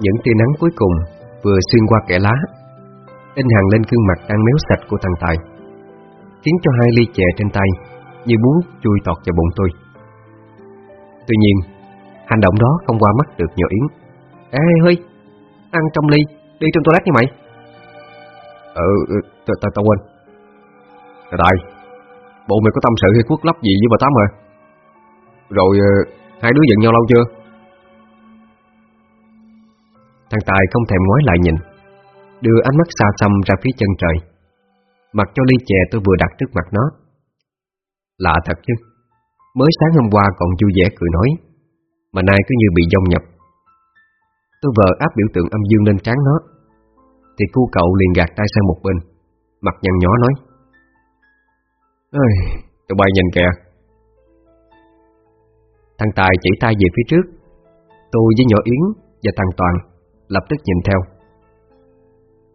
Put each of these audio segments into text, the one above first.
Những tia nắng cuối cùng vừa xuyên qua kẽ lá In hàng lên gương mặt đang méo sạch của thằng Tài Khiến cho hai ly chè trên tay Như muốn chui tọt vào bụng tôi. Tuy nhiên Hành động đó không qua mắt được nhỏ Yến. Ê hơi Ăn trong ly Đi trong toilet như mày. Ừ, ừ tao quên. Tài, Bộ mày có tâm sự hay quốc lấp gì với bà Tám hả? Rồi ờ, Hai đứa giận nhau lâu chưa? Thằng Tài không thèm ngoái lại nhìn Đưa ánh mắt xa xăm ra phía chân trời. Mặc cho ly chè tôi vừa đặt trước mặt nó. Lạ thật chứ Mới sáng hôm qua còn vui vẻ cười nói Mà nay cứ như bị dông nhập. Tôi vờ áp biểu tượng âm dương lên trán nó. Thì cu cậu liền gạt tay sang một bên Mặt nhăn nhó nói Ơi, tụi bay nhìn kìa. Thằng Tài chỉ tay về phía trước Tôi với nhỏ Yến và thằng Toàn Lập tức nhìn theo.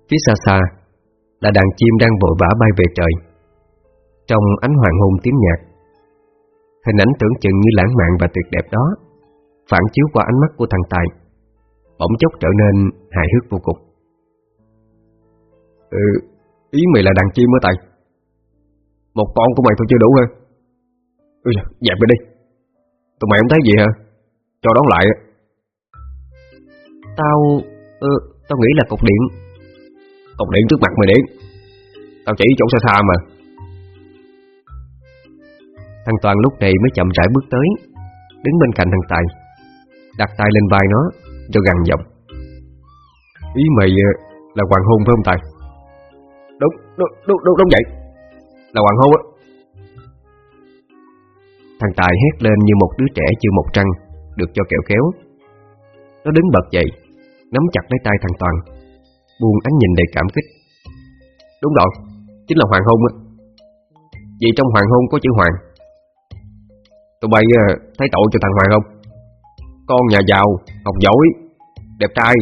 Phía xa xa Là đàn chim đang vội vã bay về trời. Trong ánh hoàng hôn tím nhạt Hình ảnh tưởng chừng như lãng mạn và tuyệt đẹp đó Phản chiếu qua ánh mắt của thằng Tài Bỗng chốc trở nên hài hước vô cùng. Ừ, ý mày là đàn chim ở Tài? Một con của mày thôi chưa đủ hả? Ừ, dẹp đi. Tụi mày không thấy gì hả? Cho đón lại. Tao... Ừ, tao nghĩ là cục điện. Cục điện trước mặt mày điện Tao chỉ chỗ xa xa mà. Thằng Toàn lúc này mới chậm rãi bước tới Đứng bên cạnh thằng Tài. Đặt tay lên vai nó Rồi gằn giọng. Ý mày ờ, là hoàng hôn phải không Tài? Đúng, đúng, đúng, đúng, đúng vậy. Là hoàng hôn á. Thằng Tài hét lên như một đứa trẻ chưa một trăng Được cho kẹo kéo Nó đứng bật dậy Nắm chặt lấy tay thằng Toàn Buông ánh nhìn đầy cảm kích. Đúng rồi, chính là hoàng hôn á. Vì trong hoàng hôn có chữ hoàng. Tụi bay ờ, thấy tội cho thằng Hoàng không? Con nhà giàu, học giỏi, đẹp trai.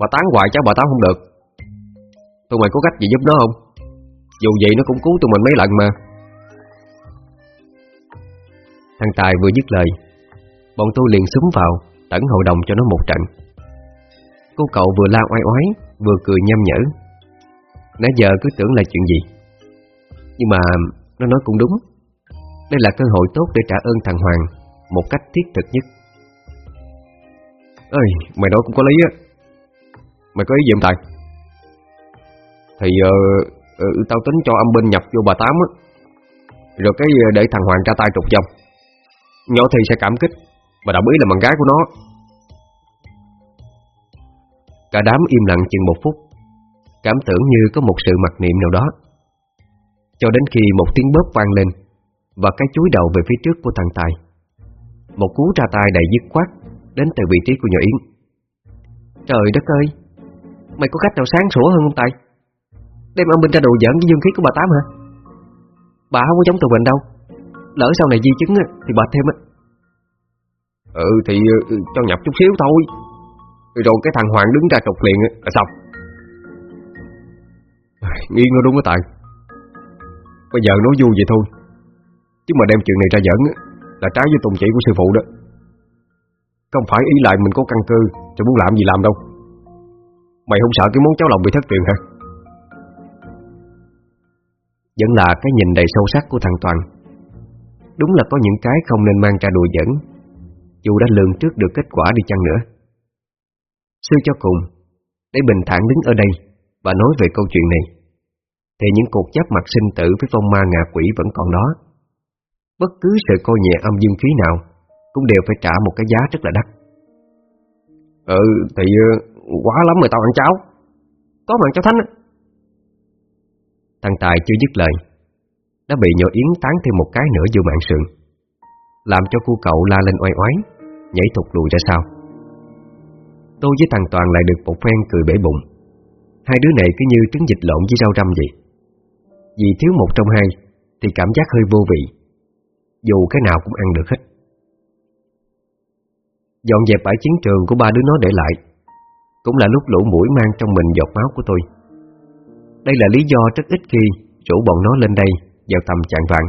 Bà tán hoài cháu bà tán không được. Tụi mày có cách gì giúp nó không? Dù vậy nó cũng cứu tụi mình mấy lần mà. Thằng Tài vừa dứt lời Bọn tôi liền súng vào Tẩn hậu đồng cho nó một trận. Cô cậu vừa la oai oái Vừa cười nham nhở. Nãy giờ cứ tưởng là chuyện gì? Nhưng mà nó nói cũng đúng. Đây là cơ hội tốt để trả ơn thằng Hoàng Một cách thiết thực nhất. Ơi, mày nói cũng có lý á. Mày có ý gì không Tài? Thì uh, uh, tao tính cho âm binh nhập vô bà Tám á. Rồi cái ờ, để thằng Hoàng ra tay trục dòng Nhỏ thì sẽ cảm kích Và đồng ý là bạn gái của nó. Cả đám im lặng chừng một phút, Cảm tưởng như có một sự mặc niệm nào đó. Cho đến khi một tiếng bóp vang lên Và cái chuối đầu về phía trước của thằng Tài, Một cú ra tay đầy dứt khoát Đến từ vị trí của nhỏ Yến. Trời đất ơi, Mày có cách nào sáng sủa hơn không Tài? Đem ông minh ra đồ giỡn với dương khí của bà Tám hả? Bà không có chống tụi mình đâu. Lỡ sau này di chứng thì bà thêm á. Ừ thì ờ, cho nhập chút xíu thôi. Rồi cái thằng Hoàng đứng ra trục liền là xong. Nghi nó đúng cái tại. Bây giờ nói vui vậy thôi. Chứ mà đem chuyện này ra giỡn Là trái với tùng chỉ của sư phụ đó. Không phải ý lại mình có căn cơ Cho muốn làm gì làm đâu. Mày không sợ cái món cháu lòng bị thất truyền hả? Vẫn là cái nhìn đầy sâu sắc của thằng Toàn. Đúng là có những cái không nên mang ra đùa giỡn. Dù đã lường trước được kết quả đi chăng nữa. Suy cho cùng Để bình thản đứng ở đây Và nói về câu chuyện này Thì những cuộc giáp mặt sinh tử với phong ma ngạ quỷ vẫn còn đó. Bất cứ sự coi nhẹ âm dương khí nào Cũng đều phải trả một cái giá rất là đắt. Ừ thì ờ, quá lắm rồi tao ăn cháo. Có mà ăn cháo thánh Thằng Tài chưa dứt lời đã bị nhỏ Yến tán thêm một cái nữa vô mạng sườn Làm cho cô cậu la lên oai oái Nhảy thụt lùi ra sau Tôi với thằng Toàn lại được một phen cười bể bụng. Hai đứa này cứ như trứng dịch lộn với rau răm vậy. Vì thiếu một trong hai Thì cảm giác hơi vô vị. Dù cái nào cũng ăn được hết. Dọn dẹp bãi chiến trường của ba đứa nó để lại. Cũng là lúc lũ mũi mang trong mình giọt máu của tôi. Đây là lý do rất ít khi rủ bọn nó lên đây vào tầm chạng vàng.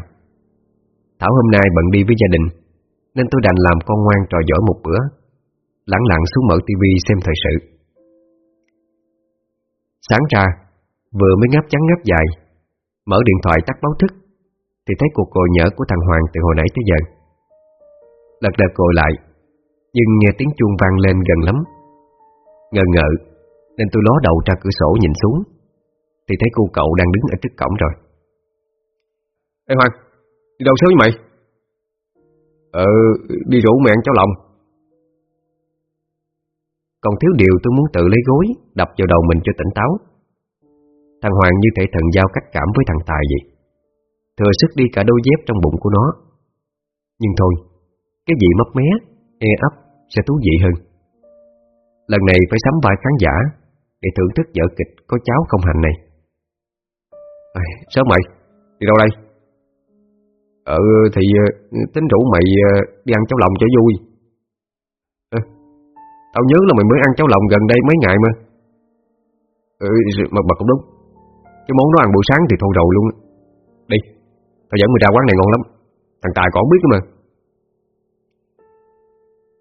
Thảo hôm nay bận đi với gia đình, nên tôi đành làm con ngoan trò giỏi một bữa. Lặng lặng xuống mở tivi xem thời sự. Sáng ra, Vừa mới ngáp trắng ngáp dài, Mở điện thoại tắt báo thức, Thì thấy cuộc gọi nhỡ của thằng Hoàng từ hồi nãy tới giờ. Lật lật gọi lại, Nhưng nghe tiếng chuông vang lên gần lắm. Ngờ ngợ, Nên tôi ló đầu ra cửa sổ nhìn xuống, Thì thấy cô cậu đang đứng ở trước cổng rồi. Ê Hoàng, Đi đâu sớm vậy mày? Ờ đi rủ mẹ ăn cháo lòng. Còn thiếu điều tôi muốn tự lấy gối Đập vào đầu mình cho tỉnh táo. Thằng Hoàng như thể thần giao cách cảm với thằng Tài vậy. Thừa sức đi cả đôi dép trong bụng của nó. Nhưng thôi Cái gì mấp mé, e ấp Sẽ thú vị hơn. Lần này phải sắm vai khán giả Để thưởng thức vở kịch có cháu không hành này. À, Sớm mày Đi đâu đây? Ừ thì ờ, tính rủ mày ờ, đi ăn cháo lòng cho vui. Tao nhớ là mày mới ăn cháo lòng gần đây mấy ngày mà. Ừ mà, mà cũng đúng. Cái món đó ăn buổi sáng thì thôi rồi luôn Đi Tao dẫn mày ra quán này ngon lắm. Thằng Tài còn biết nữa mà.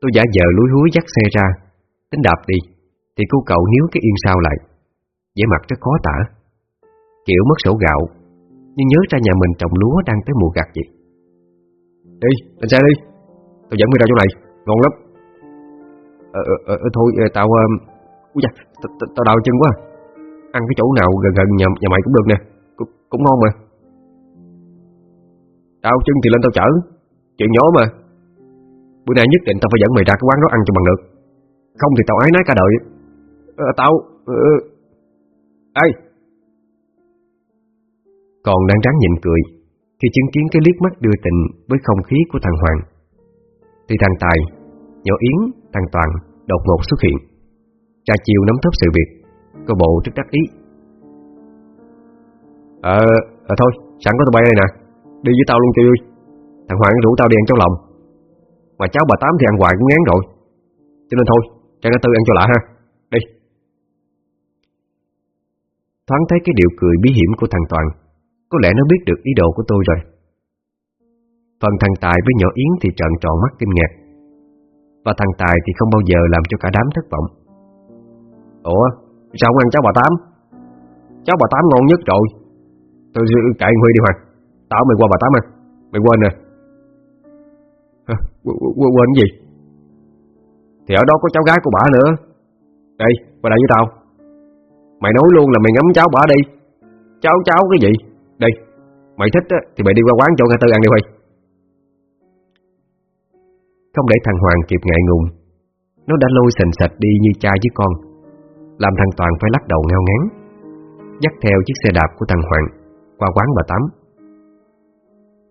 Tôi giả vờ lúi húi dắt xe ra. Tính đạp đi Thì cô cậu níu cái yên sau lại. Vẻ mặt rất khó tả. Kiểu mất sổ gạo Nhưng nhớ ra nhà mình trồng lúa đang tới mùa gặt vậy. Đi, lên xe đi. Tao dẫn mày ra chỗ này, ngon lắm Ờ ờ, ờ, ờ, thôi, ờ, tao Úi da, tao đau chân quá. Ăn cái chỗ nào gần gần nhà, nhà mày cũng được nè cũng, cũng ngon mà. Đau chân thì lên tao chở Chuyện nhỏ mà. Bữa nay nhất định tao phải dẫn mày ra cái quán đó ăn cho bằng được. Không thì tao ái nái cả đời. À, Tao đây Ê! Còn đang ráng nhịn cười Khi chứng kiến cái liếc mắt đưa tình Với không khí của thằng Hoàng Thì thằng Tài, nhỏ Yến, thằng Toàn Đột ngột xuất hiện. Cha chiều nắm thấp sự việc Cô bộ rất đắc ý. Ờ, à, thôi, sẵn có tụi bay đây nè. Đi với tao luôn cho vui Thằng Hoàng rủ tao đi ăn cháo lòng. Mà cháu bà Tám thì ăn hoài cũng ngán rồi. Cho nên thôi, cho nó tư ăn cho lạ ha. Đi. Thoáng thấy cái điệu cười bí hiểm của thằng Toàn Có lẽ nó biết được ý đồ của tôi rồi. Phần thằng Tài với nhỏ Yến thì trợn tròn mắt kinh ngạc. Và thằng Tài thì không bao giờ làm cho cả đám thất vọng. Ủa, sao không ăn cháu bà Tám? Cháu bà Tám ngon nhất rồi. Tôi cậy Huy đi Hoàng Tao mày qua bà Tám ăn Mày quên nè quên, quên gì? Thì ở đó có cháu gái của bà nữa. Đây, qua đây với tao. Mày nói luôn là mày ngắm cháu bà đi Cháu cháu cái gì? Đây, mày thích á, thì mày đi qua quán cho ngã tư ăn đi Huy không để thằng Hoàng kịp ngại ngùng. Nó đã lôi sành sạch đi như cha với con Làm thằng Toàn phải lắc đầu ngao ngán Dắt theo chiếc xe đạp của thằng Hoàng Qua quán bà Tám.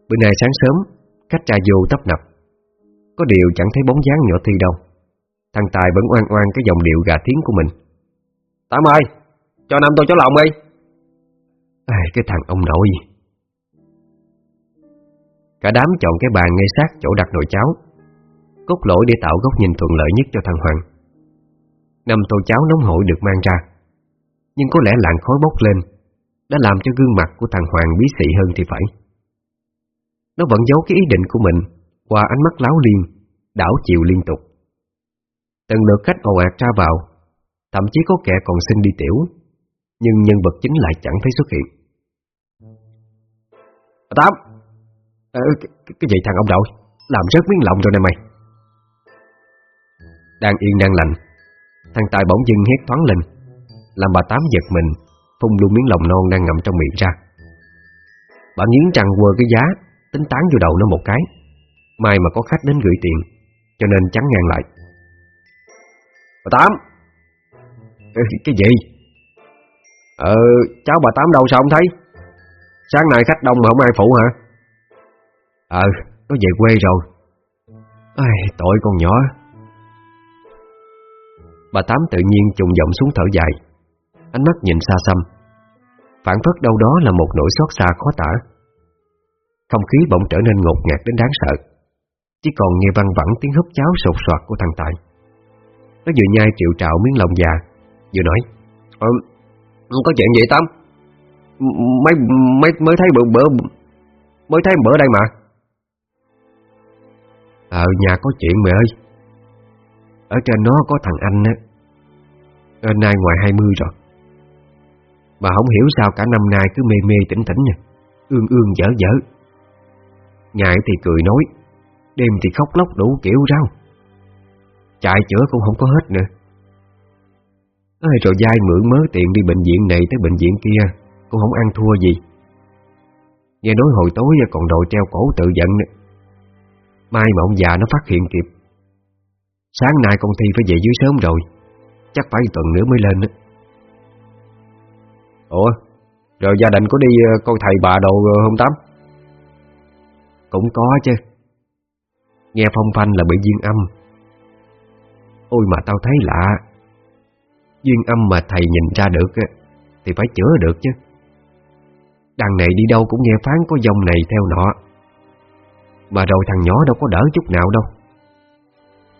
Bữa nay sáng sớm Khách trà vô tấp nập. Có điều chẳng thấy bóng dáng nhỏ Thi đâu. Thằng Tài vẫn oan oan cái dòng điệu gà tiếng của mình. Tám ơi Cho năm tôi chó lòng đi. À, Cái thằng ông nội. Cả đám chọn cái bàn ngay sát chỗ đặt nồi cháo. Cốt lỗi để tạo góc nhìn thuận lợi nhất cho thằng Hoàng. Năm tô cháo nóng hổi được mang ra Nhưng có lẽ làn khói bốc lên Đã làm cho gương mặt của thằng Hoàng bí xị hơn thì phải. Nó vẫn giấu cái ý định của mình Qua ánh mắt láo liên Đảo chiều liên tục. Từng lượt khách ồ ạt ra vào Thậm chí có kẻ còn xin đi tiểu Nhưng nhân vật chính lại chẳng thấy xuất hiện. Tám à, cái, cái gì thằng ông đội Làm rớt miếng lòng rồi nè mày. Đang yên đang lành. Thằng Tài bỗng dưng hét thoáng lên Làm bà Tám giật mình Phun luôn miếng lòng non đang ngậm trong miệng ra. Bà nghiến răng quơ cái giá Tính tán vô đầu nó một cái. Mai mà có khách đến gửi tiền Cho nên chắn ngang lại. Bà Tám! Ê, Cái gì? Ờ cháu bà Tám đâu sao không thấy? Sáng nay khách đông mà không ai phụ hả? Ờ Nó về quê rồi. Ai, Tội con nhỏ. Bà Tám tự nhiên trùng giọng xuống thở dài. Ánh mắt nhìn xa xăm. Phản phất đâu đó là một nỗi xót xa khó tả. Không khí bỗng trở nên ngột ngạt đến đáng sợ. Chỉ còn nghe văng vẳng tiếng húp cháo sột soạt của thằng Tài. Nó vừa nhai triệu trạo miếng lòng già Vừa nói ờ, Có chuyện gì tám, Mấy, mấy mới thấy bữa bữa Mới thấy bữa đây mà. Ờ nhà có chuyện mẹ ơi. Ở trên nó có thằng anh á. Ờ, nay ngoài 20 rồi. Mà không hiểu sao cả năm nay cứ mê mê tỉnh tỉnh nha. Ương ương dở dở. Ngày thì cười nói Đêm thì khóc lóc đủ kiểu rau Chạy chữa cũng không có hết nữa. Ê, Rồi dai mượn mớ tiền đi bệnh viện này tới bệnh viện kia Cũng không ăn thua gì. Nghe nói hồi tối còn đội treo cổ tự giận nữa. Mai mà ông già nó phát hiện kịp. Sáng nay con Thi phải về dưới sớm rồi. Chắc phải tuần nữa mới lên nữa. Ủa, Rồi gia đình có đi ờ, coi thầy bà đồ không Tám? Cũng có chứ. Nghe phong phanh là bị duyên âm. Ôi mà tao thấy lạ. Duyên âm mà thầy nhìn ra được Thì phải chữa được chứ. Đằng này đi đâu cũng nghe phán có dòng này theo nọ. Mà rồi thằng nhỏ đâu có đỡ chút nào đâu.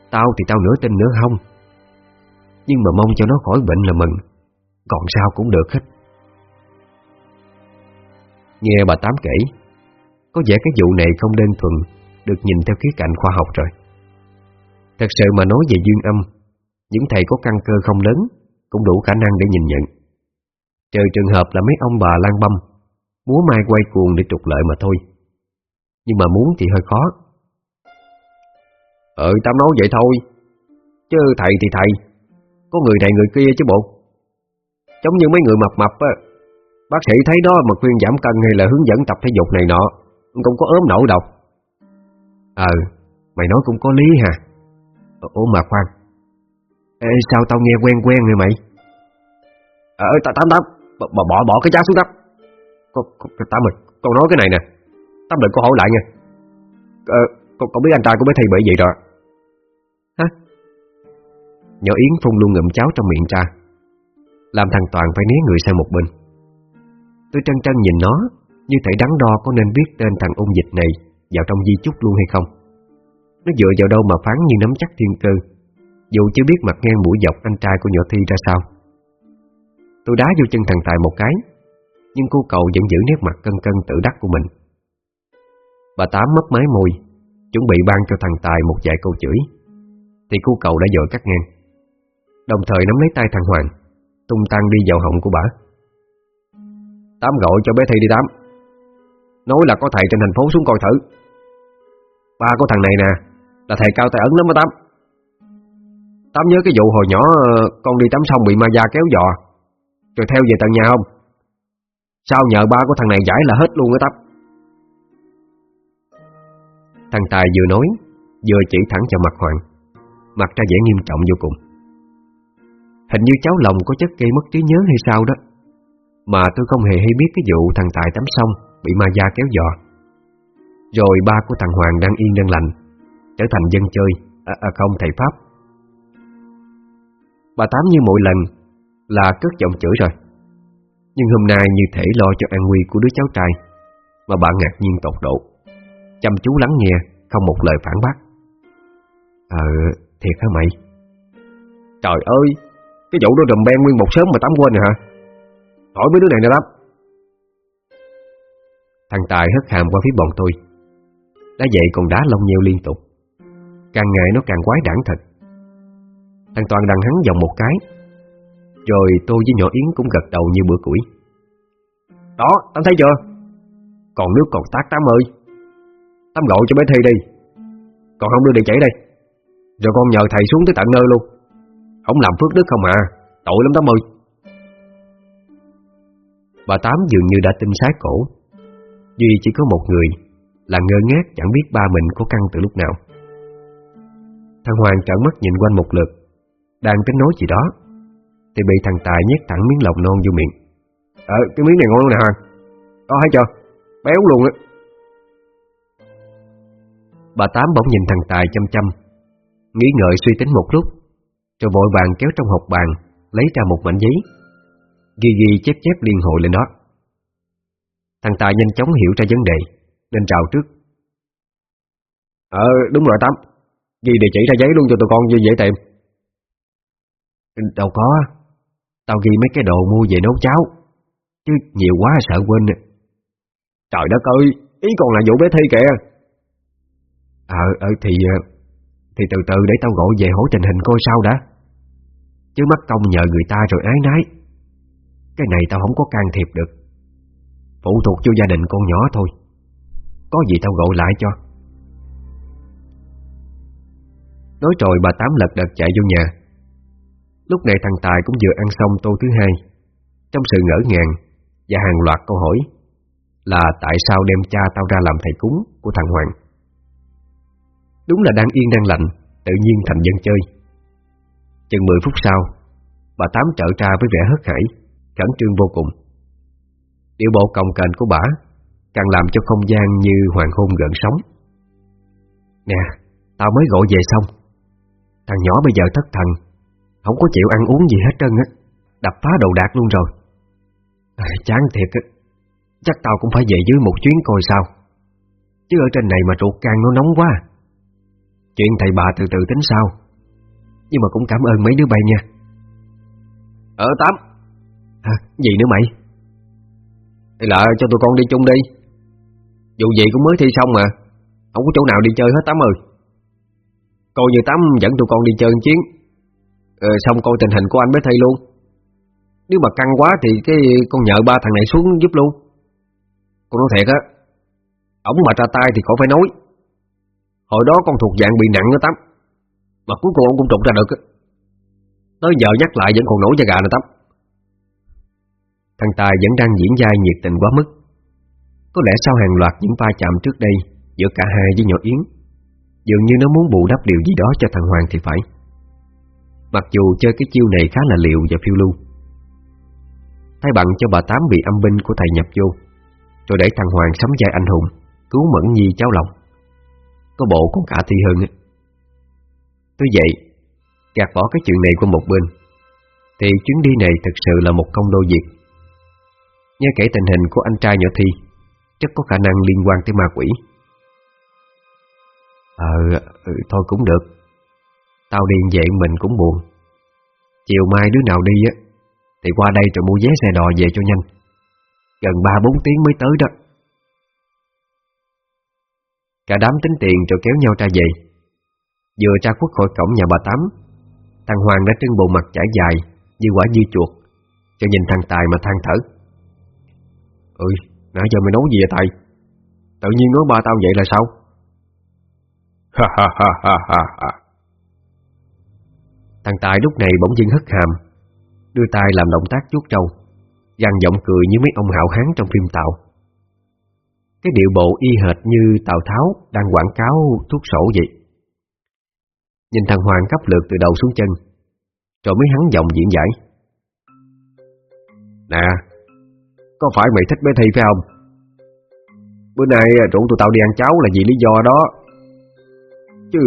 Tao thì tao nửa tin nửa không. Nhưng mà mong cho nó khỏi bệnh là mừng. Còn sao cũng được hết. Nghe bà Tám kể, Có vẻ cái vụ này không đơn thuần Được nhìn theo khía cạnh khoa học rồi. Thật sự mà nói về dương âm, Những thầy có căn cơ không lớn Cũng đủ khả năng để nhìn nhận. Trừ trường hợp là mấy ông bà lan băm, Múa mai quay cuồng để trục lợi mà thôi. Nhưng mà muốn thì hơi khó. Ừ tao nói vậy thôi. Chứ thầy thì thầy. Có người này người kia chứ bộ. Giống như mấy người mập mập á Bác sĩ thấy đó mà khuyên giảm cân hay là hướng dẫn tập thể dục này nọ Cũng có ốm nổi đâu. Ờ Mày nói cũng có lý hả ờ, Ủa mà khoan. Ê, Sao tao nghe quen quen rồi mày? Ờ tám tám tám Bỏ, bỏ, bỏ cái giá xuống đất Tám ơi Con nói cái này nè. Tám đừng có hỏi lại nha. Ờ con, con biết anh trai của bé Thi bị gì rồi Nhỏ Yến phun luôn ngụm cháo trong miệng ra Làm thằng Toàn phải né người sang một bên. Tôi trân trân nhìn nó, Như thể đắn đo có nên biết tên thằng ung dịch này Vào trong di chúc luôn hay không. Nó dựa vào đâu mà phán như nắm chắc thiên cơ, Dù chưa biết mặt ngang mũi dọc anh trai của nhỏ Thi ra sao. Tôi đá vô chân thằng Tài một cái, Nhưng cô cậu vẫn giữ nét mặt cân cân tự đắc của mình. Bà Tám mất máy môi, Chuẩn bị ban cho thằng Tài một vài câu chửi. Thì cô cậu đã dội cắt ngang. Đồng thời nắm lấy tay thằng Hoàng, Tung tăng đi vào họng của bà. Tám gọi cho bé Thi đi Tám Nói là có thầy trên thành phố xuống coi thử. Ba của thằng này nè, Là thầy cao tay ấn lắm á Tám. Tám nhớ cái vụ hồi nhỏ, Con đi tắm xong bị ma da kéo dò Rồi theo về tận nhà không? Sao nhờ ba của thằng này giải là hết luôn á Tám? Thằng Tài vừa nói, Vừa chỉ thẳng vào mặt Hoàng, Mặt ra vẻ nghiêm trọng vô cùng. Hình như cháu lòng có chất gây mất trí nhớ hay sao đó. Mà tôi không hề hay biết cái vụ thằng Tài tắm xong Bị ma da kéo dò Rồi ba của thằng Hoàng đang yên đang lành Trở thành dân chơi À, à không thầy Pháp. Bà Tám như mỗi lần Là cất giọng chửi rồi. Nhưng hôm nay như thể lo cho an nguy của đứa cháu trai Mà bà ngạc nhiên tột độ. Chăm chú lắng nghe Không một lời phản bác. Ờ thiệt hả mày? Trời ơi! Cái vụ đó đùm ben nguyên một sớm mà Tám quên rồi hả? Hỏi mấy đứa này nữa lắm. Thằng Tài hất hàm qua phía bọn tôi. Đã vậy còn đá lông nheo liên tục. Càng ngày nó càng quái đản thật. Thằng Toàn đằng hắn vòng một cái. Rồi tôi với nhỏ Yến cũng gật đầu như bữa củi. Đó, Tám thấy chưa? Còn nước còn tác Tám ơi. Tám gọi cho bé Thi đi. Còn không đưa điện chảy đây. Rồi con nhờ thầy xuống tới tận nơi luôn. Không làm phước đức không à? Tội lắm Tám ơi Bà Tám dường như đã tin sái cổ. Duy chỉ có một người Là ngơ ngác chẳng biết ba mình có căng từ lúc nào. Thằng Hoàng trợn mắt nhìn quanh một lượt Đang tính nói gì đó Thì bị thằng Tài nhét thẳng miếng lòng non vô miệng. Ờ cái miếng này ngon nè Hoàng. Đó thấy chưa? Béo luôn á. Bà Tám bỗng nhìn thằng Tài chăm chăm Nghĩ ngợi suy tính một lúc Rồi vội vàng kéo trong hộp bàn Lấy ra một mảnh giấy. Ghi ghi chép chép liên hội lên đó Thằng Tài nhanh chóng hiểu ra vấn đề Nên chào trước. Ờ đúng rồi Tám. Ghi địa chỉ ra giấy luôn cho tụi con như dễ tìm. Đâu có. Tao ghi mấy cái đồ mua về nấu cháo. Chứ nhiều quá sợ quên. Trời đất ơi Ý còn là vụ bé Thi kìa. Ờ, ờ thì thì từ từ để tao gọi về hỏi tình hình coi sao đã. Chứ mất công nhờ người ta rồi ái nái. Cái này tao không có can thiệp được. Phụ thuộc cho gia đình con nhỏ thôi. Có gì tao gọi lại cho. Nói rồi bà Tám lật đật chạy vô nhà. Lúc này thằng Tài cũng vừa ăn xong tô thứ hai. Trong sự ngỡ ngàng Và hàng loạt câu hỏi Là tại sao đem cha tao ra làm thầy cúng Của thằng Hoàng? Đúng là đang yên đang lạnh Tự nhiên thành dân chơi. Chừng 10 phút sau Bà Tám trở ra với vẻ hớt hải Khẩn trương vô cùng. Điều bộ còng kềnh của bà Càng làm cho không gian như hoàng hôn gần sóng. Nè Tao mới gọi về xong. Thằng nhỏ bây giờ thất thần Không có chịu ăn uống gì hết trơn á Đập phá đồ đạc luôn rồi. À, Chán thiệt á Chắc tao cũng phải về dưới một chuyến coi sao. Chứ ở trên này mà ruột can nó nóng quá à. Chuyện thầy bà từ từ tính sao Nhưng mà cũng cảm ơn mấy đứa bay nha. Ờ Tám. À, Gì nữa mày? Thì là cho tụi con đi chung đi. Dù gì cũng mới thi xong mà. Không có chỗ nào đi chơi hết Tám ơi. Coi như Tám dẫn tụi con đi chơi một chuyến. Ờ, Xong coi tình hình của anh bé Thi luôn. Nếu mà căng quá thì cái con nhờ ba thằng này xuống giúp luôn. Con nói thiệt á Ông mà ra tay thì khỏi phải nói Hồi đó con thuộc dạng bị nặng đó Tám. Mà cuối cùng ông cũng trụng ra được Tới giờ nhắc lại vẫn còn nổi da gà nữa Tám. Thằng Tài vẫn đang diễn dai nhiệt tình quá mức. Có lẽ sau hàng loạt những va chạm trước đây Giữa cả hai với nhỏ Yến, Dường như nó muốn bù đắp điều gì đó cho thằng Hoàng thì phải. Mặc dù chơi cái chiêu này khá là liệu và phiêu lưu. Thay bằng cho bà Tám bị âm binh của thầy nhập vô, Rồi để thằng Hoàng sắm vai anh hùng, Cứu Mẫn Nhi cháu lòng. Có bộ còn cả thi hơn Tuy vậy Gạt bỏ cái chuyện này qua một bên Thì chuyến đi này thực sự là một công đôi việc Nghe kể tình hình của anh trai nhỏ Thi Chắc có khả năng liên quan tới ma quỷ. Ờ, ừ, thôi cũng được. Tao điên vậy mình cũng buồn. Chiều mai đứa nào đi á Thì qua đây rồi mua vé xe đò về cho nhanh. Gần 3-4 tiếng mới tới đó. Cả đám tính tiền rồi kéo nhau ra về. Vừa ra khuất khỏi cổng nhà bà Tám Thằng Hoàng đã trưng bộ mặt trải dài Như quả dư chuột Cho nhìn thằng Tài mà than thở. Ơi, nãy giờ mày nói gì vậy Tài? Tự nhiên nói ba tao vậy là sao? Ha ha ha ha ha ha. Thằng Tài lúc này bỗng dưng hất hàm Đưa tay làm động tác chuốt trâu Gằn giọng cười như mấy ông hạo hán trong phim tạo cái điệu bộ y hệt như Tào Tháo Đang quảng cáo thuốc sổ vậy. Nhìn thằng Hoàng cấp lượt từ đầu xuống chân Rồi mới hắn giọng diễn giải. Nè Có phải mày thích bé Thi phải không? Bữa nay rủ tụi tao đi ăn cháo là vì lý do đó. Chứ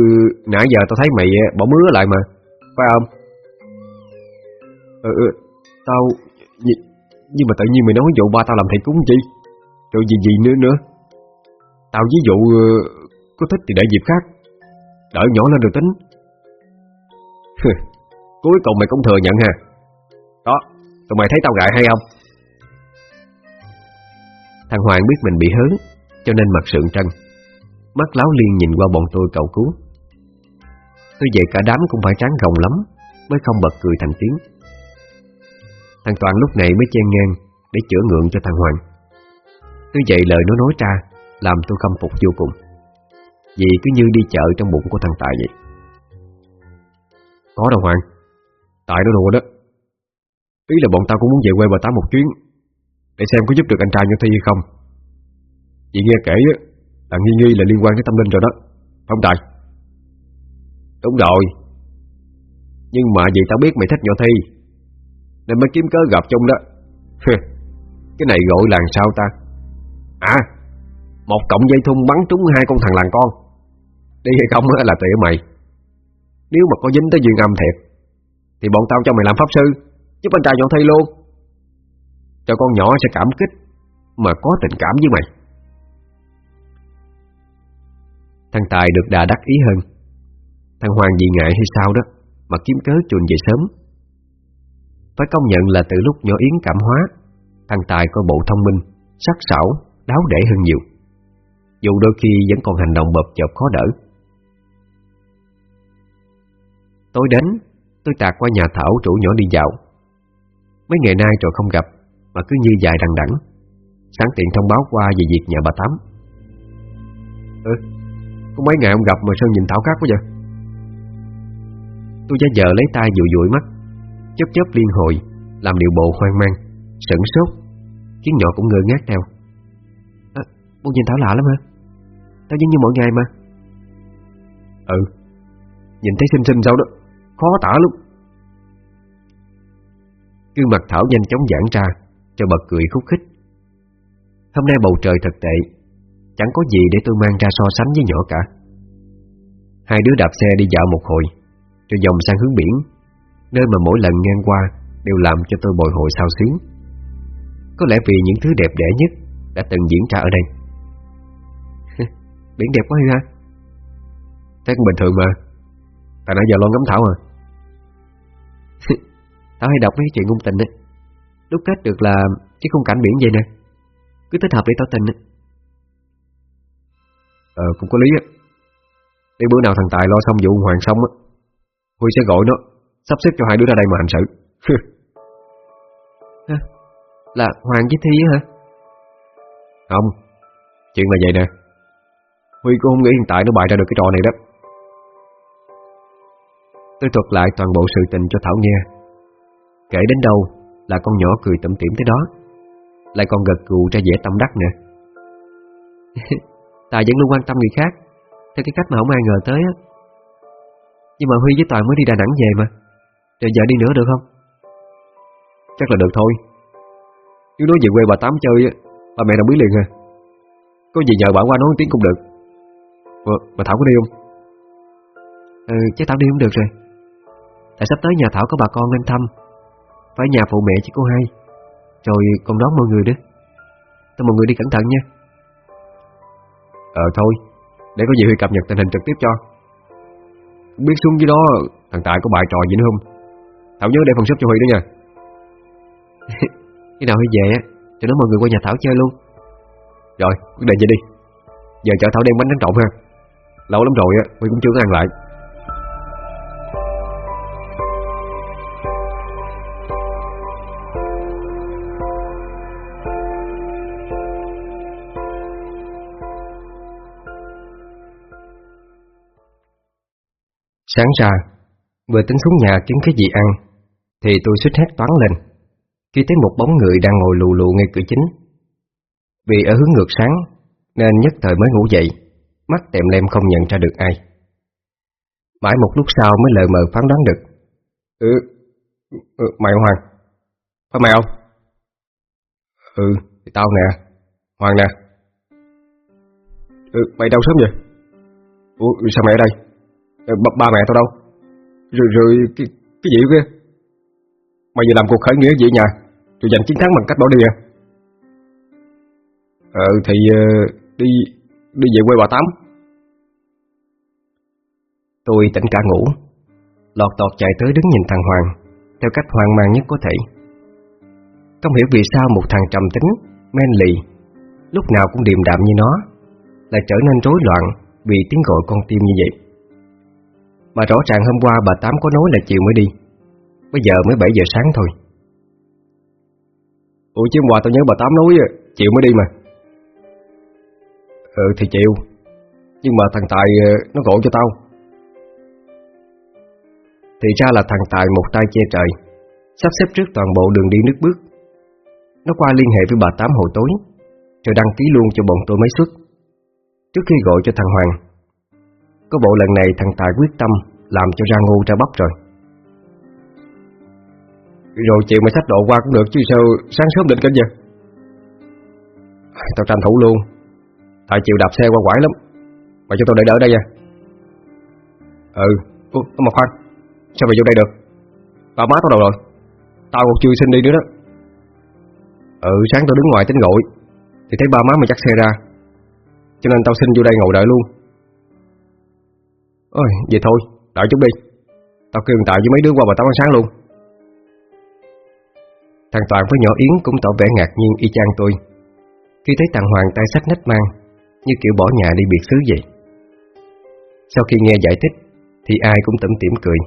nãy giờ tao thấy mày bỏ mứa lại mà Phải không? Ừ, ừ Tao Nhưng mà tự nhiên mày nói vụ ba tao làm thầy cúng chi? Rồi gì gì nữa nữa? Tao ví dụ ờ, Có thích thì để dịp khác. Đợi nhỏ lên rồi tính. Cuối cùng mày cũng thừa nhận ha. Đó, Tụi mày thấy tao gại hay không? Thằng Hoàng biết mình bị hớn, Cho nên mặt sượng trân Mắt láo liên nhìn qua bọn tôi cầu cứu. Tôi vậy cả đám cũng phải tráng gồng lắm, Mới không bật cười thành tiếng. Thằng Toàn lúc này mới chen ngang Để chữa ngượng cho thằng Hoàng. Tôi vậy lời nó nói ra làm tôi khâm phục vô cùng. Vì cứ như đi chợ trong bụng của thằng Tài vậy. Có đâu Hoàng Tại nó đùa đó. Ý là bọn tao cũng muốn về quê bà Tám một chuyến, Để xem có giúp được anh trai như Thi hay không. Chị nghe kể là nghi nghi là liên quan tới tâm linh rồi đó. Không Tài. Đúng rồi. Nhưng mà vì tao biết mày thích nhỏ Thi, Nên mới kiếm cớ gặp chung đó. Cái này gọi là sao ta? À một cộng dây thun bắn trúng hai con thằng làng con. Đi hay không là tùy mày. Nếu mà có dính tới duyên âm thiệt Thì bọn tao cho mày làm pháp sư Giúp anh trai nhỏ thay luôn Cho con nhỏ sẽ cảm kích Mà có tình cảm với mày. Thằng Tài được đà đắc ý hơn. Thằng Hoàng vì ngại hay sao đó Mà kiếm cớ chuồn về sớm. Phải công nhận là từ lúc nhỏ Yến cảm hóa Thằng Tài có bộ thông minh Sắc sảo, đáo để hơn nhiều. Dù đôi khi vẫn còn hành động bập chợp khó đỡ. Tối đến Tôi tạt qua nhà Thảo rủ nhỏ đi dạo. Mấy ngày nay rồi không gặp Mà cứ như dài đằng đẵng. Sáng tiện thông báo qua về việc nhà bà Tám. Ừ Có mấy ngày không gặp mà sao nhìn Thảo khác quá vậy? Tôi ra giờ lấy tay dụi dụi mắt Chớp chớp liên hồi Làm điều bộ hoang mang Sửng sốt Khiến nhỏ cũng ngơ ngác theo. À, nhìn Thảo lạ lắm hả Tao giống như mỗi ngày mà. Ừ. Nhìn thấy xinh xinh sao đó, Khó tả lắm. Gương mặt Thảo nhanh chóng giãn ra, Cho bật cười khúc khích. Hôm nay bầu trời thật tệ, Chẳng có gì để tôi mang ra so sánh với nhỏ cả. Hai đứa đạp xe đi dạo một hồi, Rồi dòng sang hướng biển, Nơi mà mỗi lần ngang qua Đều làm cho tôi bồi hồi sao xuyến. Có lẽ vì những thứ đẹp đẽ nhất Đã từng diễn ra ở đây. Biển đẹp quá ha Thấy cũng bình thường mà. Tại nãy giờ lo ngắm Thảo à tao hay đọc mấy chuyện ngôn tình ấy Đúc kết được là Chứ không cảnh biển vậy nè. Cứ thích hợp để tỏ tình ấy. Ờ cũng có lý á. Để bữa nào thằng Tài lo xong vụ Hoàng xong á, Huy sẽ gọi nó, Sắp xếp cho hai đứa ra đây mà hành sự. Là Hoàng với Thi hả? Không, Chuyện là vậy nè. Huy cũng không nghĩ hiện tại nó bày ra được cái trò này đó. Tôi thuật lại toàn bộ sự tình cho Thảo nghe. Kể đến đâu là con nhỏ cười tẩm tiểm tới đó. Lại còn gật gù ra dễ tâm đắc nè Tài vẫn luôn quan tâm người khác, Theo cái cách mà không ai ngờ tới á. Nhưng mà Huy với Toàn mới đi Đà Nẵng về mà. Rồi giờ đi nữa được không? Chắc là được thôi. Nếu nói về quê bà Tám chơi á, Bà mẹ đồng ý liền à. Có gì nhờ bà qua nói tiếng cũng được. Ờ, bà Thảo có đi không? Ừ, chắc Thảo đi không được rồi. Tại sắp tới nhà Thảo có bà con lên thăm. Phải nhà phụ mẹ chứ cô hai. Rồi còn đón mọi người nữa Tôi mọi người đi cẩn thận nha. Ờ thôi. Để có gì Huy cập nhật tình hình trực tiếp cho. Không biết xuống dưới đó Thằng Tài có bài trò gì nữa không? Thảo nhớ để phần sếp cho Huy đó nha. Khi nào Huy về á Cho nó mọi người qua nhà Thảo chơi luôn. Rồi quyết định vậy đi. Giờ cho Thảo đem bánh tráng trộn ha Lâu lắm rồi á Huy cũng chưa có ăn lại. Sáng ra, vừa tính xuống nhà kiếm cái gì ăn, thì tôi suýt hét toán lên, khi thấy một bóng người đang ngồi lù lù ngay cửa chính. Vì ở hướng ngược sáng, nên nhất thời mới ngủ dậy, mắt tèm lem không nhận ra được ai. Mãi một lúc sau mới lờ mờ phán đoán được. Ừ, ừ mày Hoàng, phải mày không? Ừ, thì tao nè, Hoàng nè. Ừ, mày đâu sớm vậy? Ủa, sao mày ở đây? Ờ, ba, ba mẹ tao đâu Rồi rồi cái, cái gì kia Mày vừa làm cuộc khởi nghĩa gì nhà Rồi giành chiến thắng bằng cách bỏ đi à Ờ thì uh, đi đi về quê bà Tám. Tôi tỉnh cả ngủ, Lọt tọt chạy tới đứng nhìn thằng Hoàng, Theo cách hoang mang nhất có thể. Không hiểu vì sao một thằng trầm tính, Men lì, Lúc nào cũng điềm đạm như nó, Lại trở nên rối loạn Vì tiếng gọi con tim như vậy. Mà rõ ràng hôm qua bà Tám có nói là chiều mới đi, Bây giờ mới 7 giờ sáng thôi. Ủa chứ hôm qua tao nhớ bà Tám nói, Chiều mới đi mà. Ừ thì chịu. Nhưng mà thằng Tài ờ, nó gọi cho tao. Thì ra là thằng Tài một tay che trời, Sắp xếp trước toàn bộ đường đi nước bước. Nó qua liên hệ với bà Tám hồi tối, Rồi đăng ký luôn cho bọn tôi mấy suất Trước khi gọi cho thằng Hoàng, có bộ lần này thằng Tài quyết tâm Làm cho ra ngu ra bắp rồi. Rồi chịu mày sách độ qua cũng được chứ sao Sáng sớm định cảnh vậy Tao tranh thủ luôn. Tại chiều đạp xe qua quải lắm. Mà cho tôi đợi đỡ đây nha. Ừ Ủa, mà khoan. Sao mày vô đây được? Ba má tao đâu rồi? Tao còn chưa xin đi nữa đó. Ừ sáng tao đứng ngoài tính gọi Thì thấy ba má mày chắc xe ra. Cho nên tao xin vô đây ngồi đợi luôn. Ôi, vậy thôi, đợi chút đi. Tao kêu Tạo với mấy đứa qua bà tao ăn sáng luôn. Thằng Toàn với nhỏ Yến cũng tỏ vẻ ngạc nhiên y chang tôi. Khi thấy thằng Hoàng tay sách nách mang như kiểu bỏ nhà đi biệt xứ vậy. Sau khi nghe giải thích Thì ai cũng tẩm tỉm cười.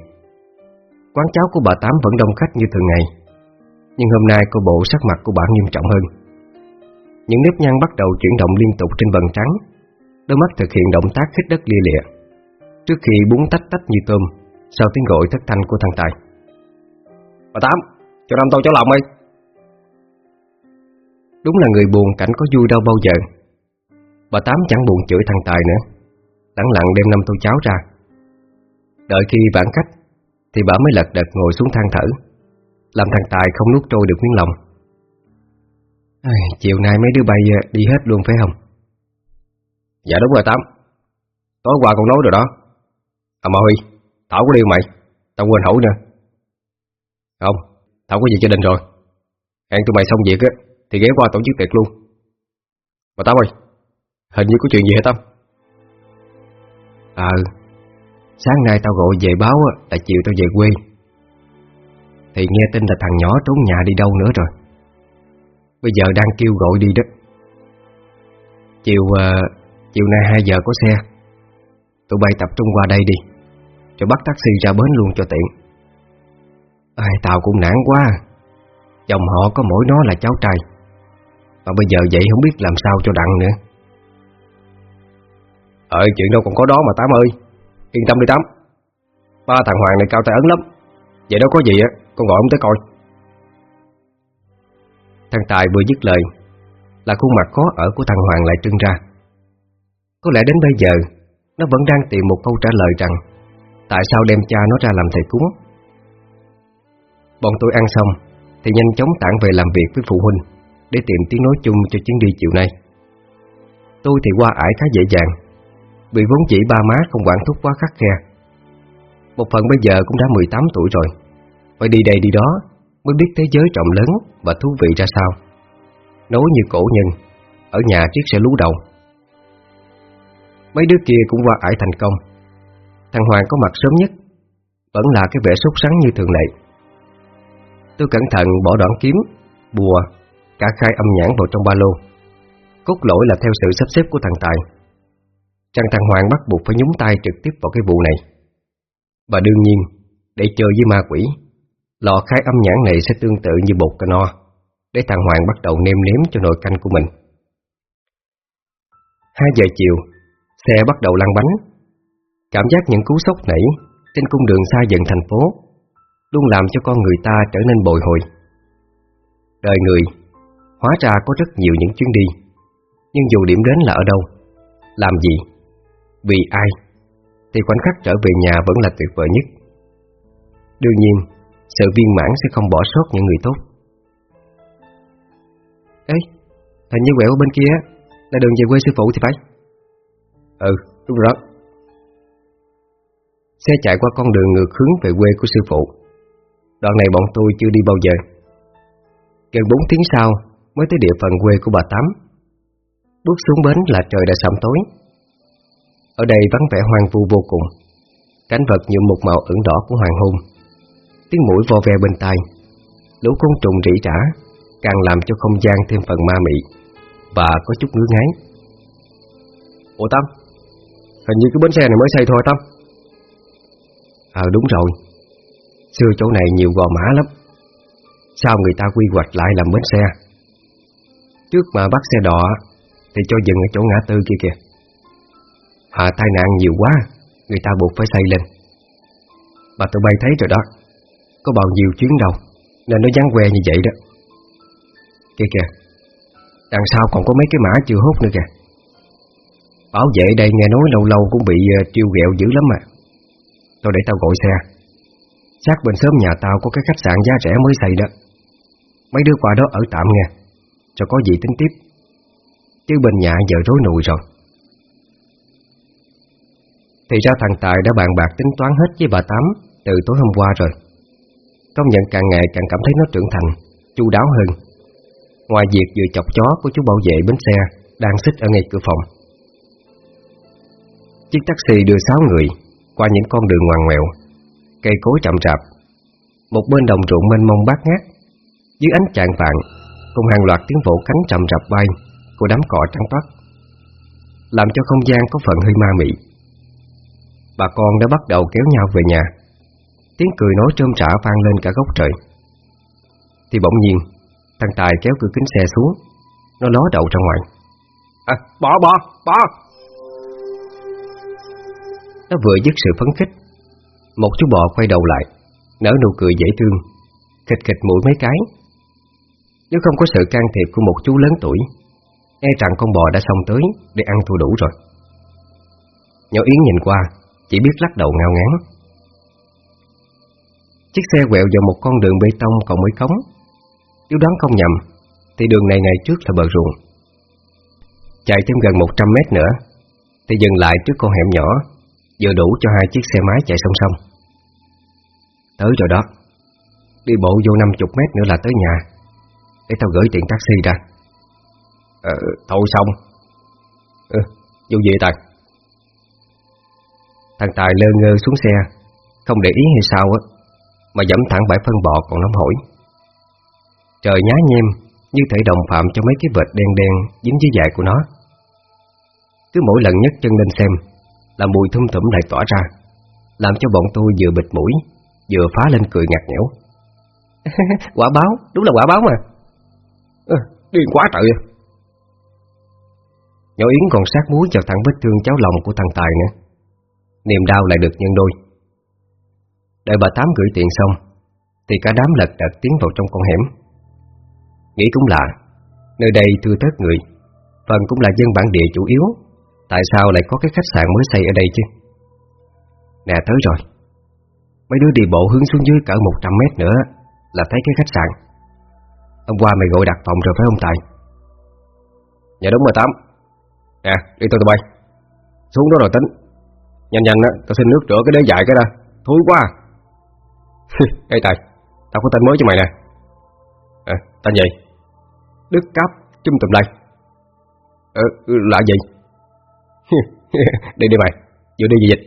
Quán cháo của bà Tám vẫn đông khách như thường ngày Nhưng hôm nay cô bộ sắc mặt của bà nghiêm trọng hơn. Những nếp nhăn bắt đầu chuyển động liên tục trên vần trắng Đôi mắt thực hiện động tác khích đất lia lịa Trước khi bún tách tách như tôm Sau tiếng gọi thất thanh của thằng Tài. Bà Tám, cho năm tô cháu lòng ơi Đúng là người buồn cảnh có vui đâu bao giờ Bà Tám chẳng buồn chửi thằng Tài nữa. Lặng lặng đem năm tô cháo ra. Đợi khi vãn khách Thì bà mới lật đật ngồi xuống than thở Làm thằng Tài không nuốt trôi được miếng lòng. À, Chiều nay mấy đứa bay ờ, đi hết luôn phải không? Dạ đúng rồi Tám. Tối qua con nói rồi đó. À mà Huy Thảo có điều mày. Tao quên hỏi nữa. Không Thảo có gì cho đình rồi. Hẹn tụi mày xong việc á Thì ghé qua tổ chức tiệc luôn. Mà Tám ơi Hình như có chuyện gì hả Tâm? Ờ Sáng nay tao gọi về báo là chiều tao về quê. Thì nghe tin là thằng nhỏ trốn nhà đi đâu nữa rồi. Bây giờ đang kêu gọi đi đó. Chiều uh, chiều nay 2 giờ có xe. Tụi bay tập trung qua đây đi. Rồi bắt taxi ra bến luôn cho tiện. Ai tao cũng nản quá. Chồng họ có mỗi nó là cháu trai. Mà bây giờ vậy không biết làm sao cho đặng nữa. Ờ chuyện đâu còn có đó mà, Tám ơi. Yên tâm đi, Tám. Ba thằng Hoàng này cao tay ấn lắm. Vậy đâu có gì á, Con gọi ông tới coi. Thằng Tài vừa dứt lời, Là khuôn mặt khó ở của thằng Hoàng lại trưng ra. Có lẽ đến bây giờ, Nó vẫn đang tìm một câu trả lời rằng, Tại sao đem cha nó ra làm thầy cúng? Bọn tôi ăn xong, Thì nhanh chóng tản về làm việc với phụ huynh, Để tìm tiếng nói chung cho chuyến đi chiều nay. Tôi thì qua ải khá dễ dàng vì vốn chỉ ba má không quản thúc quá khắc khe. Một phần bây giờ cũng đã 18 tuổi rồi. Phải đi đây đi đó Mới biết thế giới rộng lớn và thú vị ra sao. Nói như cổ nhân, Ở nhà triết sẽ lú đầu. Mấy đứa kia cũng qua ải thành công. Thằng Hoàng có mặt sớm nhất, Vẫn là cái vẻ sốt sắng như thường lệ. Tôi cẩn thận bỏ đoạn kiếm, Bùa, Cả khai âm nhãn vào trong ba lô. Cốt lỗi là theo sự sắp xếp của thằng Tài. Trang thằng Hoàng bắt buộc phải nhúng tay trực tiếp vào cái vụ này. Và đương nhiên, Để chơi với ma quỷ, Lò khai âm nhãn này sẽ tương tự như bột cano, Để thằng Hoàng bắt đầu nêm nếm cho nồi canh của mình. Hai giờ chiều, Xe bắt đầu lăn bánh. Cảm giác những cú sốc nảy Trên cung đường xa dần thành phố, Luôn làm cho con người ta trở nên bồi hồi. Đời người, Hóa ra có rất nhiều những chuyến đi, Nhưng dù điểm đến là ở đâu, Làm gì vì ai? Thì khoảnh khắc trở về nhà vẫn là tuyệt vời nhất. Đương nhiên, Sự viên mãn sẽ không bỏ sót những người tốt. Ê Hình như quẹo ở bên kia Là đường về quê sư phụ thì phải. Ừ đúng rồi. Xe chạy qua con đường ngược hướng về quê của sư phụ. Đoạn này bọn tôi chưa đi bao giờ. Gần 4 tiếng sau, Mới tới địa phận quê của bà Tám. Bước xuống bến là trời đã sẩm tối. Ở đây vắng vẻ hoang vu vô cùng. Cảnh vật nhuộm một màu ửng đỏ của hoàng hôn. Tiếng mũi vo ve bên tai. Lũ côn trùng rỉ rả, Càng làm cho không gian thêm phần ma mị Và có chút ngứa ngáy. Ủa Tâm? Hình như cái bến xe này mới xây thôi Tâm. Ờ đúng rồi. Xưa chỗ này nhiều gò mã lắm. Sao người ta quy hoạch lại làm bến xe? Trước mà bắt xe đỏ Thì cho dừng ở chỗ ngã tư kia kìa. Hạ tai nạn nhiều quá Người ta buộc phải xây lên. Bà tụi bay thấy rồi đó Có bao nhiêu chuyến đâu Nên nó vắng que như vậy đó. Kìa kìa Đằng sau còn có mấy cái mã chưa hút nữa kìa. Bảo vệ đây nghe nói lâu lâu cũng bị ờ, uh, triêu ghẹo dữ lắm mà. Thôi để tao gọi xe. Sát bên sớm nhà tao có cái khách sạn giá rẻ mới xây đó. Mấy đứa qua đó ở tạm nha Cho có gì tính tiếp. Chứ bên nhà giờ rối nùi rồi. Thì ra thằng Tài đã bàn bạc tính toán hết với bà Tám Từ tối hôm qua rồi. Công nhận càng ngày càng cảm thấy nó trưởng thành, chu đáo hơn. Ngoài việc vừa chọc chó của chú bảo vệ bến xe Đang xích ở ngay cửa phòng. Chiếc taxi đưa sáu người Qua những con đường ngoằn ngoèo, Cây cối chậm rạp. Một bên đồng ruộng mênh mông bát ngát, Dưới ánh chạng vàng Cùng hàng loạt tiếng vỗ cánh chậm rạp bay Của đám cỏ trắng toát, Làm cho không gian có phần hơi ma mị. Bà con đã bắt đầu kéo nhau về nhà. Tiếng cười nói trơm trả vang lên cả góc trời. Thì bỗng nhiên Thằng Tài kéo cửa kính xe xuống. Nó ló đầu ra ngoài. À, Bỏ bỏ bỏ. Nó vừa dứt sự phấn khích. Một chú bò quay đầu lại Nở nụ cười dễ thương Khịch khịch mũi mấy cái. Nếu không có sự can thiệp của một chú lớn tuổi E rằng con bò đã xong tới Để ăn thua đủ rồi. Nhỏ Yến nhìn qua chỉ biết lắc đầu ngao ngán. Chiếc xe quẹo vào một con đường bê tông còn mới cống Nếu đoán không nhầm Thì đường này ngày trước là bờ ruộng. Chạy thêm gần 100 mét nữa Thì dừng lại trước con hẻm nhỏ Vừa đủ cho hai chiếc xe máy chạy song song. Tới rồi đó Đi bộ vô 50 mét nữa là tới nhà Để tao gửi tiền taxi ra. Ờ, thôi xong. Ừ, Vô về Tài. Thằng Tài lơ ngơ xuống xe. Không để ý hay sao á Mà dẫm thẳng bãi phân bò còn nóng hổi. Trời nhá nhem Như thể đồng phạm cho mấy cái vệt đen đen Dính dưới dài của nó. Cứ mỗi lần nhấc chân lên xem Là mùi thum thủm lại tỏa ra Làm cho bọn tôi vừa bịt mũi Vừa phá lên cười ngặt nghẽo. Quả báo, đúng là quả báo mà. À, Điên quá trời à. Nhỏ Yến còn sát muối vào thẳng vết thương cháu lòng của thằng Tài nữa. Niềm đau lại được nhân đôi. Đợi bà Tám gửi tiền xong, Thì cả đám lật đật tiến vào trong con hẻm. Nghĩ cũng lạ, Nơi đây thưa thớt người, Phần cũng là dân bản địa chủ yếu, Tại sao lại có cái khách sạn mới xây ở đây chứ? Nè, tới rồi. Mấy đứa đi bộ hướng xuống dưới cỡ 100 mét nữa Là thấy cái khách sạn. Hôm qua mày gọi đặt phòng rồi phải không Tài? Dạ đúng rồi Tám Nè, đi tôi tụi bay. Xuống đó rồi tính. Nhanh nhanh á Tao xin nước rửa cái đế dại cái ra Thúi quá à. Ê Tài, Tao có tên mới cho mày nè. À tên gì? Đức Cáp Trung tùm Lai. Ờ ừ, là gì? Đi đi mày, Vừa đi về dịch.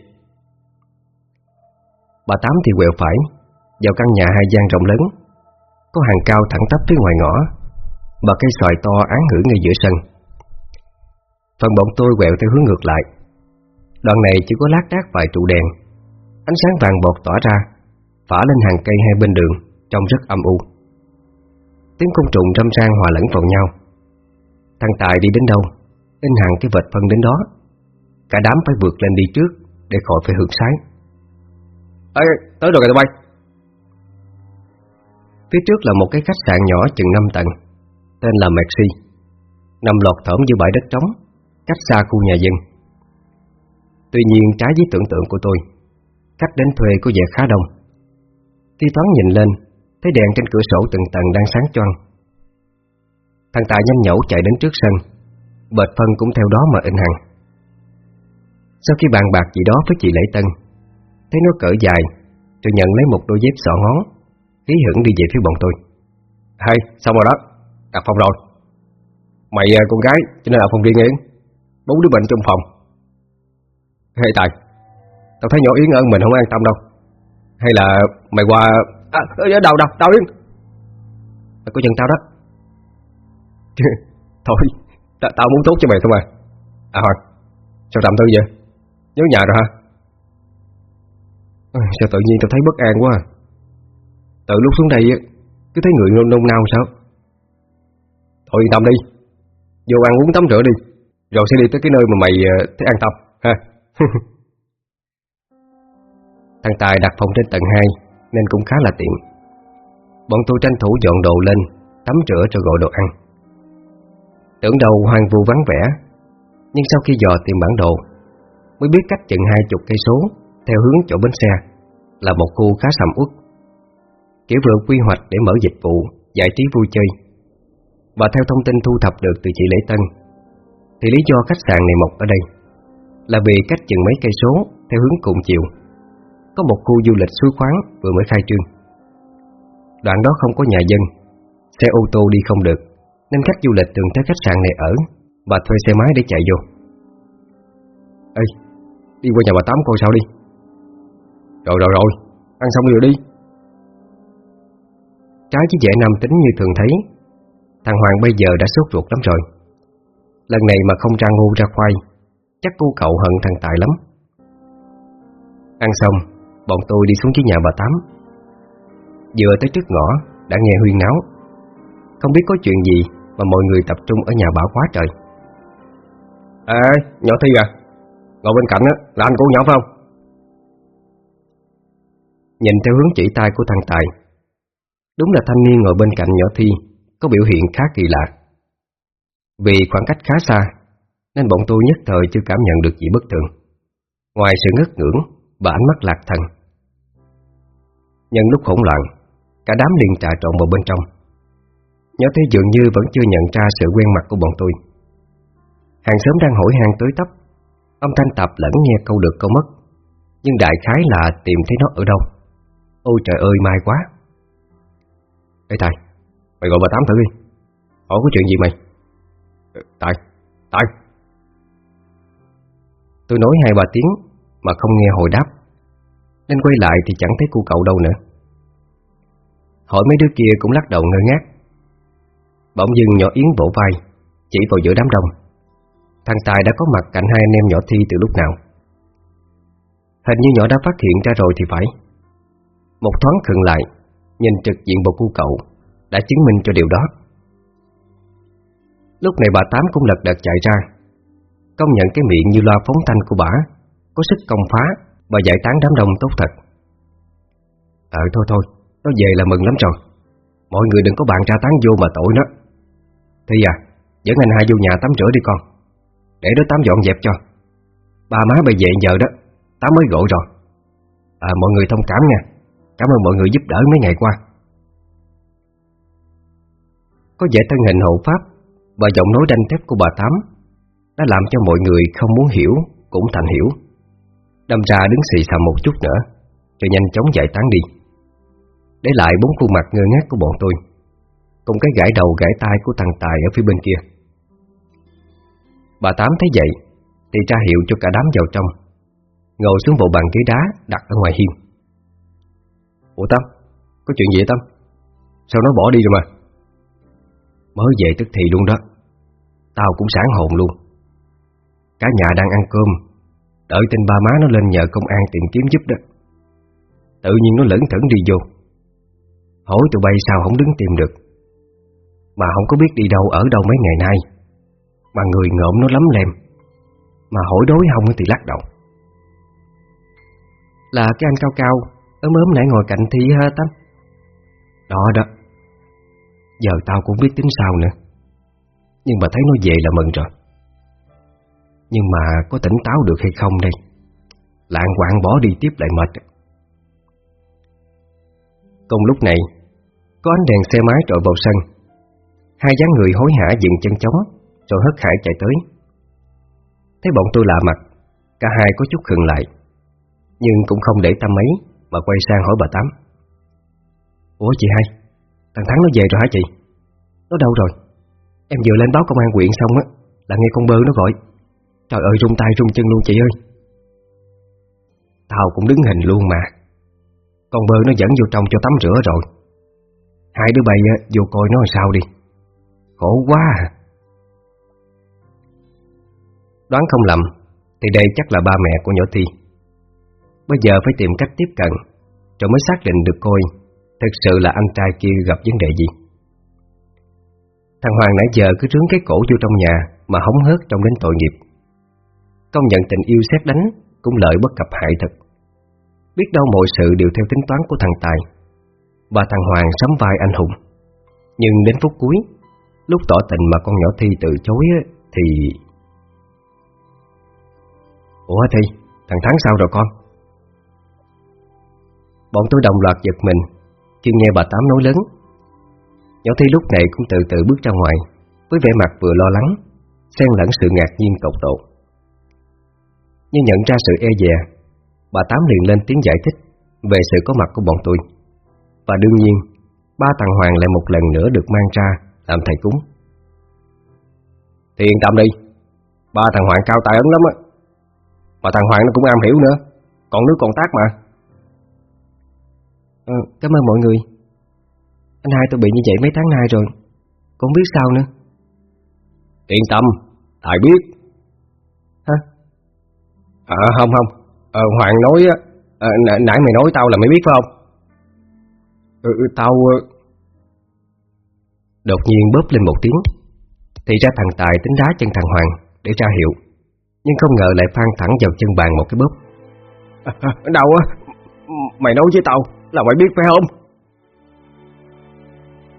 Bà Tám thì quẹo phải, Vào căn nhà hai gian rộng lớn. Có hàng cao thẳng tắp phía ngoài ngõ. Và cây xoài to án ngữ ngay giữa sân. Phần bọn tôi quẹo theo hướng ngược lại. Đoạn này chỉ có lát đác vài trụ đèn. Ánh sáng vàng bọt tỏa ra Phả lên hàng cây hai bên đường Trông rất âm u. Tiếng côn trùng râm ran hòa lẫn vào nhau. Thằng Tài đi đến đâu? In hàng cái vệt phân đến đó. Cả đám phải vượt lên đi trước Để khỏi phải hưởng sái. Ê, tới rồi kìa tụi bay. Phía trước là một cái khách sạn nhỏ chừng 5 tầng Tên là Merci Nằm lọt thởm giữa bãi đất trống Cách xa khu nhà dân Tuy nhiên trái với tưởng tượng của tôi Khách đến thuê có vẻ khá đông. Khi toán nhìn lên Thấy đèn trên cửa sổ từng tầng đang sáng choang. Thằng Tài nhanh nhẩu chạy đến trước sân Bệt phân cũng theo đó mà in hàng. Sau khi bàn bạc gì đó với chị Lễ Tân Thấy nó cỡ dài Rồi nhận lấy một đôi dép sọ ngón Hí hưởng đi về phía bọn tôi. Hay, xong rồi đó Đặt phòng rồi. Mày à, con gái cho nên là phòng riêng yên Bốn đứa bệnh trong phòng. Hay Tài. Tao thấy nhỏ Yến ơn mình không an tâm đâu. Hay là mày qua à, Đâu đâu đâu Yến. Mày có chân tao đó. Thôi Tao muốn tốt cho mày thôi mà. À Hoàng Sao tạm tư vậy? Nhớ nhà rồi hả? À, Sao tự nhiên tao thấy bất an quá à? Từ lúc xuống đây Cứ thấy người nôn nôn nao sao? Thôi yên tâm đi. Vô ăn uống tắm rửa đi. Rồi sẽ đi tới cái nơi mà mày thấy an tâm ha. Thằng Tài đặt phòng trên tầng 2 Nên cũng khá là tiện. Bọn tôi tranh thủ dọn đồ lên, Tắm rửa rồi gọi đồ ăn. Tưởng đầu hoang vu vắng vẻ, Nhưng sau khi dò tìm bản đồ, Mới biết cách chừng hai chục cây số Theo hướng chỗ bến xe Là một khu khá sầm uất. Kiểu vừa quy hoạch để mở dịch vụ, Giải trí vui chơi. Và theo thông tin thu thập được từ chị Lễ Tân, Thì lý do khách sạn này mọc ở đây. Là vì cách chừng mấy cây số, Theo hướng cùng chiều. Có một khu du lịch suối khoáng vừa mới khai trương. Đoạn đó không có nhà dân, Xe ô tô đi không được, Nên khách du lịch thường tới khách sạn này ở Và thuê xe máy để chạy vô. Ê, Đi qua nhà bà Tám coi sao đi. Rồi rồi rồi, Ăn xong rồi đi. Trái với vẻ nam tính như thường thấy, Thằng Hoàng bây giờ đã sốt ruột lắm rồi. Lần này mà không ra ngu ra khoai Chắc cô cậu hận thằng Tài lắm. Ăn xong Bọn tôi đi xuống dưới nhà bà Tám. Vừa tới trước ngõ Đã nghe huyên náo Không biết có chuyện gì Mà mọi người tập trung ở nhà bà quá trời. Ê, nhỏ Thi à Ngồi bên cạnh á, là anh của nhỏ phải không? Nhìn theo hướng chỉ tay của thằng Tài Đúng là thanh niên ngồi bên cạnh nhỏ Thi Có biểu hiện khá kỳ lạ. Vì khoảng cách khá xa nên bọn tôi nhất thời chưa cảm nhận được gì bất thường. Ngoài sự ngất ngưỡng, Và ánh mắt lạc thần. Nhân lúc hỗn loạn, Cả đám liền trà trộn vào bên trong. Nhớ thấy dường như vẫn chưa nhận ra sự quen mặt của bọn tôi. Hàng xóm đang hỏi hàng tới tấp. Âm thanh tạp lẫn nghe câu được câu mất. Nhưng đại khái là tìm thấy nó ở đâu? Ôi trời ơi mai quá. Ê, Tài, Mày gọi bà Tám thử đi. Hỏi có chuyện gì mày? Ờ, Tài Tài. Tôi nói hai ba tiếng Mà không nghe hồi đáp. Nên quay lại thì chẳng thấy cô cậu đâu nữa. Hỏi mấy đứa kia cũng lắc đầu ngơ ngác. Bỗng dưng nhỏ Yến vỗ vai, Chỉ vào giữa đám đông. Thằng Tài đã có mặt cạnh hai anh em nhỏ Thi từ lúc nào. Hình như nhỏ đã phát hiện ra rồi thì phải. Một thoáng khựng lại, Nhìn trực diện vào cô cậu, Đã chứng minh cho điều đó. Lúc này bà Tám cũng lật đật chạy ra. Công nhận cái miệng như loa phóng thanh của bà, Có sức công phá Và giải tán đám đông tốt thật. Ờ thôi thôi, Nó về là mừng lắm rồi. Mọi người đừng có bạn ra tán vô mà tội nó. Thì à Dẫn anh hai vô nhà tắm rửa đi con. Để đó tắm dọn dẹp cho. Ba má bây về giờ đó, Tám mới gội rồi. À mọi người thông cảm nha. Cảm ơn mọi người giúp đỡ mấy ngày qua. Có vẻ thân hình hộ pháp Và giọng nói đanh thép của bà Tám đã làm cho mọi người không muốn hiểu, Cũng thành hiểu. Đâm ra đứng xì xầm một chút nữa, Cho nhanh chóng giải tán đi. Để lại bốn khuôn mặt ngơ ngác của bọn tôi, Cùng cái gãi đầu gãi tai của thằng Tài ở phía bên kia. Bà Tám thấy vậy, Thì tra hiệu cho cả đám vào trong, Ngồi xuống bộ bàn ghế đá đặt ở ngoài hiên. Ủa Tâm Có chuyện gì vậy Tâm Sao nó bỏ đi rồi mà? Mới về tức thì luôn đó. Tao cũng sáng hồn luôn. Cả nhà đang ăn cơm. Đợi tin ba má nó lên nhờ công an tìm kiếm giúp đó. Tự nhiên nó lẫn thẫn đi vô. Hỏi tụi bay sao không đứng tìm được. Mà không có biết đi đâu ở đâu mấy ngày nay. Mà người ngộm nó lắm lem. Mà hỏi đối không thì lắc đầu. Là cái anh cao cao Ấm ấm nãy ngồi cạnh Thi ha Tâm Đó đó. Giờ tao cũng biết tính sao nữa. Nhưng mà thấy nó về là mừng rồi nhưng mà có tỉnh táo được hay không đây? Lạng quạng bỏ đi tiếp lại mệt. Cùng lúc này, Có ánh đèn xe máy trội vào sân. Hai dáng người hối hả dựng chân chống rồi hất hải chạy tới. Thấy bọn tôi lạ mặt, Cả hai có chút khựng lại, Nhưng cũng không để tâm mấy Mà quay sang hỏi bà Tám. Ủa chị hai, Thằng Thắng nó về rồi hả chị? Nó đâu rồi? Em vừa lên báo công an quyện xong á, Là nghe con bơ nó gọi. Trời ơi, rung tay, rung chân luôn chị ơi. Tao cũng đứng hình luôn mà. Con bơ nó dẫn vô trong cho tắm rửa rồi. Hai đứa bay vô coi nó làm sao đi. Khổ quá à. Đoán không lầm, Thì đây chắc là ba mẹ của nhỏ Thi. Bây giờ phải tìm cách tiếp cận, Rồi mới xác định được coi Thực sự là anh trai kia gặp vấn đề gì. Thằng Hoàng nãy giờ cứ trướng cái cổ vô trong nhà Mà hóng hớt trong đến tội nghiệp. Công nhận tình yêu xét đánh Cũng lợi bất cập hại thật Biết đâu mọi sự đều theo tính toán của thằng Tài Và thằng Hoàng sắm vai anh hùng Nhưng đến phút cuối Lúc tỏ tình mà con nhỏ Thi từ chối Thì Ủa Thi, thằng Thắng sao rồi con? Bọn tôi đồng loạt giật mình Khi nghe bà Tám nói lớn Nhỏ Thi lúc này cũng từ từ bước ra ngoài Với vẻ mặt vừa lo lắng xen lẫn sự ngạc nhiên cộng tột. Nhưng nhận ra sự e dè. Bà Tám liền lên tiếng giải thích Về sự có mặt của bọn tôi. Và đương nhiên Ba thằng Hoàng lại một lần nữa được mang ra Làm thầy cúng. Thì yên tâm đi Ba thằng Hoàng cao tài ấn lắm á. Mà thằng Hoàng nó cũng am hiểu nữa Còn nước còn tác mà. Ừ, Cảm ơn mọi người. Anh hai tôi bị như vậy mấy tháng nay rồi Cũng biết sao nữa. Yên tâm Thầy biết. À không không. À, Hoàng nói á à, Nãy mày nói tao là mày biết phải không? Ừ, ừ Tao. Đột nhiên bóp lên một tiếng. Thì ra thằng Tài tính đá chân thằng Hoàng Để ra hiệu. Nhưng không ngờ lại phan thẳng vào chân bàn một cái bóp. À, à, Đâu á Mày nói với tao là mày biết phải không?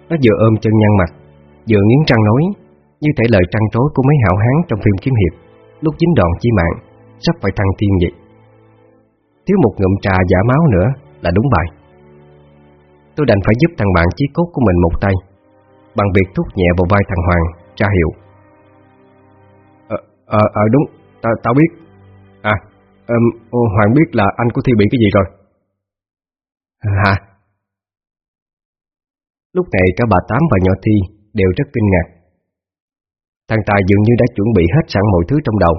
Nó vừa ôm chân nhăn mặt Vừa nghiến răng nói Như thể lời trăng trối của mấy hảo hán trong phim kiếm hiệp Lúc dính đòn chi mạng Sắp phải thăng thiên vậy Thiếu một ngụm trà giả máu nữa là đúng bài. Tôi đành phải giúp thằng bạn chí cốt của mình một tay. Bằng việc thúc nhẹ vào vai thằng Hoàng Tra hiệu. Ờ, ờ, ờ đúng, tao, tao biết. À, um, Hoàng biết là anh của Thi bị cái gì rồi? Hả? Lúc này cả bà Tám và nhỏ Thi đều rất kinh ngạc. Thằng Tài dường như đã chuẩn bị hết sẵn mọi thứ trong đầu.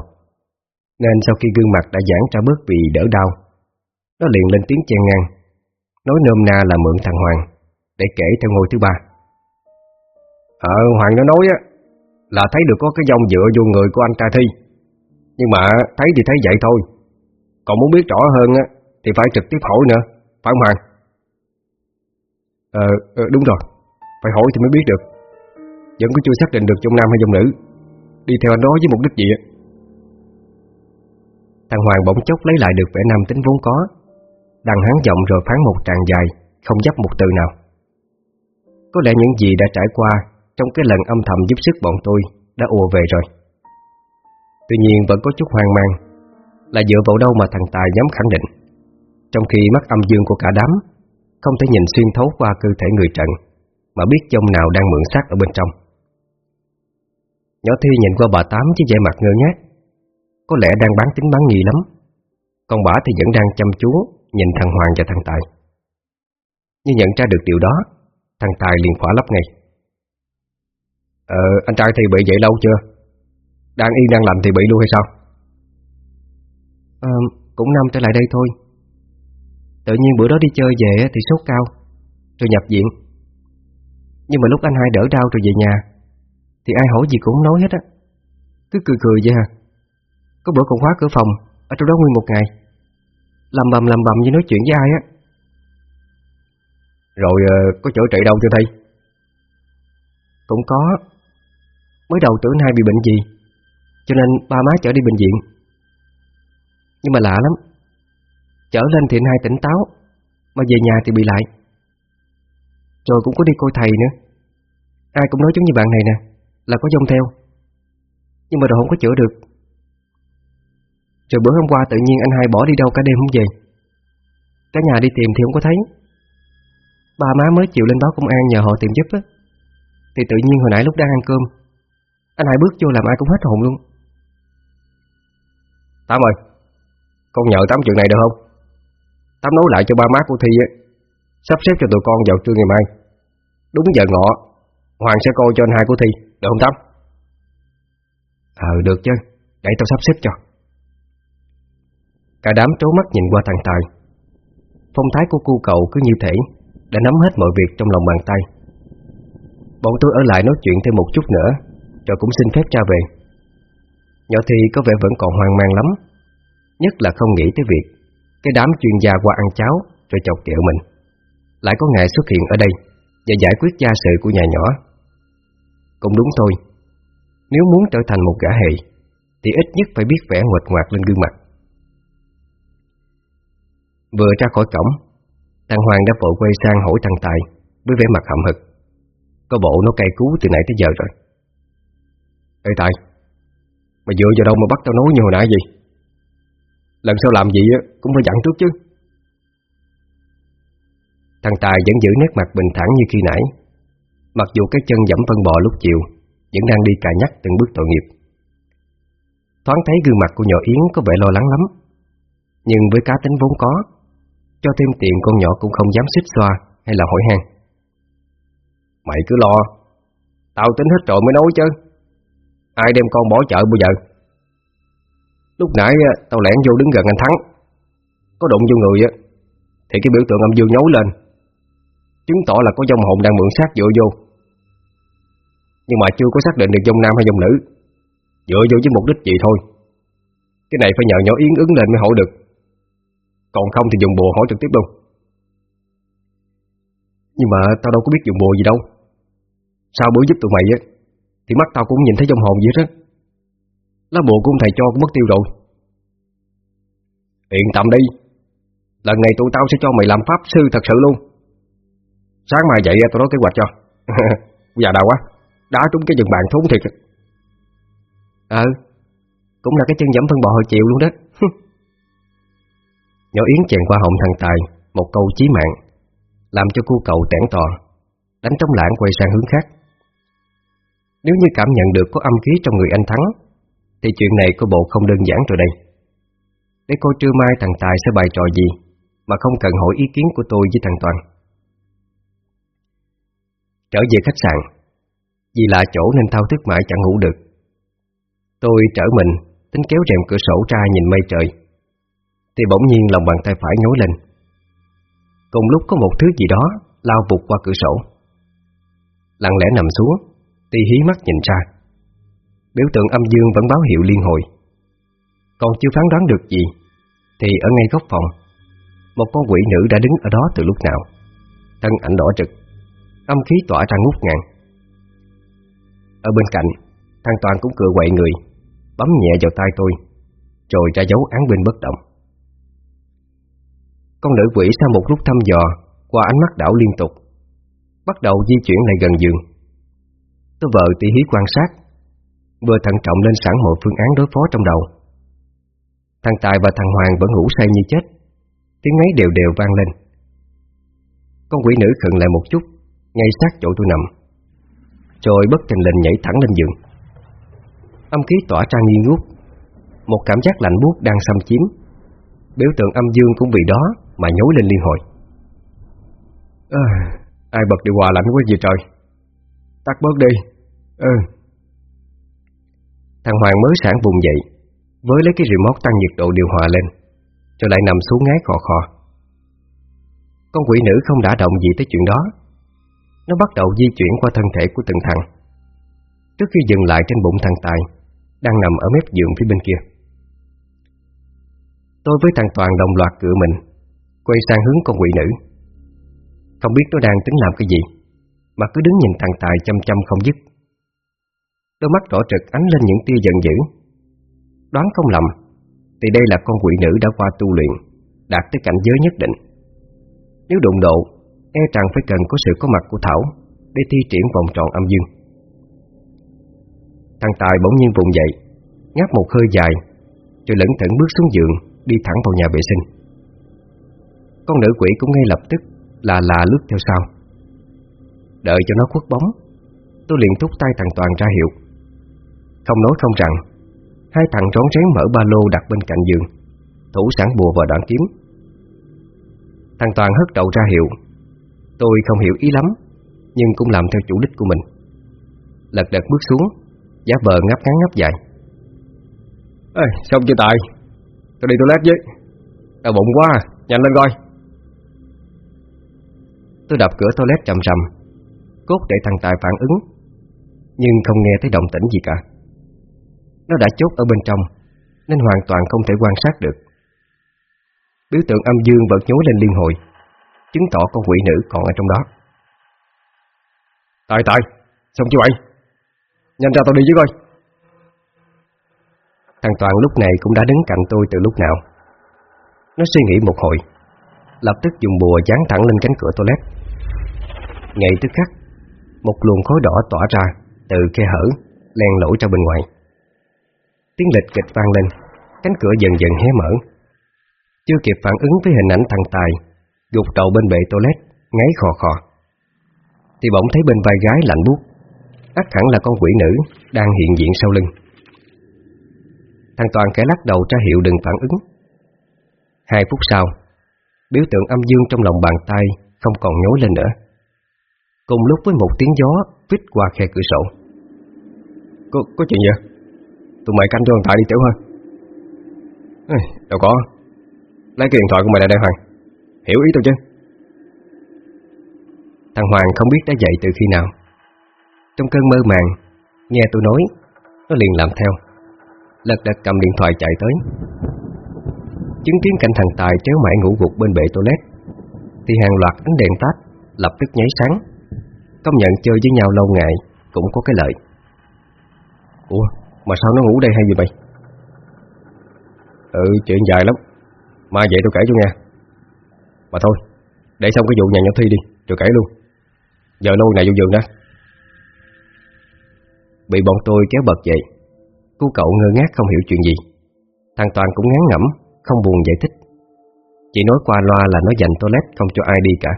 Nên sau khi gương mặt đã giãn ra bớt vì đỡ đau Nó liền lên tiếng chen ngang Nói nôm na là mượn thằng Hoàng Để kể theo ngôi thứ ba. Ờ Hoàng nó nói á Là thấy được có cái dòng dựa vô người của anh trai Thi. Nhưng mà thấy thì thấy vậy thôi. Còn muốn biết rõ hơn á Thì phải trực tiếp hỏi nữa Phải không Hoàng? Ờ, ờ đúng rồi Phải hỏi thì mới biết được. Vẫn có chưa xác định được trong nam hay trong nữ. Đi theo anh đó với mục đích gì á Thằng Hoàng bỗng chốc lấy lại được vẻ nam tính vốn có. Đằng hắn giọng rồi phán một tràng dài, Không dấp một từ nào. Có lẽ những gì đã trải qua Trong cái lần âm thầm giúp sức bọn tôi Đã ùa về rồi. Tuy nhiên vẫn có chút hoang mang, Là dựa vào đâu mà thằng Tài dám khẳng định. Trong khi mắt âm dương của cả đám Không thể nhìn xuyên thấu qua cơ thể người trận, Mà biết dông nào đang mượn xác ở bên trong. Nhỏ Thi nhìn qua bà Tám với vẻ mặt ngơ ngác. Có lẽ đang bán tính bán nghi lắm. Còn bà thì vẫn đang chăm chú Nhìn thằng Hoàng và thằng Tài. Như nhận ra được điều đó Thằng Tài liền khỏa lấp ngay. Ờ, anh trai thì bị vậy lâu chưa? Đang yên đang lành thì bị luôn hay sao? Ờ, cũng năm trở lại đây thôi. Tự nhiên bữa đó đi chơi về thì sốt cao. Rồi nhập viện. Nhưng mà lúc anh hai đỡ đau rồi về nhà Thì ai hỏi gì cũng nói hết á. Cứ cười cười vậy hả? Có bữa còn khóa cửa phòng Ở trong đó nguyên một ngày. Lầm bầm lầm bầm như nói chuyện với ai á. Rồi uh, có chữa trị đâu cho thầy? Cũng có. Mới đầu tưởng hai bị bệnh gì Cho nên ba má chở đi bệnh viện. Nhưng mà lạ lắm Chở lên thì hai tỉnh táo Mà về nhà thì bị lại. Rồi cũng có đi coi thầy nữa. Ai cũng nói giống như bạn này nè Là có dông theo. Nhưng mà rồi không có chữa được rồi bữa hôm qua tự nhiên anh hai bỏ đi đâu cả đêm không về? Cả nhà đi tìm thì không có thấy. Ba má mới chịu lên báo công an nhờ họ tìm giúp á. Thì tự nhiên hồi nãy lúc đang ăn cơm, Anh hai bước vô làm ai cũng hết hồn luôn. Tám ơi, Con nhờ Tám chuyện này được không? Tám nối lại cho ba má của Thi á, Sắp xếp cho tụi con vào trưa ngày mai. Đúng giờ ngọ, Hoàng sẽ coi cho anh hai của Thi, Được không Tám? Ờ được chứ. Để tao sắp xếp cho. Cả đám trố mắt nhìn qua thằng Tài Phong thái của cô cậu cứ như thể Đã nắm hết mọi việc trong lòng bàn tay. Bọn tôi ở lại nói chuyện thêm một chút nữa, Rồi cũng xin phép ra về. Nhỏ Thi có vẻ vẫn còn hoang mang lắm, Nhất là không nghĩ tới việc cái đám chuyên gia qua ăn cháo Rồi chọc kẹo mình. Lại có ngày xuất hiện ở đây Và giải quyết gia sự của nhà nhỏ. Cũng đúng thôi, Nếu muốn trở thành một gã hề Thì ít nhất phải biết vẽ nguệch ngoạc lên gương mặt. Vừa ra khỏi cổng Thằng Hoàng đã vội quay sang hỏi thằng Tài Với vẻ mặt hậm hực. Có bộ nó cay cú từ nãy tới giờ rồi. Ê Tài, Mày dựa vào đâu mà bắt tao nói như hồi nãy gì Lần sau làm gì cũng phải dặn trước chứ. Thằng Tài vẫn giữ nét mặt bình thản như khi nãy. Mặc dù cái chân dẫm phân bò lúc chiều, Vẫn đang đi cà nhắc từng bước tội nghiệp. Thoáng thấy gương mặt của nhỏ Yến có vẻ lo lắng lắm. Nhưng với cá tính vốn có cho thêm tiền con nhỏ cũng không dám xích xoa Hay là hỏi han. Mày cứ lo Tao tính hết rồi mới nói chứ. Ai đem con bỏ chợ bây giờ? Lúc nãy tao lẻn vô đứng gần anh Thắng. Có đụng vô người á Thì cái biểu tượng âm dương nhối lên. Chứng tỏ là có dòng hồn đang mượn sát dựa vô. Nhưng mà chưa có xác định được dòng nam hay dòng nữ. Dựa vô với mục đích gì thôi. Cái này phải nhờ nhỏ Yến ứng lên mới hỏi được còn không thì dùng bùa hỏi trực tiếp luôn. Nhưng mà tao đâu có biết dùng bùa gì đâu. Sao bữa giúp tụi mày á, Thì mắt tao cũng nhìn thấy trong hồn gì hết á. Lá bùa của ông thầy cho cũng mất tiêu rồi. Yên tâm đi, Lần này tụi tao sẽ cho mày làm pháp sư thật sự luôn. Sáng mai dậy tao nói kế hoạch cho. Già đầu quá, đá trúng cái rừng bàn thốn thiệt Ờ Cũng là cái chân dẫm phân bò hồi chiều luôn đó. Nhỏ Yến chèn qua họng thằng Tài, Một câu chí mạng, Làm cho cô cậu tẻn tò, Đánh trống lãng quay sang hướng khác. Nếu như cảm nhận được có âm khí trong người anh Thắng, Thì chuyện này của bộ không đơn giản rồi đây. Để coi trưa mai thằng Tài sẽ bày trò gì Mà không cần hỏi ý kiến của tôi với thằng Toàn? Trở về khách sạn, Vì là chỗ nên thao thức mãi chẳng ngủ được. Tôi trở mình, Tính kéo rèm cửa sổ ra nhìn mây trời. Thì bỗng nhiên lòng bàn tay phải nhối lên. Cùng lúc có một thứ gì đó Lao vụt qua cửa sổ. Lặng lẽ nằm xuống, Ti hí mắt nhìn ra. Biểu tượng âm dương vẫn báo hiệu liên hồi. Còn chưa phán đoán được gì, Thì ở ngay góc phòng, Một con quỷ nữ đã đứng ở đó từ lúc nào. Thân ảnh đỏ trực Âm khí tỏa ra ngút ngàn. Ở bên cạnh, Thằng Toàn cũng cựa quậy người, Bấm nhẹ vào tay tôi, Rồi ra dấu án bên bất động. Con nữ quỷ sau một lúc thăm dò, Qua ánh mắt đảo liên tục, Bắt đầu di chuyển lại gần giường. Tôi vợ tỉ hí quan sát, Vừa thận trọng lên sẵn mọi phương án đối phó trong đầu. Thằng Tài và thằng Hoàng vẫn ngủ say như chết, Tiếng ngáy đều đều vang lên. Con quỷ nữ khựng lại một chút, Ngay sát chỗ tôi nằm, Rồi bất tình lình nhảy thẳng lên giường. Âm khí tỏa ra nghi ngút, Một cảm giác lạnh buốt đang xâm chiếm, Biểu tượng âm dương cũng vì đó. Mà nhối lên liên hồi. À, Ai bật điều hòa lạnh quá gì trời. Tắt bớt đi. Ừ. Thằng Hoàng mới sáng vùng dậy Với lấy cái remote tăng nhiệt độ điều hòa lên Rồi lại nằm xuống ngái khò khò. Con quỷ nữ không đã động gì tới chuyện đó. Nó bắt đầu di chuyển qua thân thể của từng thằng. Trước khi dừng lại trên bụng thằng Tài Đang nằm ở mép giường phía bên kia. Tôi với thằng Toàn đồng loạt cựa mình Quay sang hướng con quỷ nữ. Không biết nó đang tính làm cái gì, Mà cứ đứng nhìn thằng Tài chăm chăm không dứt. Đôi mắt đỏ trực ánh lên những tia giận dữ. Đoán không lầm, Thì đây là con quỷ nữ đã qua tu luyện, Đạt tới cảnh giới nhất định. Nếu đụng độ E rằng phải cần có sự có mặt của Thảo Để thi triển vòng tròn âm dương. Thằng Tài bỗng nhiên vùng dậy, Ngáp một hơi dài, Rồi lững thững bước xuống giường, Đi thẳng vào nhà vệ sinh. Con nữ quỷ cũng ngay lập tức Là là lướt theo sau. Đợi cho nó khuất bóng Tôi liền thúc tay thằng Toàn ra hiệu. Không nói không rằng Hai thằng trốn rén mở ba lô đặt bên cạnh giường Thủ sẵn bùa và đoạn kiếm. Thằng Toàn hất đầu ra hiệu. Tôi không hiểu ý lắm Nhưng cũng làm theo chủ đích của mình. Lật đật bước xuống Giá bờ ngáp ngắn ngáp dài. Ê, xong chưa Tài? Tôi đi toilet với. Đau bụng quá, nhanh lên coi. Tôi đập cửa toilet trầm rầm. Cốt để thằng Tài phản ứng. Nhưng không nghe thấy động tĩnh gì cả. Nó đã chốt ở bên trong Nên hoàn toàn không thể quan sát được. Biểu tượng âm dương vẫn nhối lên liên hồi Chứng tỏ con quỷ nữ còn ở trong đó. Tài tài, xong chưa vậy Nhanh ra tao đi với coi. Thằng Toàn lúc này cũng đã đứng cạnh tôi từ lúc nào. Nó suy nghĩ một hồi Lập tức dùng bùa dán thẳng lên cánh cửa toilet ngay tức khắc, Một luồng khói đỏ tỏa ra Từ khe hở, Len lỏi ra bên ngoài. Tiếng lịch kịch vang lên, Cánh cửa dần dần hé mở. Chưa kịp phản ứng với hình ảnh thằng Tài, Gục đầu bên bệ toilet, Ngáy khò khò. Thì bỗng thấy bên vai gái lạnh buốt, ắt hẳn là con quỷ nữ Đang hiện diện sau lưng. Thằng Toàn kẻ lắc đầu ra hiệu đừng phản ứng. Hai phút sau, Biểu tượng âm dương trong lòng bàn tay Không còn nhối lên nữa. Cùng lúc với một tiếng gió Vít qua khe cửa sổ. Có, có chuyện gì Tụi mày canh cho thằng Tài đi tiểu hơn. Ê, Đâu có. Lấy cái điện thoại của mày lại đây Hoàng. Hiểu ý tôi chứ? Thằng Hoàng không biết đã dậy từ khi nào. Trong cơn mơ màng Nghe tôi nói Nó liền làm theo. Lật đật cầm điện thoại chạy tới. Chứng kiến cảnh thằng Tài tréo mãi ngủ gục bên bệ toilet Thì hàng loạt ánh đèn tát Lập tức nháy sáng Công nhận chơi với nhau lâu ngày Cũng có cái lợi. Ủa, mà sao nó ngủ đây hay gì vậy? Ừ chuyện dài lắm. Mai vậy tôi kể cho nghe. Mà thôi, Để xong cái vụ nhà nhỏ thi đi Rồi kể luôn. Giờ lôi này vô giường đó Bị bọn tôi kéo bật dậy. Cô cậu ngơ ngác không hiểu chuyện gì. Thằng Toàn cũng ngán ngẩm, Không buồn giải thích. Chỉ nói qua loa là nó dành toilet không cho ai đi cả.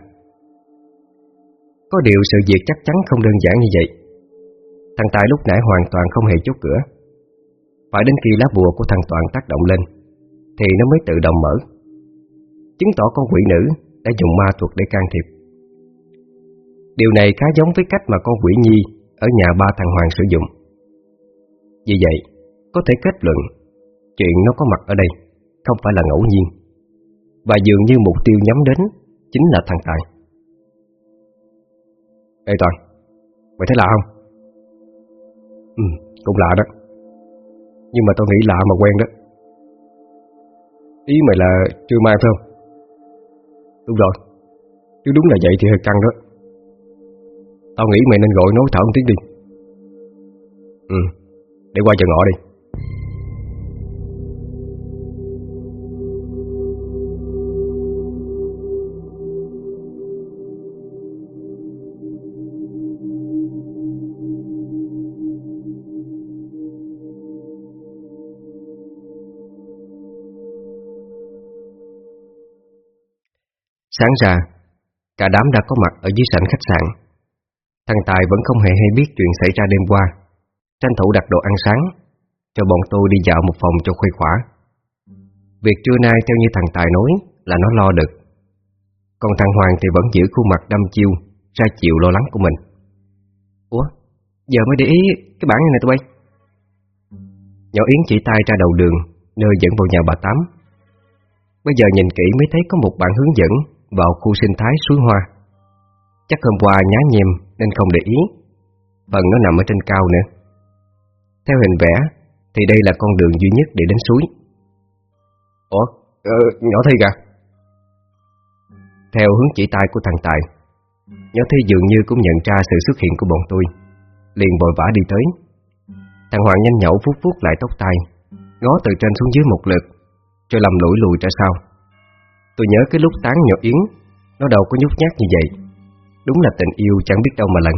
Có điều sự việc chắc chắn không đơn giản như vậy. Thằng Tài lúc nãy hoàn toàn không hề chốt cửa. Phải đến khi lá bùa của thằng Toàn tác động lên, Thì nó mới tự động mở. Chứng tỏ con quỷ nữ đã dùng ma thuật để can thiệp. Điều này khá giống với cách mà con quỷ nhi Ở nhà ba thằng Hoàng sử dụng. Vì vậy, Có thể kết luận Chuyện nó có mặt ở đây Không phải là ngẫu nhiên, Và dường như mục tiêu nhắm đến Chính là thằng Tài. Ê Toàn Mày thấy lạ không? Ừ, cũng lạ đó. Nhưng mà tao nghĩ lạ mà quen đó. Ý mày là chưa mai phải không? Đúng rồi. Chứ đúng là vậy thì hơi căng đó. Tao nghĩ mày nên gọi nối thở một tiếng đi. Ừ Để qua chờ ngọ đi. Sáng ra, cả đám đã có mặt ở dưới sảnh khách sạn. Thằng Tài vẫn không hề hay biết chuyện xảy ra đêm qua, tranh thủ đặt đồ ăn sáng, cho bọn tôi đi dạo một phòng cho khuây khỏa. Việc trưa nay theo như thằng Tài nói là nó lo được. Còn thằng Hoàng thì vẫn giữ khuôn mặt đâm chiêu, ra chịu lo lắng của mình. Ủa, giờ mới để ý cái bản này nè tụi bay. Nhỏ Yến chỉ tay ra đầu đường, nơi dẫn vào nhà bà Tám. Bây giờ nhìn kỹ mới thấy có một bản hướng dẫn vào khu sinh thái suối hoa. Chắc hôm qua nhá nhem nên không để ý, phần nó nằm ở trên cao nữa. Theo hình vẽ thì đây là con đường duy nhất để đến suối. Ủa, ờ, nhỏ Thi kìa. Theo hướng chỉ tay của thằng Tài, nhỏ Thi dường như cũng nhận ra sự xuất hiện của bọn tôi, liền vội vã đi tới. Thằng Hoàng nhanh nhẩu phút phút lại tóc tai, ngó từ trên xuống dưới một lượt, cho lầm lũi lùi ra sau. Tôi nhớ cái lúc tán nhỏ Yến Nó đâu có nhút nhát như vậy. Đúng là tình yêu chẳng biết đâu mà lần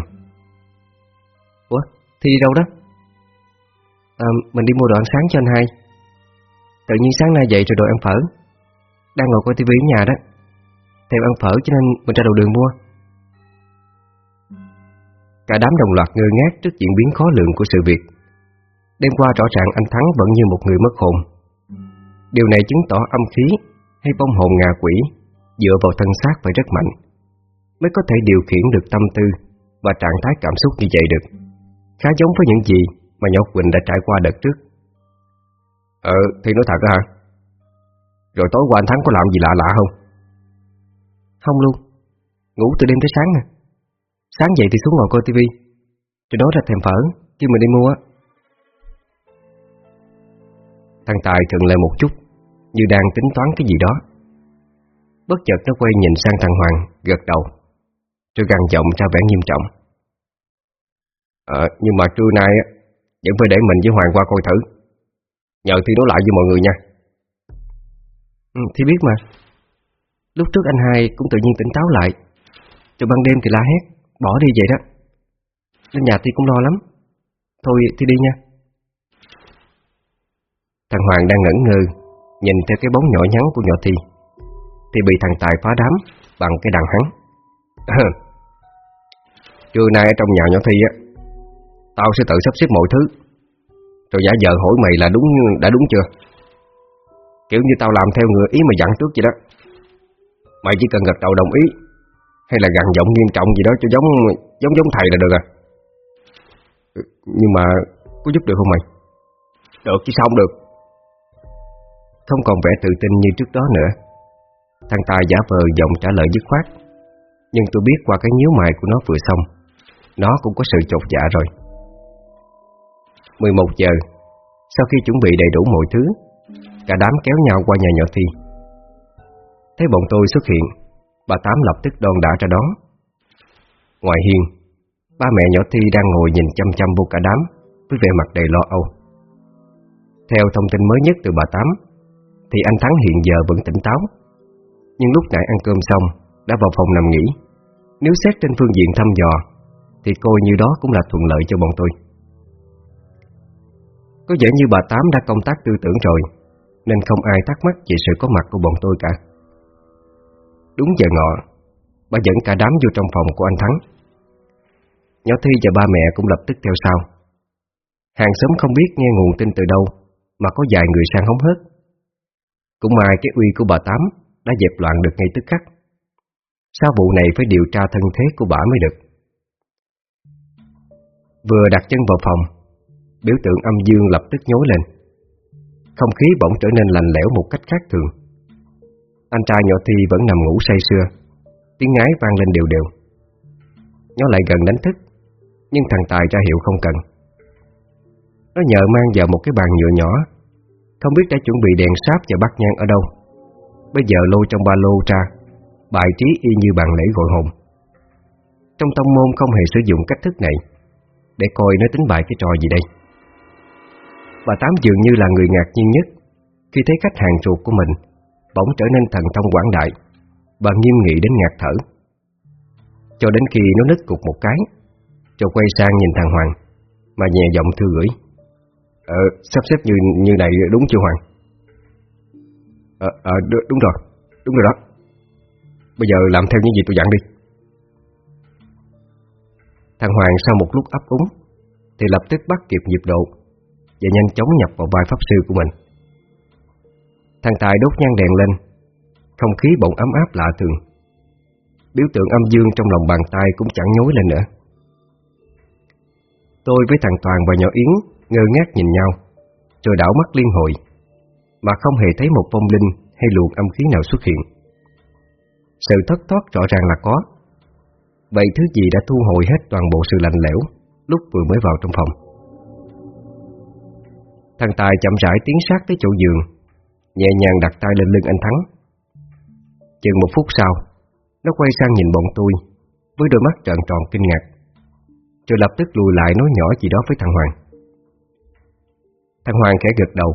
Ủa, Thi đi đâu đó? À, mình đi mua đồ ăn sáng cho anh hai. Tự nhiên sáng nay dậy rồi đồ ăn phở. Đang ngồi coi tivi ở nhà đó. Thèm ăn phở cho nên mình ra đầu đường mua. Cả đám đồng loạt ngơ ngác trước diễn biến khó lường của sự việc. Đêm qua rõ ràng anh Thắng vẫn như một người mất hồn. Điều này chứng tỏ âm khí hay vong hồn ngạ quỷ dựa vào thân xác phải rất mạnh mới có thể điều khiển được tâm tư và trạng thái cảm xúc như vậy được. Khá giống với những gì mà nhỏ Quỳnh đã trải qua đợt trước. Ờ, thì nói thật hả? Rồi tối qua anh Thắng có làm gì lạ lạ không? Không luôn, ngủ từ đêm tới sáng nè. Sáng dậy thì xuống ngồi coi tivi, rồi nói ra thèm phở, khi mình đi mua. Thằng Tài khựng lại một chút như đang tính toán cái gì đó. Bất chợt nó quay nhìn sang thằng Hoàng Gật đầu. Rồi gằn giọng ra vẻ nghiêm trọng. Ờ nhưng mà trưa nay Vẫn phải để mình với Hoàng qua coi thử. Nhờ thì nói lại với mọi người nha. Ừ, Thì biết mà. Lúc trước anh hai cũng tự nhiên tỉnh táo lại. Rồi ban đêm thì la hét Bỏ đi vậy đó. Lên nhà thì cũng lo lắm. Thôi thì đi nha. Thằng Hoàng đang ngẩn ngơ Nhìn theo cái bóng nhỏ nhắn của nhỏ Thi. Thì bị thằng Tài phá đám Bằng cái đàn hắn. Trưa nay ở trong nhà nhỏ Thi á, Tao sẽ tự sắp xếp mọi thứ. Rồi giả giờ hỏi mày là đúng, đã đúng chưa? Kiểu như tao làm theo người ý mà dặn trước vậy đó. Mày chỉ cần gật đầu đồng ý, Hay là gằn giọng nghiêm trọng gì đó cho giống giống giống thầy là được à? Ừ, nhưng mà có giúp được không mày? Được chứ sao không được không còn vẻ tự tin như trước đó nữa. Thằng Tài giả vờ giọng trả lời dứt khoát. Nhưng tôi biết qua cái nhíu mày của nó vừa xong, Nó cũng có sự chột dạ rồi. 11 giờ, Sau khi chuẩn bị đầy đủ mọi thứ, Cả đám kéo nhau qua nhà nhỏ Thi. Thấy bọn tôi xuất hiện, Bà Tám lập tức đòn đã ra đón Ngoài hiên, Ba mẹ nhỏ Thi đang ngồi nhìn chăm chăm vô cả đám Với vẻ mặt đầy lo âu. Theo thông tin mới nhất từ bà Tám thì anh Thắng hiện giờ vẫn tỉnh táo. Nhưng lúc nãy ăn cơm xong, Đã vào phòng nằm nghỉ. Nếu xét trên phương diện thăm dò, Thì coi như đó cũng là thuận lợi cho bọn tôi. Có vẻ như bà Tám đã công tác tư tưởng rồi, Nên không ai thắc mắc về sự có mặt của bọn tôi cả. Đúng giờ ngọ, Bà dẫn cả đám vô trong phòng của anh Thắng. Nhỏ Thi và ba mẹ cũng lập tức theo sau. Hàng xóm không biết nghe nguồn tin từ đâu, Mà có vài người sang hóng hớt. Cũng may cái uy của bà Tám Đã dẹp loạn được ngay tức khắc. Sau vụ này phải điều tra thân thế của bà mới được. Vừa đặt chân vào phòng, Biểu tượng âm dương lập tức nhối lên. Không khí bỗng trở nên lạnh lẽo một cách khác thường. Anh trai nhỏ Thi vẫn nằm ngủ say sưa, Tiếng ngái vang lên đều đều. Nó lại gần đánh thức, Nhưng thằng Tài ra hiệu không cần. Nó nhờ mang vào một cái bàn nhựa nhỏ không biết đã chuẩn bị đèn sáp và bắt nhang ở đâu. Bây giờ lôi trong ba lô ra, Bài trí y như bàn lễ gọi hồn. Trong tông môn không hề sử dụng cách thức này, Để coi nó tính bài cái trò gì đây. Bà Tám dường như là người ngạc nhiên nhất, Khi thấy khách hàng ruột của mình Bỗng trở nên thần thông quảng đại Bà nghiêm nghị đến ngạt thở. Cho đến khi nó nứt cục một cái Rồi quay sang nhìn thằng Hoàng, Mà nhẹ giọng thư gửi. Ờ, sắp xếp như như này đúng chưa Hoàng? Ờ, ờ đúng rồi, đúng rồi đó. Bây giờ làm theo những gì tôi dặn đi. Thằng Hoàng sau một lúc ấp úng Thì lập tức bắt kịp nhịp độ Và nhanh chóng nhập vào vai pháp sư của mình. Thằng Tài đốt nhang đèn lên Không khí bỗng ấm áp lạ thường. Biểu tượng âm dương trong lòng bàn tay cũng chẳng nhối lên nữa. Tôi với thằng Toàn và nhỏ Yến ngơ ngác nhìn nhau. Rồi đảo mắt liên hồi, Mà không hề thấy một vong linh hay luồng âm khí nào xuất hiện. Sự thất thoát rõ ràng là có. Vậy thứ gì đã thu hồi hết toàn bộ sự lạnh lẽo Lúc vừa mới vào trong phòng? Thằng Tài chậm rãi tiến sát tới chỗ giường, Nhẹ nhàng đặt tay lên lưng anh Thắng. Chừng một phút sau, Nó quay sang nhìn bọn tôi, Với đôi mắt trợn tròn kinh ngạc, Rồi lập tức lùi lại nói nhỏ gì đó với thằng Hoàng. Thằng Hoàng khẽ gật đầu,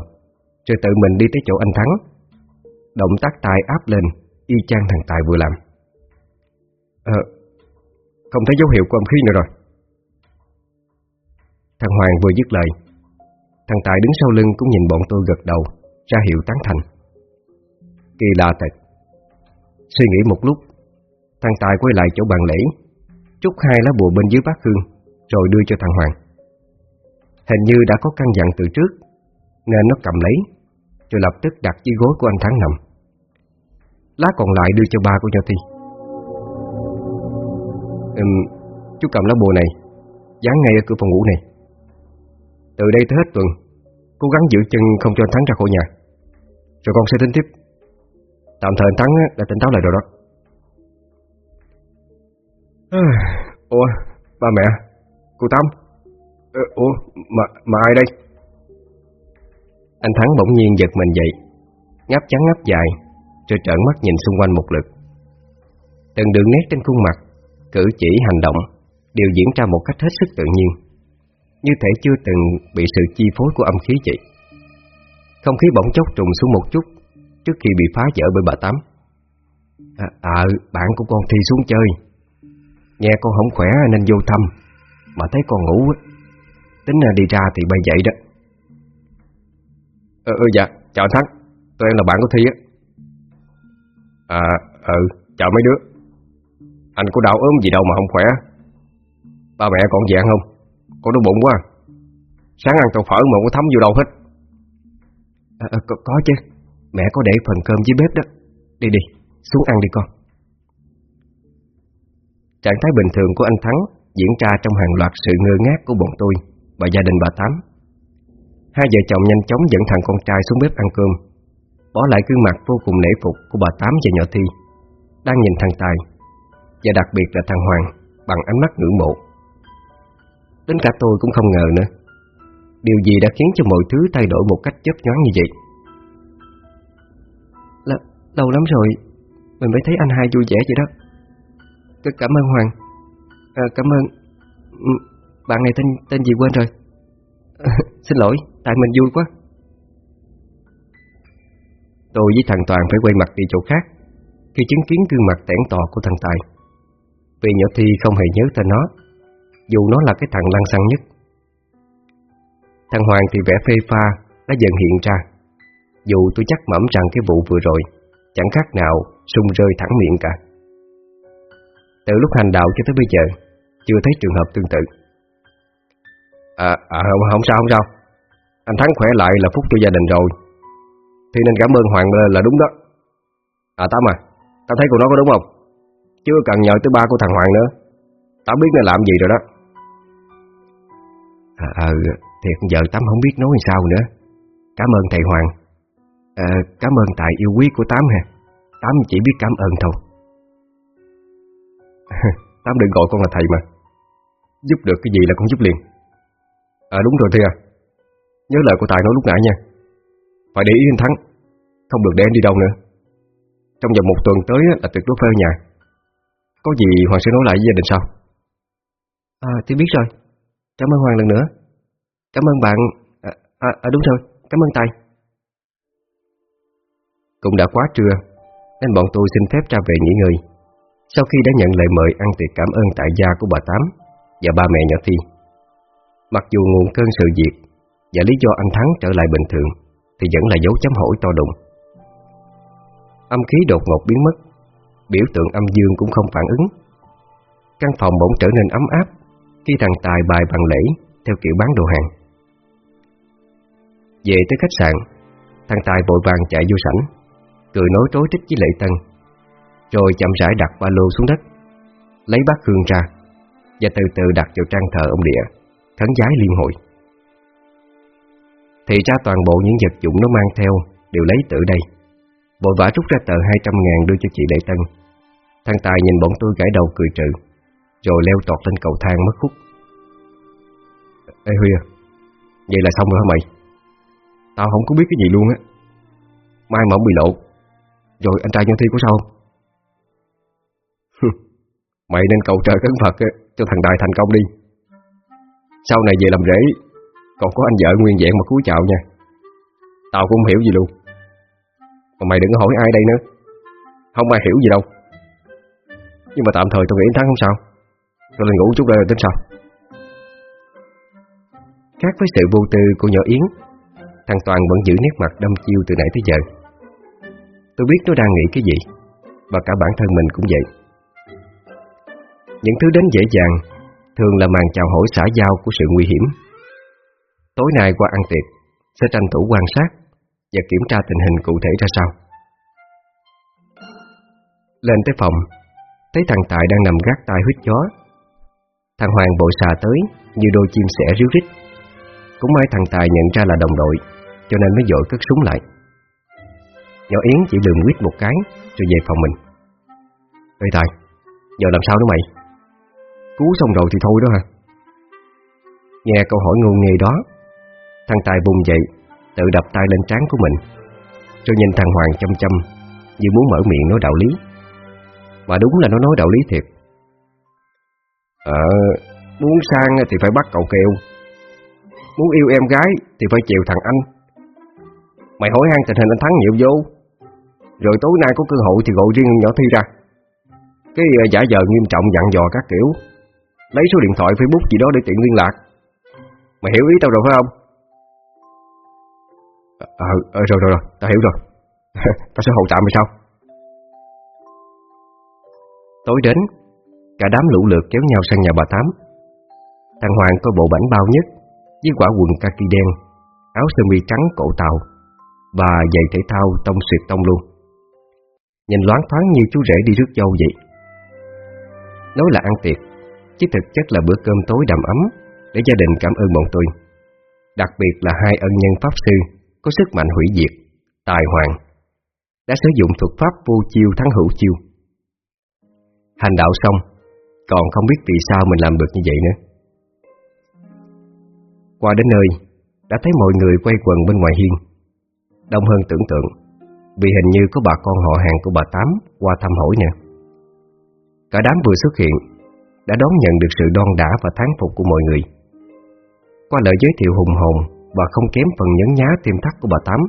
Rồi tự mình đi tới chỗ anh Thắng. Động tác tay áp lên, Y chang thằng Tài vừa làm. Ờ Không thấy dấu hiệu của âm khí nữa rồi. Thằng Hoàng vừa dứt lời, Thằng Tài đứng sau lưng cũng nhìn bọn tôi gật đầu, Ra hiệu tán thành. Kỳ lạ thật. Suy nghĩ một lúc, Thằng Tài quay lại chỗ bàn lễ Trúc hai lá bùa bên dưới bát hương, Rồi đưa cho thằng Hoàng. Hình như đã có căn dặn từ trước Nên nó cầm lấy Rồi lập tức đặt dưới gối của anh Thắng nằm. Lá còn lại đưa cho ba của Nho Thi. Ừm, chú cầm lá bùa này Dán ngay ở cửa phòng ngủ này. Từ đây tới hết tuần Cố gắng giữ chân không cho anh Thắng ra khỏi nhà. Rồi con sẽ tính tiếp. Tạm thời anh Thắng đã tỉnh táo lại rồi đó. Ủa, ba mẹ Cô tâm Ờ, Ủa, mà, mà ai đây? Anh Thắng bỗng nhiên giật mình dậy Ngáp trắng ngáp dài Rồi trợn mắt nhìn xung quanh một lượt. Từng đường nét trên khuôn mặt Cử chỉ hành động Đều diễn ra một cách hết sức tự nhiên Như thể chưa từng bị sự chi phối của âm khí vậy. Không khí bỗng chốc trùng xuống một chút Trước khi bị phá vỡ bởi bà Tám. À, à bạn của con Thi xuống chơi. Nghe con không khỏe nên vô thăm Mà thấy con ngủ Tính đi ra thì bay dậy đó. Ừ, ừ dạ, chào Thắng. Tụi em là bạn của Thi á. À, ừ, chào mấy đứa. Anh có đau ốm gì đâu mà không khỏe. Ba mẹ còn dạng không? Con đau bụng quá. Sáng ăn tô phở mà không có thấm vô đâu hết. À, à, có, có chứ. Mẹ có để phần cơm dưới bếp đó. Đi đi, xuống ăn đi con. Trạng thái bình thường của anh Thắng diễn ra trong hàng loạt sự ngơ ngác của bọn tôi và gia đình bà Tám. Hai vợ chồng nhanh chóng dẫn thằng con trai xuống bếp ăn cơm, bỏ lại gương mặt vô cùng nể phục của bà Tám và nhỏ Thi, đang nhìn thằng Tài, và đặc biệt là thằng Hoàng bằng ánh mắt ngưỡng mộ. Đến cả tôi cũng không ngờ nữa, điều gì đã khiến cho mọi thứ thay đổi một cách chớp nhoáng như vậy. Lâu lắm rồi Mình mới thấy anh hai vui vẻ vậy đó Cảm ơn Hoàng à, Cảm ơn bạn này tên tên gì quên rồi? À, Xin lỗi, tại mình vui quá. Tôi với thằng Toàn phải quay mặt đi chỗ khác Khi chứng kiến gương mặt tẻn tò của thằng Tài. Vì nhỏ Thi không hề nhớ tên nó Dù nó là cái thằng lăng xăng nhất. Thằng Hoàng thì vẻ phê pha Đã dần hiện ra. Dù tôi chắc mẩm rằng cái vụ vừa rồi Chẳng khác nào sung rơi thẳng miệng cả. Từ lúc hành đạo cho tới bây giờ Chưa thấy trường hợp tương tự. À, à không, không sao không sao. Anh Thắng khỏe lại là phúc cho gia đình rồi. Thì nên cảm ơn Hoàng là đúng đó. À Tám à Tao thấy cô nói có đúng không? Chưa cần nhờ tới ba của thằng Hoàng nữa. Tao biết nó làm gì rồi đó. À, à thiệt giờ Tám không biết nói sao nữa. Cảm ơn thầy Hoàng. À, Cảm ơn tài yêu quý của Tám ha. Tám chỉ biết cảm ơn thôi. Tám đừng gọi con là thầy mà. Giúp được cái gì là con giúp liền. À đúng rồi Thi à Nhớ lời của Tài nói lúc nãy nha. Phải để ý anh Thắng Không được để anh đi đâu nữa. Trong vòng một tuần tới là tuyệt đối phải ở nhà. Có gì Hoàng sẽ nói lại với gia đình sau. À thì biết rồi. Cảm ơn Hoàng lần nữa. Cảm ơn bạn. À, à, à đúng rồi. Cảm ơn Tài. Cũng đã quá trưa Nên bọn tôi xin phép ra về nghỉ ngơi. Sau khi đã nhận lời mời ăn tiệc cảm ơn tại gia của bà Tám Và ba mẹ nhỏ Thi Mặc dù nguồn cơn sự việc Và lý do anh Thắng trở lại bình thường Thì vẫn là dấu chấm hỏi to đùng. Âm khí đột ngột biến mất, Biểu tượng âm dương cũng không phản ứng. Căn phòng bỗng trở nên ấm áp Khi thằng Tài bài bằng lễ Theo kiểu bán đồ hàng. Về tới khách sạn, Thằng Tài vội vàng chạy vô sảnh, Cười nói trối trích với Lệ Tân, Rồi chậm rãi đặt ba lô xuống đất, Lấy bát hương ra Và từ từ đặt vào trang thờ ông địa thắng giái liên hội. Thì ra toàn bộ những vật dụng nó mang theo Đều lấy từ đây. Vội vã rút ra tờ 200 ngàn đưa cho chị Lệ Tân. Thằng Tài nhìn bọn tôi gãi đầu cười trừ, Rồi leo tọt lên cầu thang mất khúc. Ê Huy à Vậy là xong rồi hả mày? Tao không có biết cái gì luôn á. Mai mà bị lộ, Rồi anh trai nhân thi có sao? Không Mày nên cầu trời cấn Phật Cho thằng Tài thành công đi. Sau này về làm rễ Còn có anh vợ nguyên vẹn mà cúi chào nha. Tao cũng không hiểu gì luôn. Mà mày đừng có hỏi ai đây nữa. Không ai hiểu gì đâu. Nhưng mà tạm thời tôi nghĩ Thắng không sao. Rồi lên ngủ chút đây rồi tính sao Khác với sự vô tư của nhỏ Yến, Thằng Toàn vẫn giữ nét mặt đâm chiêu từ nãy tới giờ. Tôi biết nó đang nghĩ cái gì, Và cả bản thân mình cũng vậy. Những thứ đến dễ dàng Thường là màn chào hỏi xã giao của sự nguy hiểm. Tối nay qua ăn tiệc, Sẽ tranh thủ quan sát Và kiểm tra tình hình cụ thể ra sao. Lên tới phòng, Thấy thằng Tài đang nằm gác tai huyết gió Thằng Hoàng bội xà tới, Như đôi chim sẻ ríu rít. Cũng may thằng Tài nhận ra là đồng đội, Cho nên mới dội cất súng lại. Nhỏ Yến chỉ lườm quýt một cái, Rồi về phòng mình. Ê Tài, Giờ làm sao nữa mày? Cứu xong rồi thì thôi đó hả? Nghe câu hỏi ngu nghề đó, Thằng Tài bùng dậy, Tự đập tay lên trán của mình Rồi nhìn thằng Hoàng chăm chăm, Như muốn mở miệng nói đạo lý. Mà đúng là nó nói đạo lý thiệt. Ờ Muốn sang thì phải bắt cậu kêu Muốn yêu em gái Thì phải chịu thằng anh. Mày hỏi han tình hình anh Thắng nhiều vô. Rồi tối nay có cơ hội Thì gọi riêng nhỏ Thi ra. Cái ờ, giả dờ nghiêm trọng dặn dò các kiểu. Lấy số điện thoại Facebook gì đó để tiện liên lạc. Mày hiểu ý tao rồi phải không? Ờ, ờ, ờ rồi rồi rồi Tao hiểu rồi. Tao sẽ hậu trợ mày sau. Tối đến Cả đám lũ lượt kéo nhau sang nhà bà Tám. Thằng Hoàng coi bộ bảnh bao nhất Với quả quần kaki đen Áo sơ mi trắng cổ tàu Và giày thể thao tông xuyệt tông luôn. Nhìn loáng thoáng như chú rể đi rước dâu vậy. Nói là ăn tiệc Chứ thực chất là bữa cơm tối đầm ấm, Để gia đình cảm ơn bọn tôi. Đặc biệt là hai ân nhân pháp sư Có sức mạnh hủy diệt, Tài hoàng, Đã sử dụng thuật pháp vô chiêu thắng hữu chiêu. Hành đạo xong, Còn không biết vì sao mình làm được như vậy nữa. Qua đến nơi, Đã thấy mọi người quay quần bên ngoài hiên. Đông hơn tưởng tượng, Vì hình như có bà con họ hàng của bà Tám Qua thăm hỏi nè Cả đám vừa xuất hiện đã đón nhận được sự đon đả và thán phục của mọi người. Qua lời giới thiệu hùng hồn Và không kém phần nhấn nhá tiêm thắt của bà Tám,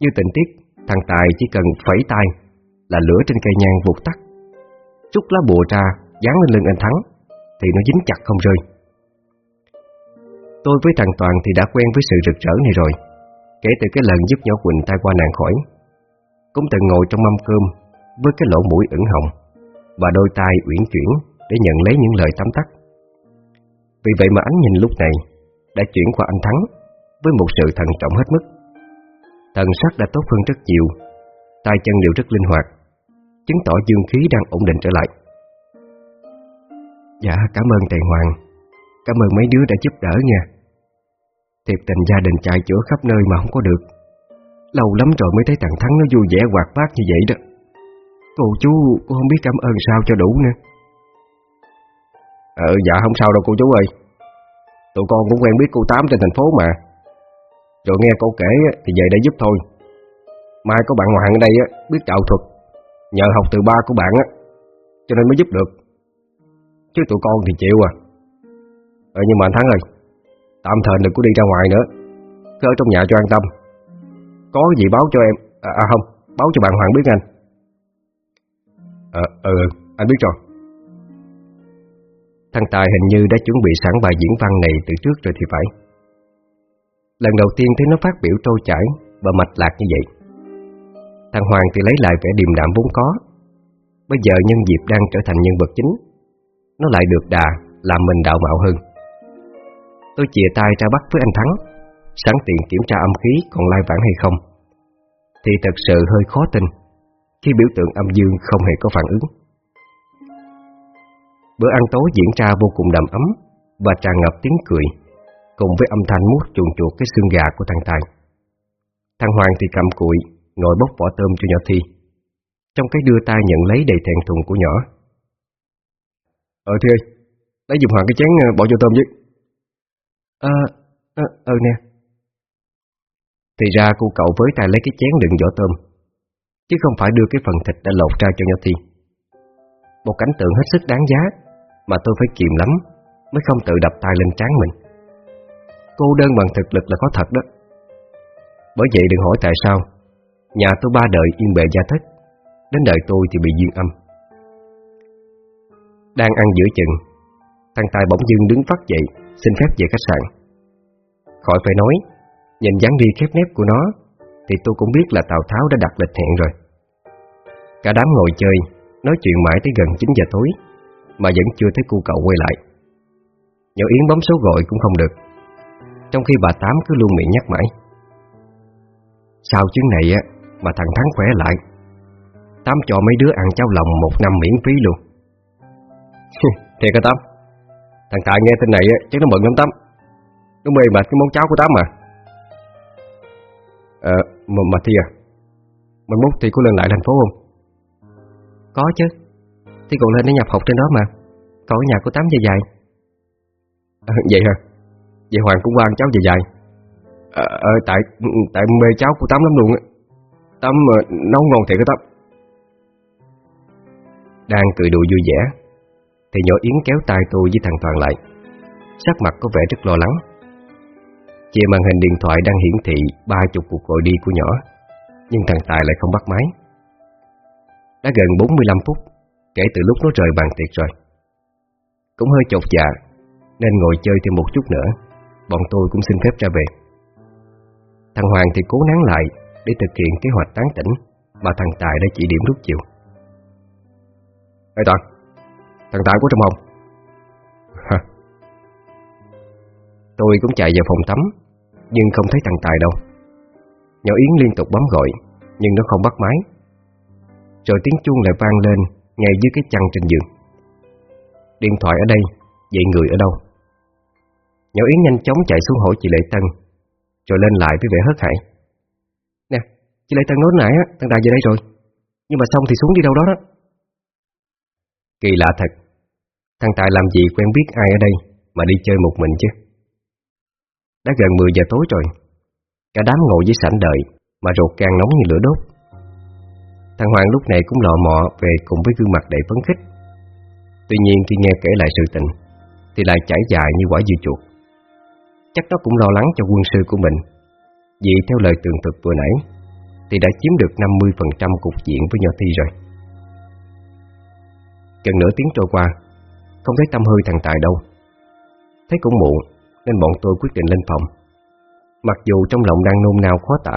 Như tình tiết, Thằng Tài chỉ cần phẩy tay Là lửa trên cây nhang vụt tắt. Chút lá bùa ra, Dán lên lưng anh Thắng, Thì nó dính chặt không rơi. Tôi với thằng Toàn thì đã quen với sự rực rỡ này rồi, Kể từ cái lần giúp nhỏ Quỳnh tai qua nạn khỏi. Cũng từng ngồi trong mâm cơm Với cái lỗ mũi ửng hồng Và đôi tay uyển chuyển. Để nhận lấy những lời tắm tắt. Vì vậy mà ánh nhìn lúc này Đã chuyển qua anh Thắng Với một sự thận trọng hết mức. Thần sắc đã tốt hơn rất nhiều, tay chân đều rất linh hoạt, Chứng tỏ dương khí đang ổn định trở lại. Dạ cảm ơn thầy Hoàng, Cảm ơn mấy đứa đã giúp đỡ nha. Thiệt tình gia đình chạy chữa khắp nơi mà không có được. Lâu lắm rồi mới thấy thằng Thắng nó vui vẻ hoạt bát như vậy đó. Cô chú, cô không biết cảm ơn sao cho đủ nữa. Ờ dạ không sao đâu cô chú ơi. Tụi con cũng quen biết cô Tám trên thành phố mà. Rồi nghe cô kể thì về đây giúp thôi. Mai có bạn Hoàng ở đây biết đạo thuật Nhờ học từ ba của bạn á Cho nên mới giúp được. Chứ tụi con thì chịu à. Ờ nhưng mà anh Thắng ơi Tạm thời đừng có đi ra ngoài nữa. Cứ ở trong nhà cho an tâm. Có gì báo cho em À, à không, báo cho bạn Hoàng biết anh. Ờ, ừ, ừ anh biết rồi. Thằng Tài hình như đã chuẩn bị sẵn bài diễn văn này từ trước rồi thì phải. Lần đầu tiên thấy nó phát biểu trôi chảy Và mạch lạc như vậy. Thằng Hoàng thì lấy lại vẻ điềm đạm vốn có. Bây giờ nhân dịp đang trở thành nhân vật chính, Nó lại được đà Làm mình đạo mạo hơn. Tôi chìa tay ra bắt với anh Thắng, Sẵn tiện kiểm tra âm khí còn lai vãng hay không. Thì thật sự hơi khó tin Khi biểu tượng âm dương không hề có phản ứng. Bữa ăn tối diễn ra vô cùng đầm ấm Và tràn ngập tiếng cười Cùng với âm thanh mút chuồn chuột cái xương gà của thằng Tài. Thằng Hoàng thì cầm cụi Ngồi bốc vỏ tôm cho nhỏ Thi. Trong cái đưa tay nhận lấy đầy thẹn thùng của nhỏ. Ờ Thi ơi Lấy giùm Hoàng cái chén ờ, bỏ vô tôm với. Ờ, ờ, ờ nè. Thì ra cô cậu với tay lấy cái chén đựng vỏ tôm Chứ không phải đưa cái phần thịt đã lột ra cho nhỏ Thi. Một cảnh tượng hết sức đáng giá mà tôi phải kiềm lắm Mới không tự đập tay lên trán mình. Cô đơn bằng thực lực là có thật đó. Bởi vậy đừng hỏi tại sao, Nhà tôi ba đời yên bề gia thất, Đến đời tôi thì bị duyên âm. Đang ăn giữa chừng, Thằng Tài bỗng dưng đứng phát dậy, Xin phép về khách sạn. Khỏi phải nói, Nhìn dáng đi khép nép của nó, Thì tôi cũng biết là Tào Tháo đã đặt lịch hẹn rồi. Cả đám ngồi chơi, Nói chuyện mãi tới gần 9 giờ tối. Mà vẫn chưa thấy cô cậu quay lại. Nhỏ Yến bấm số gọi cũng không được Trong khi bà Tám cứ luôn miệng nhắc mãi. Sau chuyến này á Mà thằng Thắng khỏe lại Tám cho mấy đứa ăn cháo lòng một năm miễn phí luôn. Thiệt hả Tám? Thằng Tài nghe tin này chắc nó mừng lắm Tám. Nó mê mà cái món cháo của Tám mà. Ờ, mà, mà Thi à Mình mốt thì có lên lại thành phố không? Có chứ Thì còn lên để nhập học trên đó mà Ở nhà của Tám dài dài. À, Vậy hả? Vậy Hoàng cũng qua ăn cháo dài dài. À, à, Tại tại mê cháo của Tám lắm luôn á. Tám nấu ngon thiệt cái Tám. Đang cười đùa vui vẻ Thì nhỏ Yến kéo tay tôi với thằng Toàn lại. Sắc mặt có vẻ rất lo lắng. Chia màn hình điện thoại đang hiển thị ba chục cuộc gọi đi của nhỏ Nhưng thằng Tài lại không bắt máy. Đã gần 45 phút Kể từ lúc nó rời bàn tiệc rồi cũng hơi chột dạ Nên ngồi chơi thêm một chút nữa. Bọn tôi cũng xin phép ra về. Thằng Hoàng thì cố nán lại Để thực hiện kế hoạch tán tỉnh Mà thằng Tài đã chỉ điểm lúc chiều. Ê Toàn, Thằng Tài có trong phòng? Tôi cũng chạy vào phòng tắm, Nhưng không thấy thằng Tài đâu. Nhỏ Yến liên tục bấm gọi, Nhưng nó không bắt máy. Rồi tiếng chuông lại vang lên Ngay dưới cái chăn trên giường. Điện thoại ở đây Vậy người ở đâu? Nhỏ Yến nhanh chóng chạy xuống hỏi chị Lệ Tân Rồi lên lại với vẻ hớt hải. Nè, chị Lệ Tân nói nãy á Thằng Tài về đây rồi Nhưng mà xong thì xuống đi đâu đó đó. Kỳ lạ thật Thằng Tài làm gì quen biết ai ở đây Mà đi chơi một mình chứ? Đã gần 10 giờ tối rồi Cả đám ngồi dưới sảnh đợi Mà ruột càng nóng như lửa đốt. Thằng Hoàng lúc này cũng lọ mọ về cùng với gương mặt đầy phấn khích. Tuy nhiên khi nghe kể lại sự tình, Thì lại chảy dài như quả dưa chuột. Chắc nó cũng lo lắng cho quân sư của mình, Vì theo lời tường thực vừa nãy, Thì đã chiếm được 50% cục diện với Nho Thi rồi. Gần nửa tiếng trôi qua, Không thấy tâm hơi thằng Tài đâu. Thấy cũng muộn, Nên bọn tôi quyết định lên phòng. Mặc dù trong lòng đang nôn nao khó tả,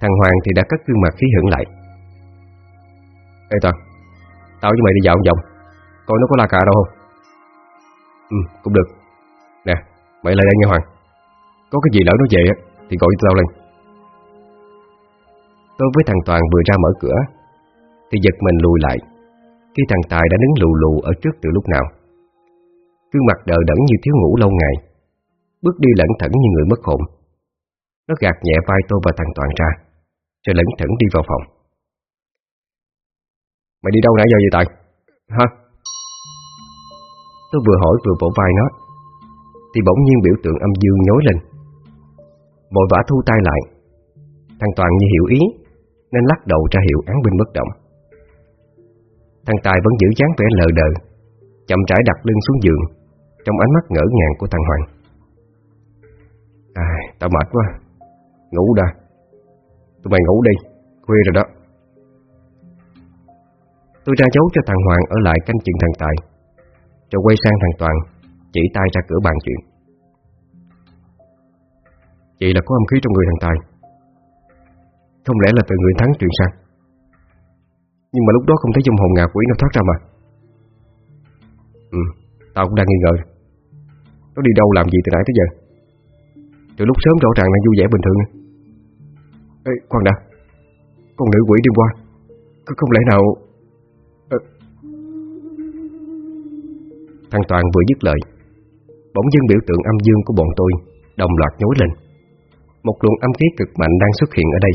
Thằng Hoàng thì đã cất gương mặt khí hưởng lại. Ê Toàn, Tao với mày đi dạo vòng. Coi nó có la cà đâu. Không Ừ cũng được. Nè, mày lại đây nghe Hoàng. Có cái gì lỡ nó về Thì gọi tao lên. Tôi với thằng Toàn vừa ra mở cửa, Thì giật mình lùi lại. Khi thằng Tài đã đứng lù lù ở trước từ lúc nào. Gương mặt đờ đẫn như thiếu ngủ lâu ngày. Bước đi lẩn thẩn như người mất hồn. Nó gạt nhẹ vai tôi và thằng Toàn ra, Rồi lẩn thẩn đi vào phòng. Mày đi đâu nãy giờ vậy Tài? Hả? Tôi vừa hỏi vừa vỗ vai nó. Thì bỗng nhiên biểu tượng âm dương nhối lên. Vội vã thu tay lại. Thằng Toàn như hiểu ý Nên lắc đầu ra hiệu án binh bất động. Thằng Tài vẫn giữ dáng vẻ lờ đờ Chậm rãi đặt lưng xuống giường Trong ánh mắt ngỡ ngàng của thằng Hoàng. À, tao mệt quá. Ngủ đã. Tụi mày ngủ đi, khuya rồi đó. Tôi ra dấu cho thằng Hoàng ở lại canh chừng thằng Tài. Rồi quay sang thằng Toàn Chỉ tay ra cửa bàn chuyện. Vậy là có âm khí trong người thằng Tài. Không lẽ là từ người thắng truyền sang Nhưng mà lúc đó không thấy dung hồn ngạ quỷ nào thoát ra mà. Ừ, tao cũng đang nghi ngờ. Nó đi đâu làm gì từ nãy tới giờ? Từ lúc sớm rõ ràng đang vui vẻ bình thường. Ê, khoan đã Con nữ quỷ đêm qua. Không lẽ nào Thằng Toàn vừa dứt lời, Bỗng dưng biểu tượng âm dương của bọn tôi Đồng loạt nhối lên. Một luồng âm khí cực mạnh đang xuất hiện ở đây.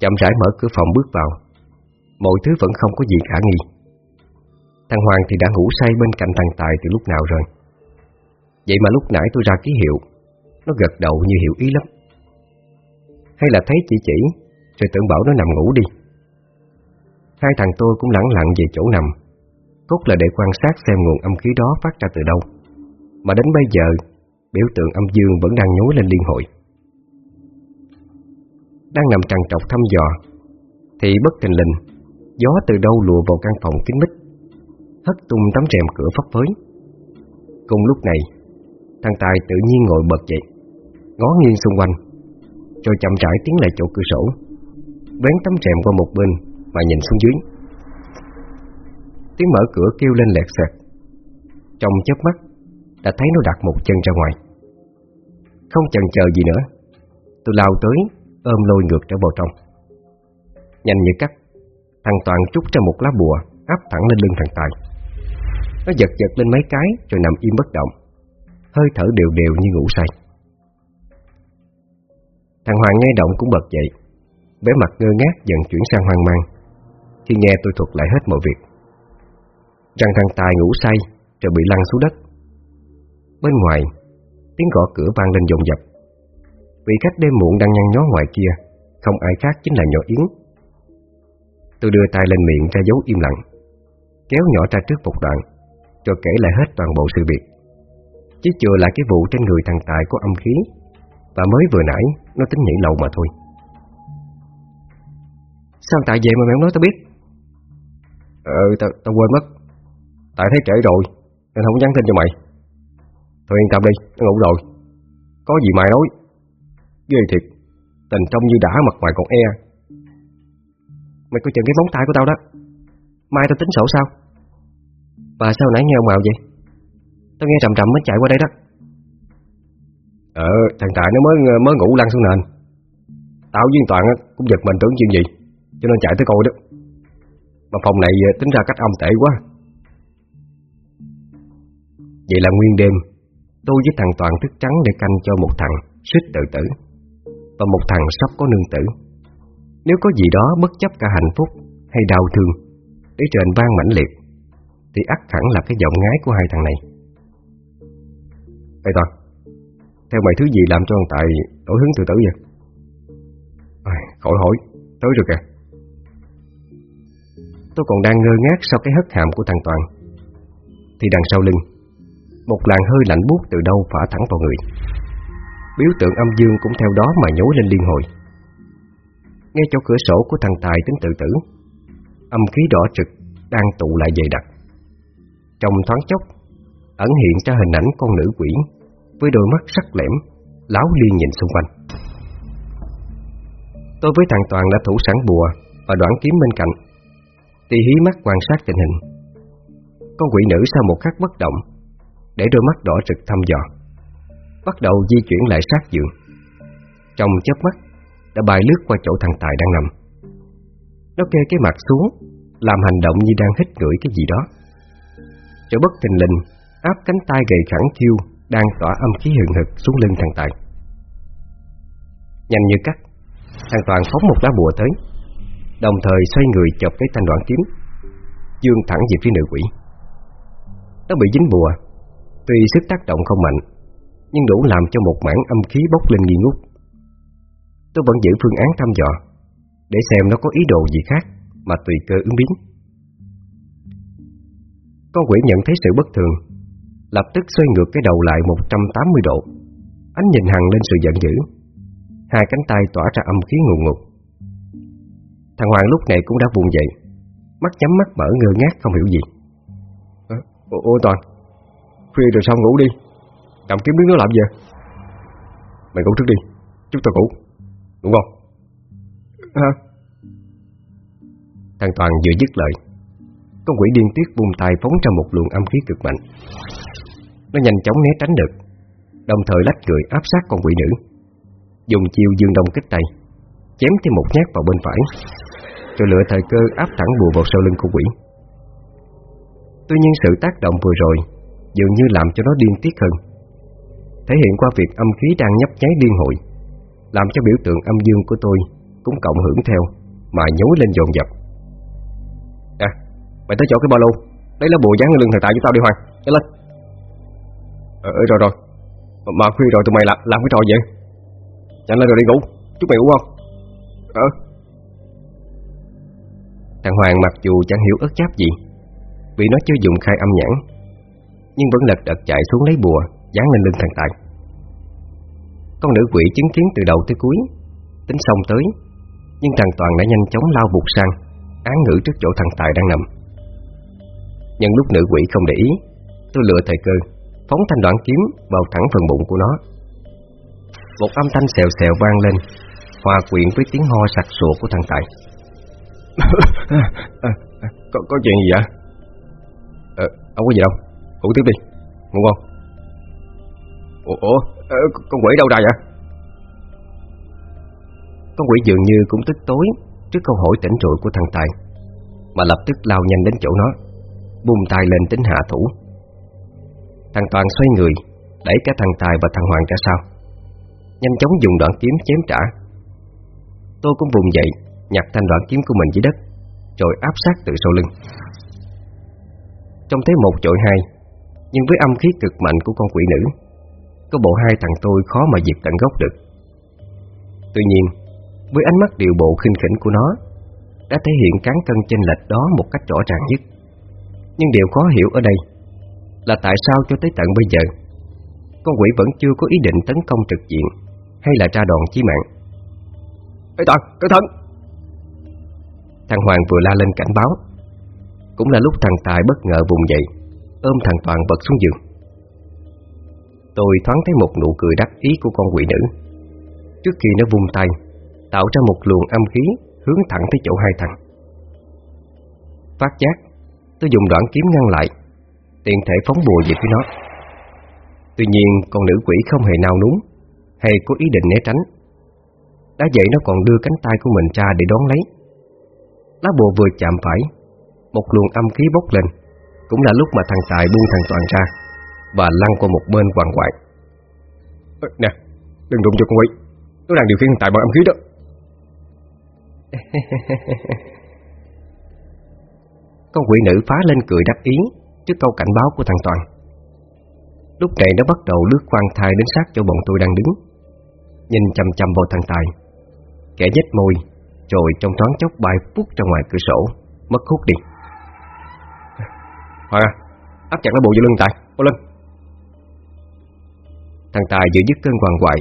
Chậm rãi mở cửa phòng bước vào, Mọi thứ vẫn không có gì khả nghi. Thằng Hoàng thì đã ngủ say bên cạnh thằng Tài từ lúc nào rồi. Vậy mà lúc nãy tôi ra ký hiệu, Nó gật đầu như hiểu ý lắm. Hay là thấy chỉ chỉ, Rồi tưởng bảo nó nằm ngủ đi. Hai thằng tôi cũng lẳng lặng về chỗ nằm. Cốt là để quan sát xem nguồn âm khí đó phát ra từ đâu. Mà đến bây giờ, Biểu tượng âm dương vẫn đang nhối lên liên hội. Đang nằm trằn trọc thăm dò, Thì bất tình lình, Gió từ đâu lùa vào căn phòng kín mít, Hất tung tấm rèm cửa phấp phới. Cùng lúc này, Thằng Tài tự nhiên ngồi bật dậy, Ngó nghiêng xung quanh, Rồi chậm rãi tiến lại chỗ cửa sổ, Vén tấm rèm qua một bên Mà nhìn xuống dưới. Tiếng mở cửa kêu lên lẹt xẹt. Trong chớp mắt, Đã thấy nó đặt một chân ra ngoài. Không chần chờ gì nữa, Tôi lao tới, Ôm lôi ngược trở vào trong. Nhanh như cắt, Thằng Toàn trút ra một lá bùa, Áp thẳng lên lưng thằng Tài. Nó giật giật lên mấy cái Rồi nằm im bất động, Hơi thở đều đều như ngủ say. Thằng Hoàng nghe động cũng bật dậy, vẻ mặt ngơ ngác dần chuyển sang hoang mang. Khi nghe tôi thuật lại hết mọi việc Rằng thằng Tài ngủ say Rồi bị lăn xuống đất. Bên ngoài Tiếng gõ cửa vang lên dồn dập. Vị khách đêm muộn đang nhăn nhó ngoài kia Không ai khác chính là nhỏ Yến. Tôi đưa tay lên miệng ra dấu im lặng Kéo nhỏ ra trước một đoạn Rồi kể lại hết toàn bộ sự việc. Chỉ chừa lại cái vụ trên người thằng Tài có âm khí Và mới vừa nãy Nó tính nhảy lầu mà thôi. Sao Tài về mà mẹ nói tao biết? Ờ tao, tao quên mất. Tại thấy trễ rồi Nên không nhắn tin cho mày. Thôi yên tâm đi, nó ngủ rồi. Có gì mày nói. Ghê thiệt Tình trong như đã mặt mày còn e. Mày coi chừng cái móng tay của tao đó. Mai tao tính sổ sao? Bà sao nãy nghe ông Mạo vậy? Tao nghe trầm trầm mới chạy qua đây đó. Ờ thằng Tài nó mới mới ngủ lăn xuống nền. Tao với Toàn cũng giật mình tưởng chuyện gì Cho nên chạy tới coi đó. Mà phòng này ờ, tính ra cách âm tệ quá. Vậy là nguyên đêm Tôi với thằng Toàn thức trắng để canh cho một thằng suýt tự tử. Và một thằng sắp có nương tử. Nếu có gì đó bất chấp cả hạnh phúc Hay đau thương Để trền vang mãnh liệt Thì ắt hẳn là cái giọng ngái của hai thằng này. Ê Toàn Theo mày thứ gì làm cho thằng Tài đổi hứng tự tử vậy? À, Khỏi hỏi Tới rồi kìa. Tôi còn đang ngơ ngác sau cái hất hàm của thằng Toàn. Thì đằng sau lưng một làn hơi lạnh buốt từ đâu phả thẳng vào người. Biểu tượng âm dương cũng theo đó mà nhối lên liên hồi. Ngay chỗ cửa sổ của thằng Tài tính tự tử, Âm khí đỏ trực đang tụ lại dày đặc. Trong thoáng chốc, Ẩn hiện ra hình ảnh con nữ quỷ Với đôi mắt sắc lẻm, Láo liên nhìn xung quanh. Tôi với thằng Toàn đã thủ sẵn bùa Và đoạn kiếm bên cạnh. Tì hí mắt quan sát tình hình. Con quỷ nữ sau một khắc bất động để đôi mắt đỏ rực thăm dò. Bắt đầu di chuyển lại sát giường. Trong chớp mắt, Đã bay lướt qua chỗ thằng Tài đang nằm. Nó kê cái mặt xuống, Làm hành động như đang hít ngửi cái gì đó. Chỗ bất tình linh Áp cánh tay gầy khẳng thiêu Đang tỏa âm khí hừng hực xuống lưng thằng Tài. Nhanh như cắt Thằng Toàn phóng một lá bùa tới, Đồng thời xoay người chộp cái thanh đoạn kiếm, Dương thẳng về phía nữ quỷ. Nó bị dính bùa Tuy sức tác động không mạnh Nhưng đủ làm cho một mảng âm khí bốc lên nghi ngút. Tôi vẫn giữ phương án thăm dò Để xem nó có ý đồ gì khác Mà tùy cơ ứng biến. Con quỷ nhận thấy sự bất thường Lập tức xoay ngược cái đầu lại 180 độ. Ánh nhìn hằng lên sự giận dữ. Hai cánh tay tỏa ra âm khí ngùn ngụt. Thằng Hoàng lúc này cũng đã vùng dậy Mắt nhắm mắt mở ngơ ngác không hiểu gì. À, ô Toàn Khuya rồi sao ngủ đi? Cầm kiếm đứng nó làm gì Mày ngủ trước đi Chúng ta ngủ. Đúng không à. Thằng Toàn vừa dứt lời Con quỷ điên tiết bung tay phóng ra một luồng âm khí cực mạnh. Nó nhanh chóng né tránh được Đồng thời lách người áp sát con quỷ nữ. Dùng chiêu dương đông kích tay Chém thêm một nhát vào bên phải Rồi lựa thời cơ áp thẳng bùa vào sau lưng con quỷ. Tuy nhiên sự tác động vừa rồi Dường như làm cho nó điên tiết hơn. Thể hiện qua việc âm khí đang nhấp nháy điên hội Làm cho biểu tượng âm dương của tôi Cũng cộng hưởng theo Mà nhối lên dồn dập. À Mày tới chỗ cái ba lô. Đấy là bùa dán lưng thời tại với tao đi Hoàng. Nhanh lên. Ờ, ờ rồi rồi. Mà khuya rồi tụi mày làm, làm cái trò vậy? Nhanh lên rồi đi ngủ. Chút mày ngủ không Ờ. Thằng Hoàng mặc dù chẳng hiểu ớt cháp gì Vì nó chưa dùng khai âm nhãn nhưng vẫn lật đật chạy xuống lấy bùa Dán lên lưng thằng Tài. Con nữ quỷ chứng kiến từ đầu tới cuối Tính xong tới Nhưng thằng Toàn đã nhanh chóng lao vụt sang Án ngữ trước chỗ thằng Tài đang nằm. Nhân lúc nữ quỷ không để ý Tôi lựa thời cơ Phóng thanh đoạn kiếm vào thẳng phần bụng của nó. Một âm thanh xèo xèo vang lên Hòa quyện với tiếng ho sặc sụa của thằng Tài. Có, có chuyện gì vậy? Ờ, không có gì đâu Ngủ tiếp đi, ngủ ngon. Ủa, ủa? Ờ, con quỷ đâu ra vậy? Con quỷ dường như cũng tức tối Trước câu hỏi tỉnh rượu của thằng Tài Mà lập tức lao nhanh đến chỗ nó Bùng tay lên tính hạ thủ. Thằng Toàn xoay người Đẩy cả thằng Tài và thằng Hoàng ra sau. Nhanh chóng dùng đoạn kiếm chém trả. Tôi cũng vùng dậy Nhặt thanh đoạn kiếm của mình dưới đất Rồi áp sát từ sau lưng. Trong thế một chọi hai nhưng với âm khí cực mạnh của con quỷ nữ Có bộ hai thằng tôi khó mà diệt tận gốc được. Tuy nhiên Với ánh mắt điều bộ khinh khỉnh của nó Đã thể hiện cán cân chênh lệch đó một cách rõ ràng nhất. Nhưng điều khó hiểu ở đây Là tại sao cho tới tận bây giờ Con quỷ vẫn chưa có ý định tấn công trực diện hay là tra đòn chí mạng. Ê Toàn, cẩn thận! Thằng Hoàng vừa la lên cảnh báo. Cũng là lúc thằng Tài bất ngờ vùng dậy Ôm thằng Toàn bật xuống giường. Tôi thoáng thấy một nụ cười đắc ý của con quỷ nữ. Trước khi nó vung tay Tạo ra một luồng âm khí Hướng thẳng tới chỗ hai thằng. Phát giác Tôi dùng đoạn kiếm ngăn lại Tiện thể phóng bùa về phía nó. Tuy nhiên con nữ quỷ không hề nào núng hay có ý định né tránh. Đã vậy nó còn đưa cánh tay của mình ra để đón lấy. Lá bùa vừa chạm phải, một luồng âm khí bốc lên, cũng là lúc mà thằng Tài buông thằng Toàn ra và lăn qua một bên hoàng hoại. Ờ, nè, đừng đụng cho con quỷ, tôi đang điều khiển thằng Tài bằng âm khí đó. con quỷ nữ phá lên cười đắc ý trước câu cảnh báo của thằng Toàn. Lúc này nó bắt đầu lướt khoan thai đến sát cho bọn tôi đang đứng Nhìn chầm chầm vào thằng Tài Kẻ nhếch môi Rồi trong thoáng chốc bay phút ra ngoài cửa sổ Mất hút đi Hoàng à Áp chặt nó bộ vô lưng Tài Vô lưng. Thằng Tài vừa dứt cơn hoàng hoại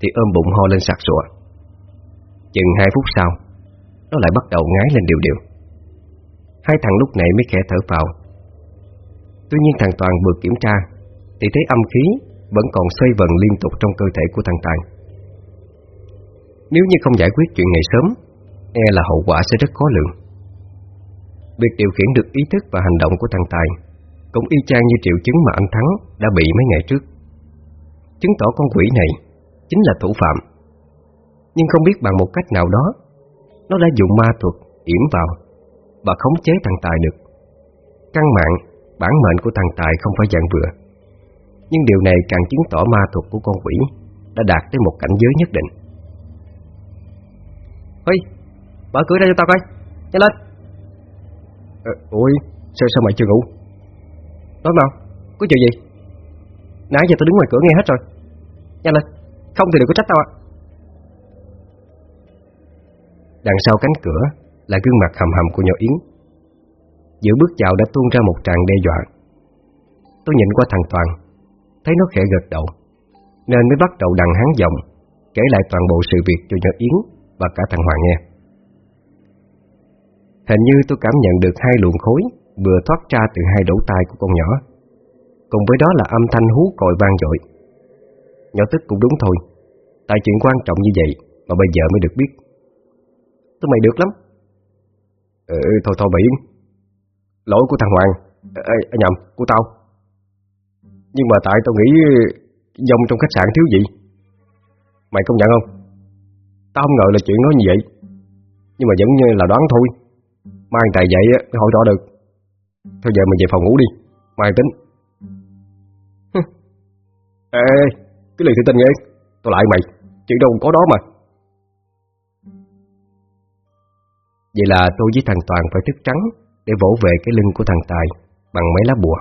Thì ôm bụng ho lên sặc sụa. Chừng hai phút sau, Nó lại bắt đầu ngái lên điều điều. Hai thằng lúc này mới khẽ thở vào Tuy nhiên thằng Toàn vừa kiểm tra, Thì thấy âm khí Vẫn còn xoay vần liên tục trong cơ thể của thằng Tài. Nếu như không giải quyết chuyện này sớm E là hậu quả sẽ rất khó lường. Việc điều khiển được ý thức và hành động của thằng Tài, Cũng y chang như triệu chứng mà anh Thắng đã bị mấy ngày trước. Chứng tỏ con quỷ này Chính là thủ phạm. Nhưng không biết bằng một cách nào đó, Nó đã dùng ma thuật yểm vào Và khống chế thằng Tài được. Căn mạng, Bản mệnh của thằng Tài không phải dạng vừa. Nhưng điều này càng chứng tỏ ma thuật của con quỷ Đã đạt tới một cảnh giới nhất định. Huy, Mở cửa ra cho tao coi. Nhanh lên à, Ôi sao, sao mày chưa ngủ? Nói mau Có chuyện gì? Nãy giờ tôi đứng ngoài cửa nghe hết rồi. Nhanh lên Không thì đừng có trách tao ạ. Đằng sau cánh cửa Là gương mặt hầm hầm của nhỏ Yến. Giữa bước vào đã tuôn ra một tràng đe dọa. Tôi nhìn qua thằng Toàn Thấy nó khẽ gật đầu Nên mới bắt đầu đằng hắn giọng Kể lại toàn bộ sự việc cho nhỏ Yến Và cả thằng Hoàng nghe. Hình như tôi cảm nhận được hai luồng khối Vừa thoát ra từ hai đổ tai của con nhỏ. Cùng với đó là âm thanh hú còi vang dội. Nhỏ tức cũng đúng thôi. Tại chuyện quan trọng như vậy Mà bây giờ mới được biết. Tôi mày được lắm. Ừ, ừ thôi thôi Biển Lỗi của thằng Hoàng. Ê, nhầm của tao. Nhưng mà tại tao nghĩ Dông trong khách sạn thiếu gì? Mày công nhận không? Tao không ngờ là chuyện nói như vậy. Nhưng mà vẫn là đoán thôi. Mang tài dậy mới hỏi rõ được. Thôi giờ mình về phòng ngủ đi. Mai tính. Ê, cái lời tự tin nghe. Tôi lại mày. Chuyện đâu có đó mà. Vậy là tôi với thằng Toàn phải thức trắng Để vỗ về cái lưng của thằng Tài Bằng mấy lá bùa.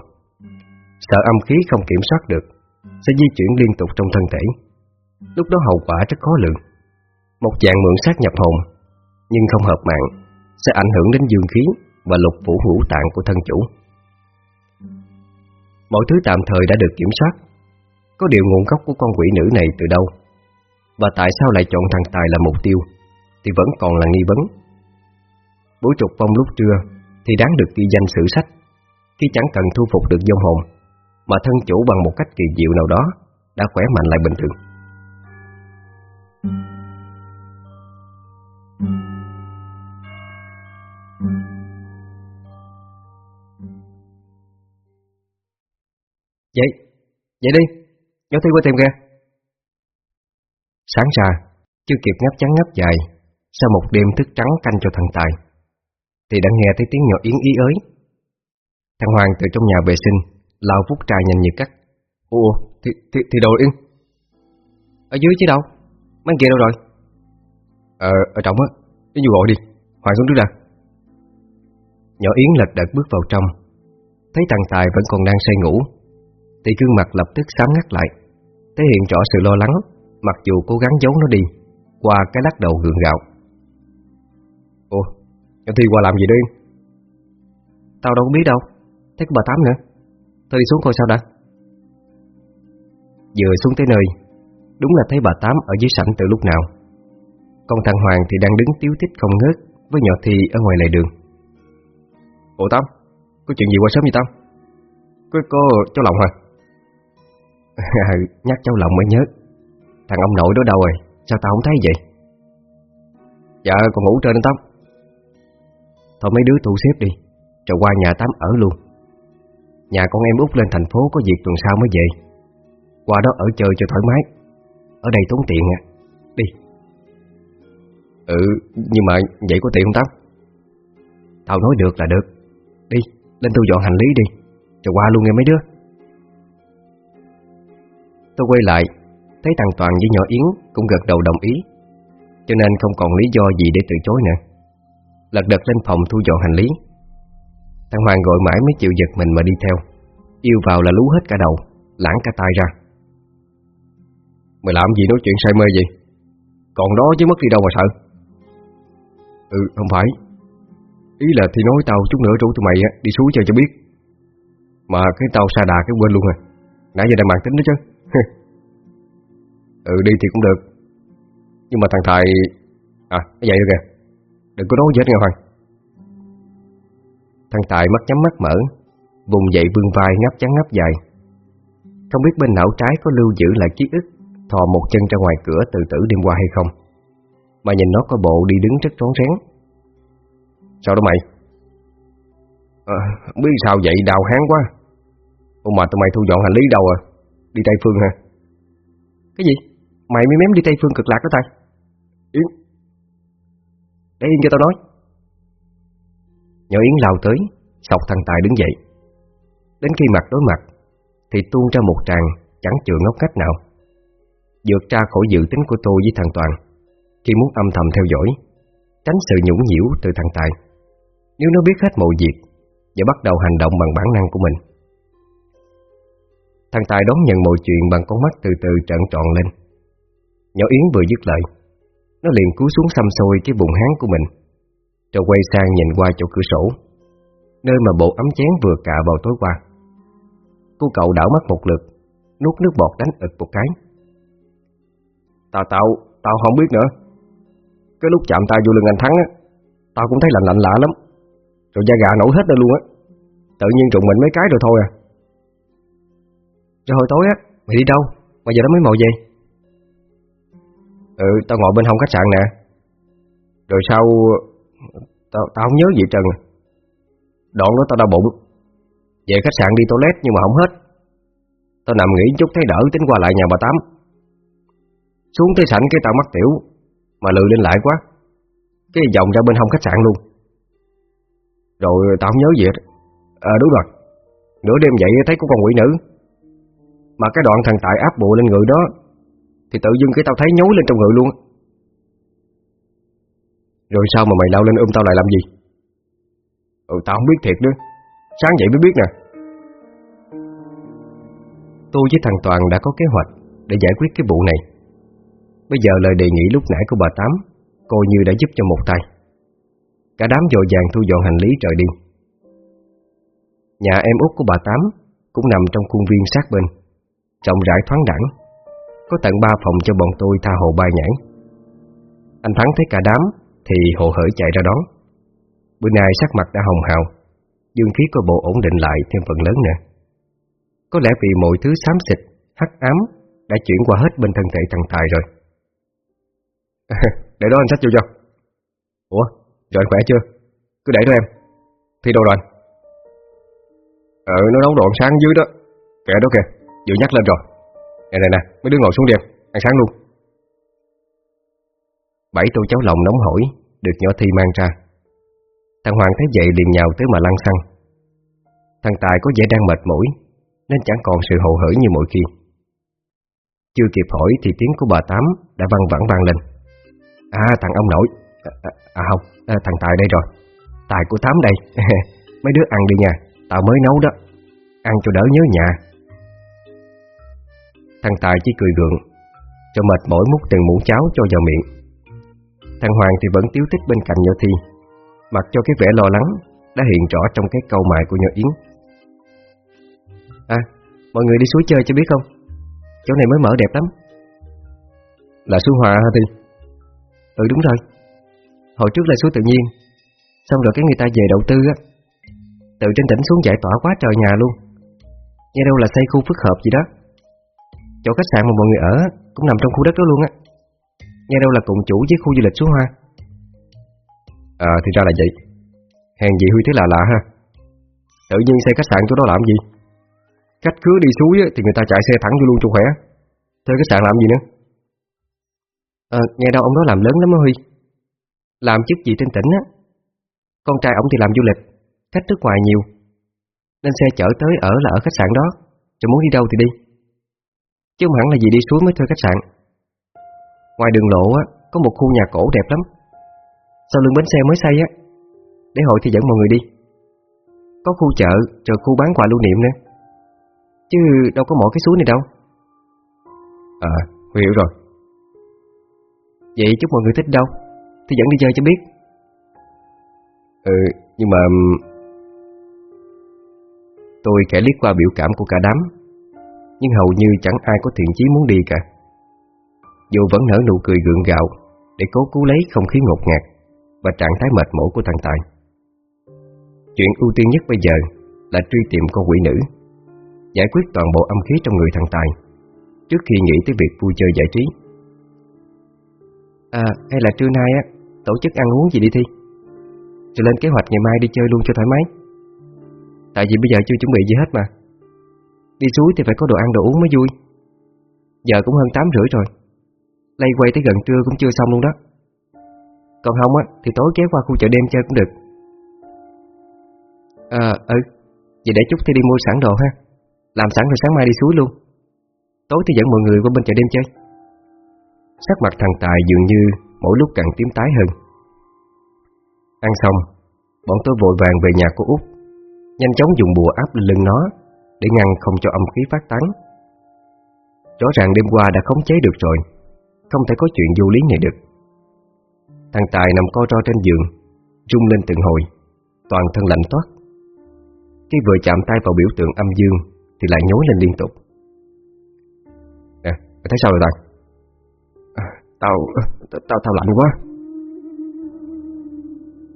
Sợ âm khí không kiểm soát được Sẽ di chuyển liên tục trong thân thể. Lúc đó hậu quả rất khó lường. Một dạng mượn sát nhập hồn Nhưng không hợp mạng. Sẽ ảnh hưởng đến dương khí Và lục phủ ngũ tạng của thân chủ. Mọi thứ tạm thời đã được kiểm soát. Có điều nguồn gốc của con quỷ nữ này từ đâu? Và tại sao lại chọn thằng Tài là mục tiêu? Thì vẫn còn là nghi vấn. Bố trục phong lúc trưa Thì đáng được ghi danh sử sách. Khi chẳng cần thu phục được dông hồn, Mà thân chủ bằng một cách kỳ diệu nào đó Đã khỏe mạnh lại bình thường. Vậy, vậy đi, nhỏ Thi qua tìm kìa Sáng ra, chưa kịp ngáp trắng ngáp dài Sau một đêm thức trắng canh cho thằng Tài Thì đã nghe thấy tiếng nhỏ yến ý ới. Thằng Hoàng từ trong nhà vệ sinh Lao phút trà nhanh như cắt. Ủa, thì, thì, thì đồ yên? Ở dưới chứ đâu? Mấy kia đâu rồi? Ờ, ở trong á. Đi vô gọi đi, Hoàng xuống trước ra Nhỏ Yến lật đật bước vào trong. Thấy thằng Tài vẫn còn đang say ngủ thì gương mặt lập tức sám ngắt lại. Thể hiện rõ sự lo lắng Mặc dù cố gắng giấu nó đi Qua cái lắc đầu gượng gạo. Ủa, em Thi qua làm gì đây? Tao đâu có biết đâu Thấy có bà Tám nữa. Tao đi xuống coi sao đã. Vừa xuống tới nơi Đúng là thấy bà Tám ở dưới sảnh từ lúc nào. Còn thằng Hoàng thì đang đứng tiếu tích không ngớt Với nhỏ Thi ở ngoài lề đường. Ủa Tám Có chuyện gì qua sớm vậy Tám? Có, có cho lòng hả? Nhắc cháu lòng mới nhớ. Thằng ông nội đó đâu rồi? Sao tao không thấy vậy? Dạ còn ngủ trên tóc. Thôi mấy đứa thu xếp đi, Rồi qua nhà tắm ở luôn. Nhà con em út lên thành phố có việc tuần sau mới về. Qua đó ở chơi cho thoải mái. Ở đây tốn tiền à. Đi. Ừ nhưng mà vậy có tiền không Tám Tao nói được là được. Đi, lên tôi dọn hành lý đi, Rồi qua luôn nghe mấy đứa. Tôi quay lại, Thấy thằng Toàn với nhỏ Yến cũng gật đầu đồng ý. Cho nên không còn lý do gì để từ chối nữa. Lật đật lên phòng thu dọn hành lý. Thằng Hoàng gọi mãi mới chịu giật mình mà đi theo. Yêu vào là lú hết cả đầu, Lãng cả tay ra. Mày làm gì nói chuyện say mê vậy? Còn đó chứ mất đi đâu mà sợ. Ừ không phải. Ý là thì nói tao chút nữa rủ tụi mày á, Đi xuống chơi cho biết. Mà cái tao xa đà cái quên luôn à. Nãy giờ đang mạng tính đó chứ. Ừ đi thì cũng được. Nhưng mà thằng Thầy À nó vậy rồi kìa? Đừng có nói gì hết nghe Hoàng Thằng Tài mắt nhắm mắt mở Vùng dậy vương vai ngắp trắng ngắp dài. Không biết bên não trái có lưu giữ lại ký ức Thò một chân ra ngoài cửa từ tử đêm qua hay không. Mà nhìn nó có bộ đi đứng rất rón rén Sao đó mày? À, Không biết sao vậy đau hán quá. Ủa mà tụi mày thu dọn hành lý đâu à? Đi Tây Phương hả? Cái gì? Mày mới mém đi Tây Phương cực lạc đó ta. Yến. Để yên cho tao nói. Nhỏ Yến lao tới Sọc thằng Tài đứng dậy. Đến khi mặt đối mặt Thì tuôn ra một tràng chẳng chừa ngốc cách nào. Vượt ra khỏi dự tính của tôi với thằng Toàn Khi muốn âm thầm theo dõi Tránh sự nhũng nhiễu từ thằng Tài. Nếu nó biết hết mọi việc Và bắt đầu hành động bằng bản năng của mình Thằng Tài đón nhận mọi chuyện bằng con mắt từ từ trợn tròn lên. Nhỏ Yến vừa dứt lời, Nó liền cú xuống xăm xôi cái bụng hán của mình, Rồi quay sang nhìn qua chỗ cửa sổ, Nơi mà bộ ấm chén vừa cạ vào tối qua. Cô cậu đảo mắt một lượt, Nuốt nước bọt đánh ực một cái. Tao tao Tao không biết nữa. Cái lúc chạm tao vô lưng anh Thắng á, Tao cũng thấy lạnh lạnh lạ lắm, Rồi da gà nổi hết lên luôn á. Tự nhiên trụng mình mấy cái rồi thôi à. Rồi hồi tối á Mày đi đâu? Mà giờ nó mới mò về. Ừ tao ngồi bên hông khách sạn nè. Rồi sau Tao, tao không nhớ gì trần à. Đoạn đó tao đau bụng. Về khách sạn đi toilet nhưng mà không hết. Tao nằm nghỉ chút thấy đỡ tính qua lại nhà bà Tám. Xuống tới sảnh cái tao mắc tiểu Mà lười lên lại quá. Cái vòng ra bên hông khách sạn luôn. Rồi tao không nhớ gì hết. À đúng rồi. Nửa đêm dậy thấy có con quỷ nữ. Mà cái đoạn thằng Tài áp bộ lên người đó, Thì tự dưng cái tao thấy nhối lên trong người luôn Rồi sao mà mày lao lên ôm tao lại làm gì? Ừ tao không biết thiệt nữa. Sáng dậy mới biết nè. Tôi với thằng Toàn đã có kế hoạch Để giải quyết cái vụ này. Bây giờ lời đề nghị lúc nãy của bà Tám Coi như đã giúp cho một tay. Cả đám dội vàng thu dọn hành lý trời đi. Nhà em út của bà Tám Cũng nằm trong khuôn viên sát bên. Rộng rãi thoáng đẳng. Có tận ba phòng cho bọn tôi tha hồ bay nhảy. Anh Thắng thấy cả đám Thì hồ hởi chạy ra đón. Bữa nay sắc mặt đã hồng hào Dương khí có bộ ổn định lại thêm phần lớn nè Có lẽ vì mọi thứ xám xịt Hắc ám Đã chuyển qua hết bên thân thể thằng Tài rồi. Để đó anh sách vô cho. Ủa, rồi khỏe chưa? Cứ để đó em. Thi đâu rồi? Anh? Ờ, nó nấu đồ sáng dưới đó. Kệ đó kìa, vừa nhắc lên rồi. Nè nè nè, mấy đứa ngồi xuống đi em. Ăn sáng luôn. Bảy tô cháo lòng nóng hổi Được nhỏ Thi mang ra. Thằng Hoàng thấy vậy liền nhào tới mà lăn xăng. Thằng Tài có vẻ đang mệt mỏi Nên chẳng còn sự hồ hởi như mọi khi. Chưa kịp hỏi thì tiếng của bà Tám Đã văng vẳng vang lên. À thằng ông nội. À, à, à không, à, thằng Tài đây rồi. Tài của Tám đây. Mấy đứa ăn đi nha, tao mới nấu đó. Ăn cho đỡ nhớ nhà. Thằng Tài chỉ cười gượng Cho mệt mỏi múc từng muỗng cháo cho vào miệng. Thằng Hoàng thì vẫn tiếu tích bên cạnh nhỏ Thi Mặc cho cái vẻ lo lắng Đã hiện rõ trong cái câu mài của nhỏ Yến. À, mọi người đi suối chơi cho biết không? Chỗ này mới mở đẹp lắm. Là suối Hòa hả Thi? Ừ đúng rồi. Hồi trước là suối tự nhiên Xong rồi cái người ta về đầu tư á Từ trên tỉnh xuống giải tỏa quá trời nhà luôn. Nghe đâu là xây khu phức hợp gì đó. Chỗ khách sạn mà mọi người ở Cũng nằm trong khu đất đó luôn á. Nghe đâu là cùng chủ với khu du lịch suối hoa À thì ra là vậy. Hèn gì Huy thấy lạ lạ ha. Tự nhiên xây khách sạn chỗ đó làm gì? Khách cứ đi suối thì người ta chạy xe thẳng vô luôn cho khỏe. Thuê khách sạn làm gì nữa? Ờ, nghe đâu ông đó làm lớn lắm á Huy. Làm chức gì trên tỉnh á. Con trai ông thì làm du lịch Khách nước ngoài nhiều. Nên xe chở tới ở là ở khách sạn đó. Cho muốn đi đâu thì đi. Chứ không hẳn là gì đi xuống mới thuê khách sạn. Ngoài đường lộ á Có một khu nhà cổ đẹp lắm. Sau lưng bến xe mới xây á Để hội thì dẫn mọi người đi. Có khu chợ Rồi khu bán quà lưu niệm nữa. Chứ đâu có mỗi cái suối này đâu. À Huy hiểu rồi. Vậy chúc mọi người thích đâu? Thì dẫn đi chơi cho biết. Ừ Nhưng mà Tôi kẻ liếc qua biểu cảm của cả đám nhưng hầu như chẳng ai có thiện chí muốn đi cả. Dù vẫn nở nụ cười gượng gạo Để cố cứu lấy không khí ngột ngạt Và trạng thái mệt mỏi của thằng Tài. Chuyện ưu tiên nhất bây giờ Là truy tìm con quỷ nữ, Giải quyết toàn bộ âm khí trong người thằng Tài Trước khi nghĩ tới việc vui chơi giải trí. À hay là trưa nay á, Tổ chức ăn uống gì đi Thi? Rồi lên kế hoạch ngày mai đi chơi luôn cho thoải mái. Tại vì bây giờ chưa chuẩn bị gì hết mà. Đi suối thì phải có đồ ăn đồ uống mới vui. Giờ cũng hơn 8 rưỡi rồi. Lây quay tới gần trưa cũng chưa xong luôn đó. Còn không á, Thì tối kéo qua khu chợ đêm chơi cũng được. À ừ. Vậy để chút thì đi mua sẵn đồ ha. Làm sẵn rồi sáng mai đi suối luôn. Tối thì dẫn mọi người qua bên chợ đêm chơi. Sắc mặt thằng Tài dường như Mỗi lúc càng tím tái hơn. Ăn xong, Bọn tôi vội vàng về nhà của Út, Nhanh chóng dùng bùa áp lên lưng nó. Để ngăn không cho âm khí phát tán. Rõ ràng đêm qua đã khống chế được rồi Không thể có chuyện vô lý này được. Thằng Tài nằm co ro trên giường Rung lên từng hồi Toàn thân lạnh toát. Khi vừa chạm tay vào biểu tượng âm dương Thì lại nhối lên liên tục. Nè, thấy sao rồi Tài? À, tao, tao, tao lạnh quá.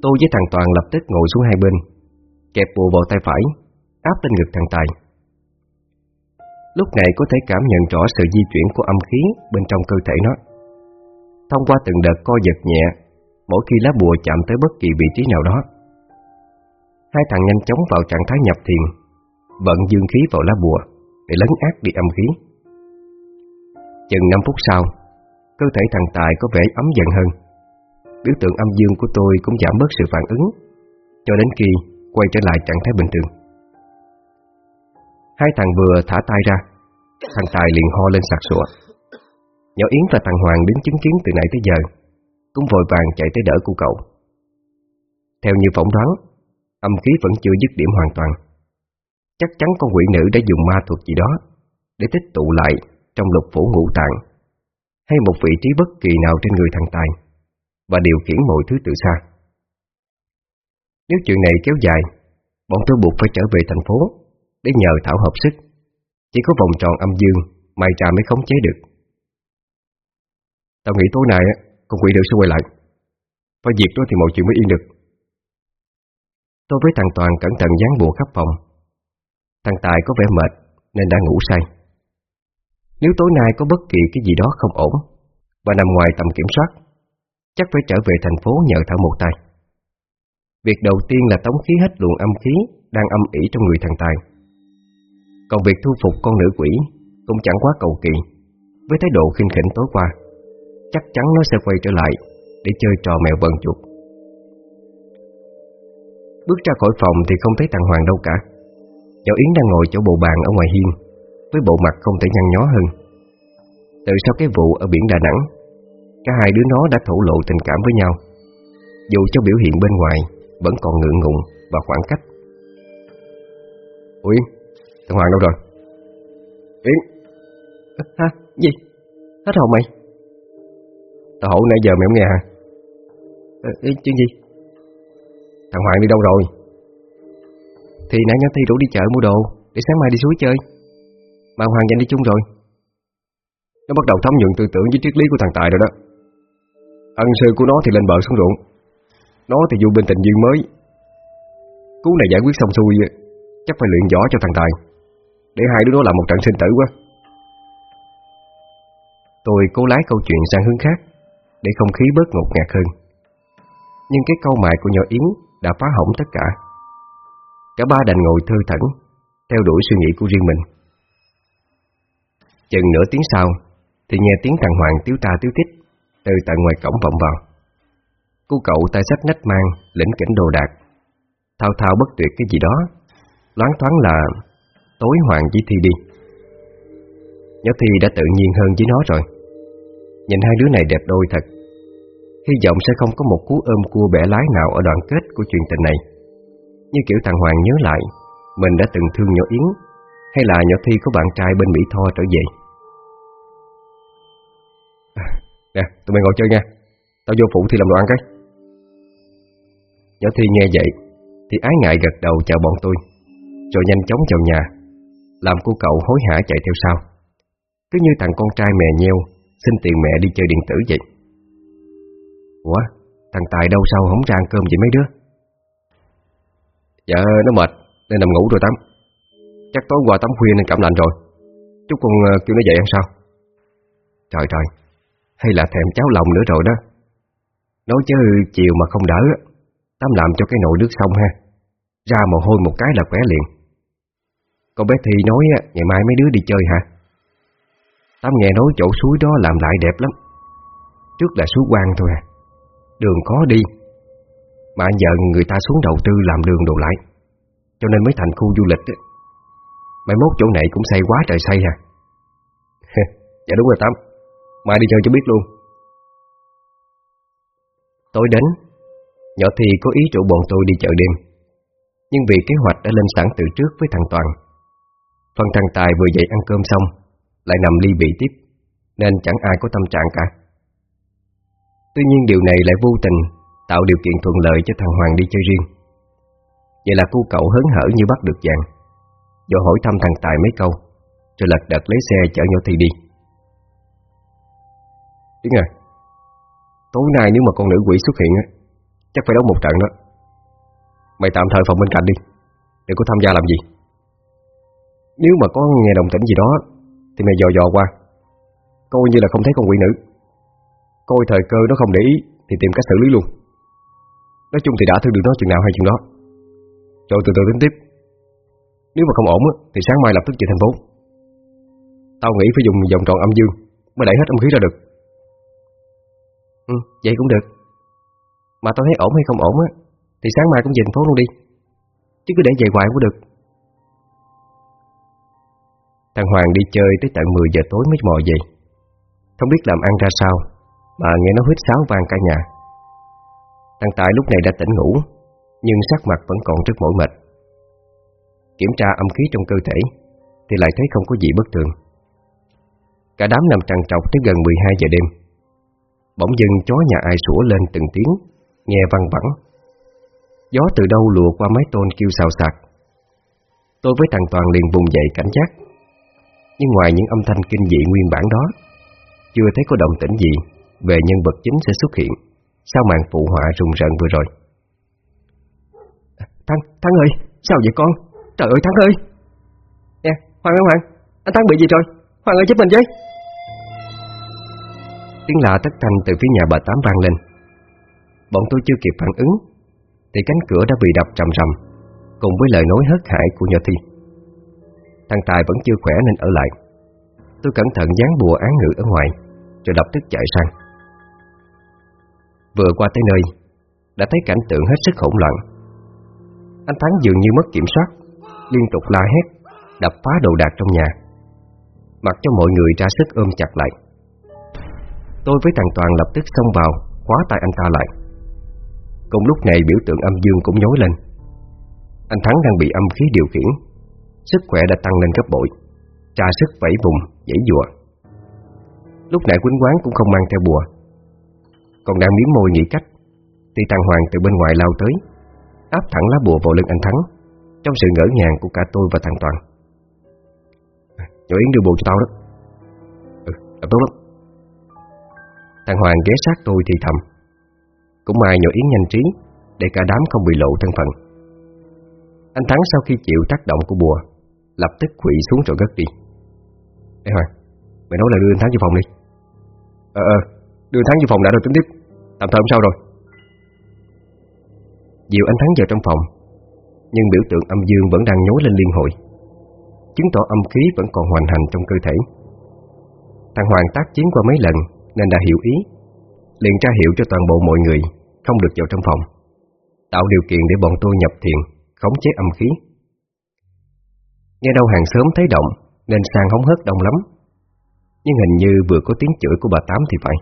Tôi với thằng Toàn lập tức ngồi xuống hai bên Kẹp bùa vào tay phải Áp lên ngực thằng Tài Lúc này có thể cảm nhận rõ sự di chuyển của âm khí bên trong cơ thể nó. Thông qua từng đợt co giật nhẹ, Mỗi khi lá bùa chạm tới bất kỳ vị trí nào đó, Hai thằng nhanh chóng vào trạng thái nhập thiền, Vận dương khí vào lá bùa Để lấn át đi âm khí. Chừng 5 phút sau, Cơ thể thằng Tài có vẻ ấm dần hơn. Biểu tượng âm dương của tôi cũng giảm bớt sự phản ứng, Cho đến khi quay trở lại trạng thái bình thường. Hai thằng vừa thả tay ra. Thằng Tài liền ho lên sặc sụa. Nhỏ Yến và thằng Hoàng đứng chứng kiến từ nãy tới giờ, Cũng vội vàng chạy tới đỡ của cậu. Theo như phỏng đoán, Âm khí vẫn chưa dứt điểm hoàn toàn. Chắc chắn con quỷ nữ đã dùng ma thuật gì đó Để tích tụ lại trong lục phủ ngũ tạng, Hay một vị trí bất kỳ nào trên người thằng Tài, Và điều khiển mọi thứ từ xa. Nếu chuyện này kéo dài, Bọn tôi buộc phải trở về thành phố. Để nhờ Thảo hợp sức. Chỉ có vòng tròn âm dương mày trà mới khống chế được. Tao nghĩ tối nay Con quỷ nữ sẽ quay lại. Phải diệt nó thì mọi chuyện mới yên được. Tôi với thằng Toàn cẩn thận dán bùa khắp phòng. Thằng Tài có vẻ mệt Nên đã ngủ say. Nếu tối nay có bất kỳ cái gì đó không ổn Và nằm ngoài tầm kiểm soát, Chắc phải trở về thành phố nhờ Thảo một tay. Việc đầu tiên là tống khí hết luồng âm khí Đang âm ỉ trong người thằng Tài. Còn việc thu phục con nữ quỷ Cũng chẳng quá cầu kỳ. Với thái độ khinh khỉnh tối qua, Chắc chắn nó sẽ quay trở lại Để chơi trò mèo bần chuột. Bước ra khỏi phòng thì không thấy thằng Hoàng đâu cả. Nhỏ Yến đang ngồi chỗ bộ bàn ở ngoài hiên, Với bộ mặt không thể nhăn nhó hơn. Từ sau cái vụ ở biển Đà Nẵng, Cả hai đứa nó đã thổ lộ tình cảm với nhau. Dù cho biểu hiện bên ngoài Vẫn còn ngượng ngùng và khoảng cách. Uyên Thằng Hoàng đâu rồi Yến Hả? Gì? Hết hồn mày? Tao hỏi nãy giờ mày không nghe hả? À, chuyện gì? Thằng Hoàng đi đâu rồi Thì nãy nhớ Thi rủ đi chợ mua đồ Để sáng mai đi suối chơi Mà Hoàng dành đi chung rồi Nó bắt đầu thấm nhuận tư tưởng với triết lý của thằng Tài rồi đó Ân sư của nó thì lên bờ xuống ruộng Nó thì du bên tình duyên mới Cú này giải quyết xong xuôi Chắc phải luyện võ cho thằng Tài để hai đứa nó làm một trận sinh tử quá. Tôi cố lái câu chuyện sang hướng khác, Để không khí bớt ngột ngạt hơn. Nhưng cái câu mại của nhỏ Yến đã phá hỏng tất cả. Cả ba đành ngồi thơ thẩn, Theo đuổi suy nghĩ của riêng mình. Chừng nửa tiếng sau, Thì nghe tiếng thằng Hoàng tiếu ta tiếu kích Từ tận ngoài cổng vọng vào. Cô cậu tay sách nách mang, Lĩnh kỉnh đồ đạc. Thao thao bất tuyệt cái gì đó, Loáng thoáng là Tối Hoàng với Thi đi. Nhỏ Thi đã tự nhiên hơn với nó rồi. Nhìn hai đứa này đẹp đôi thật. Hy vọng sẽ không có một cú ôm cua bẻ lái nào ở đoạn kết của chuyện tình này. Như kiểu thằng Hoàng nhớ lại Mình đã từng thương nhỏ Yến Hay là nhỏ Thi có bạn trai bên Mỹ Tho trở về. Nè, tụi mày ngồi chơi nha. Tao vô phụ thì làm đồ ăn cái. Nhỏ Thi nghe vậy Thì ái ngại gật đầu chào bọn tôi Rồi nhanh chóng vào nhà. Làm cô cậu hối hả chạy theo sau. Cứ như thằng con trai mè nheo Xin tiền mẹ đi chơi điện tử vậy. Ủa Thằng Tài đâu sao không ra ăn cơm vậy mấy đứa? Dạ nó mệt Nên nằm ngủ rồi tắm Chắc tối qua tắm khuya nên cảm lạnh rồi. Chút con ờ, kêu nó dậy ăn sao? Trời trời Hay là thèm cháo lòng nữa rồi đó. Nói chứ chiều mà không đỡ Tắm làm cho cái nồi nước xong ha. Ra mồ hôi một cái là khỏe liền con bé Thi nói Ngày mai mấy đứa đi chơi hả? Tám nghe nói chỗ suối đó làm lại đẹp lắm. Trước là suối quang thôi à. Đường khó đi. Mà giờ người ta xuống đầu tư làm đường đồ lại. Cho nên mới thành khu du lịch ấy. Mai mốt chỗ này cũng xây quá trời xây à Dạ đúng rồi Tám. Mai đi chơi cho biết luôn. Tối đến. Nhỏ thì có ý chỗ bọn tôi đi chợ đêm. Nhưng vì kế hoạch đã lên sẵn từ trước với thằng Toàn Phần thằng Tài vừa dậy ăn cơm xong, Lại nằm ly bị tiếp, Nên chẳng ai có tâm trạng cả. Tuy nhiên điều này lại vô tình Tạo điều kiện thuận lợi cho thằng Hoàng đi chơi riêng. Vậy là cô cậu hớn hở như bắt được vàng. Do hỏi thăm thằng Tài mấy câu, Rồi lật đật lấy xe chở nhỏ Thi đi. Tiếng à Tối nay nếu mà con nữ quỷ xuất hiện Chắc phải đấu một trận đó. Mày tạm thời phòng bên cạnh đi, Đừng có tham gia làm gì. Nếu mà có nghe đồng tĩnh gì đó Thì mày dò dò qua. Coi như là không thấy con quỷ nữ. Coi thời cơ nó không để ý Thì tìm cách xử lý luôn. Nói chung thì đã thương được nó chừng nào hay chừng đó. Rồi từ từ tính tiếp. Nếu mà không ổn thì sáng mai lập tức về thành phố. Tao nghĩ phải dùng vòng tròn âm dương Mới đẩy hết âm khí ra được. Ừ, vậy cũng được. Mà tao thấy ổn hay không ổn á Thì sáng mai cũng về thành phố luôn đi. Chứ cứ để về hoài cũng được. Thằng Hoàng đi chơi tới tận 10 giờ tối mới mò về. Không biết làm ăn ra sao, Mà nghe nó huyết sáo vang cả nhà. Thằng Tài lúc này đã tỉnh ngủ, Nhưng sắc mặt vẫn còn rất mỏi mệt. Kiểm tra âm khí trong cơ thể, Thì lại thấy không có gì bất thường. Cả đám nằm trằn trọc tới gần 12 giờ đêm. Bỗng dưng chó nhà ai sủa lên từng tiếng, Nghe văng vẳng. Gió từ đâu lùa qua mái tôn kêu xào sạc Tôi với thằng Toàn liền vùng dậy cảnh giác. Nhưng ngoài những âm thanh kinh dị nguyên bản đó Chưa thấy có động tĩnh gì Về nhân vật chính sẽ xuất hiện Sau màn phụ họa rùng rợn vừa rồi. Thắng, Thắng ơi, sao vậy con? Trời ơi Thắng ơi! Nè, Hoàng ơi Hoàng, anh Thắng bị gì rồi? Hoàng ơi giúp mình với! Tiếng lạ tất thanh từ phía nhà bà Tám vang lên. Bọn tôi chưa kịp phản ứng Thì cánh cửa đã bị đập trầm rầm Cùng với lời nói hớt hải của nhỏ Thi Thằng Tài vẫn chưa khỏe nên ở lại. Tôi cẩn thận dán bùa án ngữ ở ngoài, Rồi lập tức chạy sang. Vừa qua tới nơi, Đã thấy cảnh tượng hết sức hỗn loạn. Anh Thắng dường như mất kiểm soát, Liên tục la hét, Đập phá đồ đạc trong nhà, Mặc cho mọi người ra sức ôm chặt lại. Tôi với thằng Toàn lập tức xông vào, Khóa tay anh ta lại. Cùng lúc này biểu tượng âm dương cũng nhối lên. Anh Thắng đang bị âm khí điều khiển Sức khỏe đã tăng lên gấp bội. Trà sức vẫy vùng, dãy dùa Lúc nãy quýnh quán cũng không mang theo bùa. Còn đang miếm môi nghĩ cách Thì thằng Hoàng từ bên ngoài lao tới Áp thẳng lá bùa vào lưng anh Thắng. Trong sự ngỡ ngàng của cả tôi và thằng Toàn. Nhỏ Yến đưa bùa cho tao đó. Ừ, làm tốt lắm. Thằng Hoàng ghé sát tôi thì thầm. Cũng may nhỏ Yến nhanh trí Để cả đám không bị lộ thân phận. Anh Thắng sau khi chịu tác động của bùa Lập tức quỵ xuống rồi gất đi. Ê Hoàng, Mày nói là đưa anh Thắng vô phòng đi. Ờ ờ Đưa anh Thắng vô phòng đã rồi, tính tiếp. Tạm thời hôm sau rồi. Dìu anh Thắng vào trong phòng, Nhưng biểu tượng âm dương vẫn đang nhối lên liên hồi. Chứng tỏ âm khí vẫn còn hoành hành trong cơ thể. Thằng Hoàng tác chiến qua mấy lần Nên đã hiểu ý, liền tra hiệu cho toàn bộ mọi người Không được vào trong phòng. Tạo điều kiện để bọn tôi nhập thiền, Khống chế âm khí. Nghe đâu hàng sớm thấy động Nên sang hóng hớt đông lắm. Nhưng hình như vừa có tiếng chửi của bà Tám thì phải.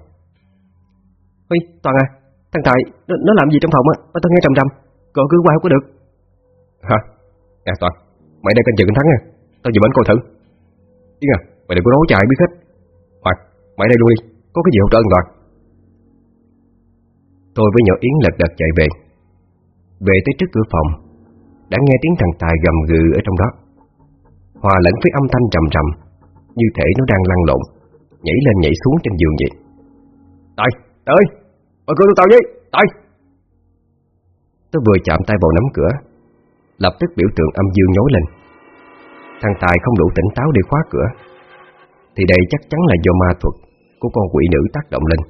Ôi Toàn à Thằng Tài nó, nó làm gì trong phòng á? Mà tao nghe trầm trầm Cậu cứ qua không có được. Hả? À Toàn Mày đang canh chừng anh Thắng à? Tao vừa bên coi thử. Yến à Mày đừng có nói cho ai biết hết. Hoặc Mày đây luôn đi Có cái gì hỗ trợ an toàn Tôi với nhỏ Yến lật đật chạy về. Về tới trước cửa phòng Đã nghe tiếng thằng Tài gầm gừ ở trong đó Hòa lẫn với âm thanh trầm trầm Như thể nó đang lăn lộn Nhảy lên nhảy xuống trên giường vậy. Tài, tới Mở cửa tao với, Tài. Tôi vừa chạm tay vào nắm cửa Lập tức biểu tượng âm dương nhối lên. Thằng Tài không đủ tỉnh táo để khóa cửa Thì đây chắc chắn là do ma thuật Của con quỷ nữ tác động lên.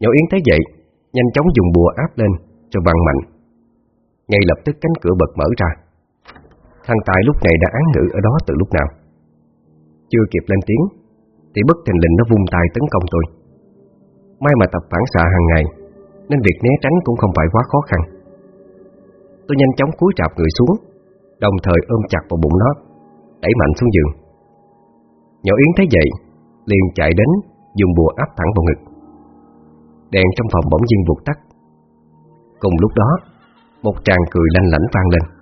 Nhỏ Yến thấy vậy Nhanh chóng dùng bùa áp lên Cho văng mạnh. Ngay lập tức cánh cửa bật mở ra Thằng Tài lúc này đã án ngữ ở đó từ lúc nào? Chưa kịp lên tiếng, Thì bất thình lình nó vung tay tấn công tôi. May mà tập phản xạ hàng ngày, Nên việc né tránh cũng không phải quá khó khăn. Tôi nhanh chóng cúi trạp người xuống, Đồng thời ôm chặt vào bụng nó, Đẩy mạnh xuống giường. Nhỏ Yến thấy vậy, Liền chạy đến Dùng bùa áp thẳng vào ngực. Đèn trong phòng bỗng nhiên vụt tắt. Cùng lúc đó, Một tràng cười lanh lảnh vang lên.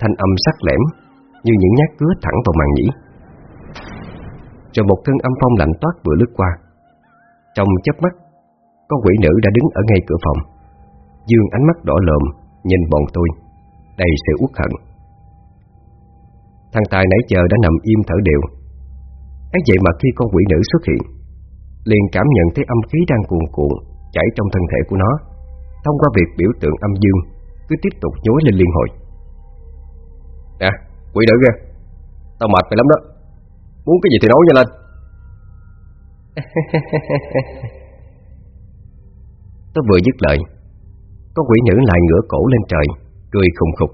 Thanh âm sắc lẻm, Như những nhát cứa thẳng vào màn nhĩ. Rồi một cơn âm phong lạnh toát vừa lướt qua. Trong chớp mắt Con quỷ nữ đã đứng ở ngay cửa phòng. Dương ánh mắt đỏ lợm Nhìn bọn tôi, Đầy sự uất hận. Thằng Tài nãy giờ đã nằm im thở đều. Ấy vậy mà khi con quỷ nữ xuất hiện, liền cảm nhận thấy âm khí đang cuồn cuộn chảy trong thân thể của nó. Thông qua việc biểu tượng âm dương, cứ tiếp tục nhối lên liên hồi. Nè, quỷ nữ kìa, tao mệt mày lắm đó, muốn cái gì thì nói nha lên. tôi vừa dứt lời, con quỷ nữ lại ngửa cổ lên trời, cười khùng khục,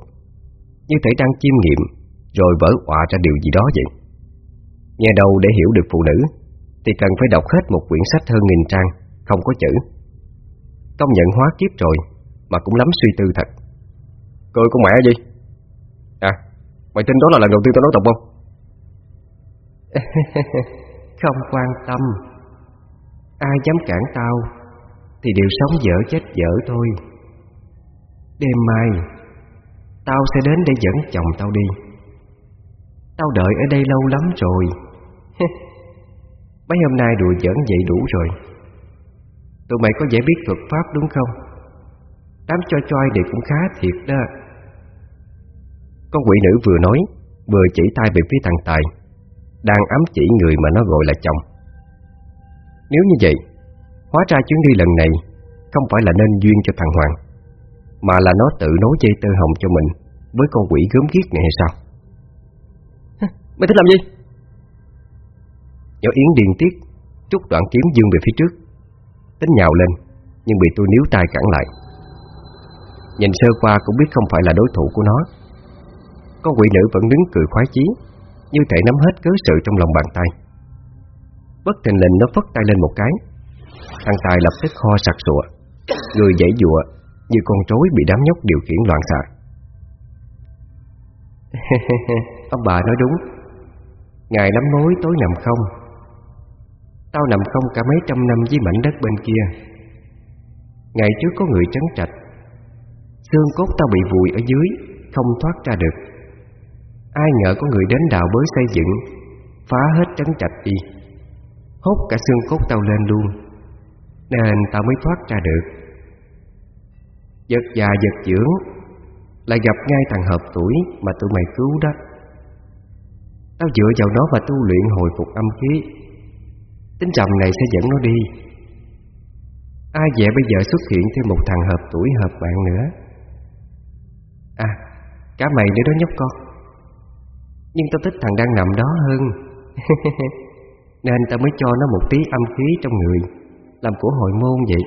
như thể đang chiêm nghiệm rồi vỡ òa ra điều gì đó vậy. Nghe đầu để hiểu được phụ nữ thì cần phải đọc hết một quyển sách hơn nghìn trang Không có chữ. Công nhận hóa kiếp rồi Mà cũng lắm suy tư thật. Cười con mẹ gì Mày tin đó là lần đầu tiên tao nói tục không Không quan tâm. Ai dám cản tao, Thì đều sống dở chết dở thôi. Đêm mai, Tao sẽ đến để dẫn chồng tao đi. Tao đợi ở đây lâu lắm rồi. Mấy hôm nay đùa giỡn vậy đủ rồi. Tụi mày có dễ biết thuật pháp đúng không? Đám cho choi này cũng khá thiệt đó. Con quỷ nữ vừa nói Vừa chỉ tay về phía thằng Tài Đang ám chỉ người mà nó gọi là chồng. Nếu như vậy Hóa ra chuyến đi lần này Không phải là nên duyên cho thằng Hoàng Mà là nó tự nối dây tơ hồng cho mình Với con quỷ gớm ghiếc này hay sao? Mày thích làm gì? Nhỏ Yến điên tiết Trúc đoạn kiếm dương về phía trước Tính nhào lên Nhưng bị tôi níu tay cản lại. Nhìn sơ qua cũng biết không phải là đối thủ của nó con quỷ nữ vẫn đứng cười khoái chí, Như thể nắm hết cớ sự trong lòng bàn tay. Bất thình lình nó phất tay lên một cái. Thằng Tài lập tức ho sặc sụa, Người dãy dụa, Như con rối bị đám nhóc điều khiển loạn xạ. Ông bà nói đúng. Ngày nắm mối, tối nằm không. Tao nằm không cả mấy trăm năm với mảnh đất bên kia. Ngày trước có người trấn trạch. Xương cốt tao bị vùi ở dưới, Không thoát ra được. Ai ngờ có người đến đào bới xây dựng, Phá hết trấn trạch đi. Hốt cả xương cốt tao lên luôn, Nên tao mới thoát ra được. Giật già giật dưỡng Lại gặp ngay thằng hợp tuổi Mà tụi mày cứu đó. Tao dựa vào nó và tu luyện hồi phục âm khí. Tính chồng này sẽ dẫn nó đi. Ai dè bây giờ xuất hiện thêm một thằng hợp tuổi hợp bạn nữa. À Cả mày nữa đó nhóc con. Nhưng tao thích thằng đang nằm đó hơn. Nên tao mới cho nó một tí âm khí trong người, Làm của hội môn vậy.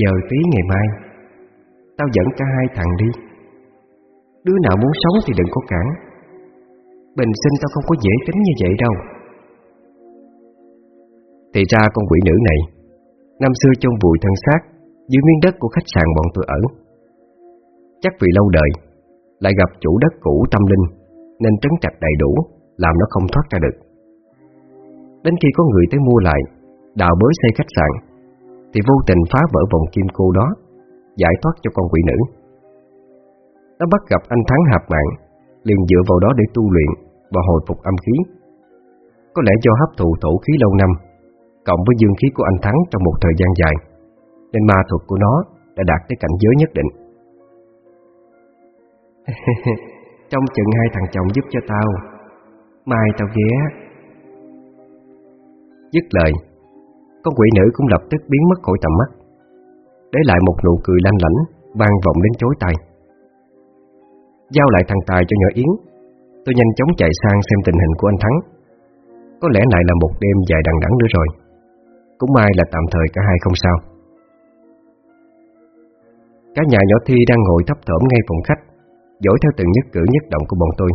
Giờ tí ngày mai, Tao dẫn cả hai thằng đi. Đứa nào muốn sống thì đừng có cản. Bình sinh tao không có dễ tính như vậy đâu. Thì ra con quỷ nữ này, Năm xưa chôn vùi thân xác Dưới miếng đất của khách sạn bọn tôi ở. Chắc vì lâu đời lại gặp chủ đất cũ tâm linh, Nên trấn trạch đầy đủ, Làm nó không thoát ra được. Đến khi có người tới mua lại, Đào bới xây khách sạn, Thì vô tình phá vỡ vòng kim cô đó, Giải thoát cho con quỷ nữ. Nó bắt gặp anh Thắng hạp mạng, liền dựa vào đó để tu luyện Và hồi phục âm khí. Có lẽ do hấp thụ thổ khí lâu năm, Cộng với dương khí của anh Thắng trong một thời gian dài, Nên ma thuật của nó đã đạt tới cảnh giới nhất định. Trong chừng hai thằng chồng giúp cho tao, Mai tao ghé. Dứt lời Con quỷ nữ cũng lập tức biến mất khỏi tầm mắt, Để lại một nụ cười lanh lảnh, vang vọng đến chối tay Giao lại thằng Tài cho nhỏ Yến, Tôi nhanh chóng chạy sang xem tình hình của anh Thắng. Có lẽ lại là một đêm dài đằng đẵng nữa rồi, Cũng may là tạm thời cả hai không sao. Cả nhà nhỏ Thi đang ngồi thấp thỏm ngay phòng khách Dõi theo từng nhất cử nhất động của bọn tôi.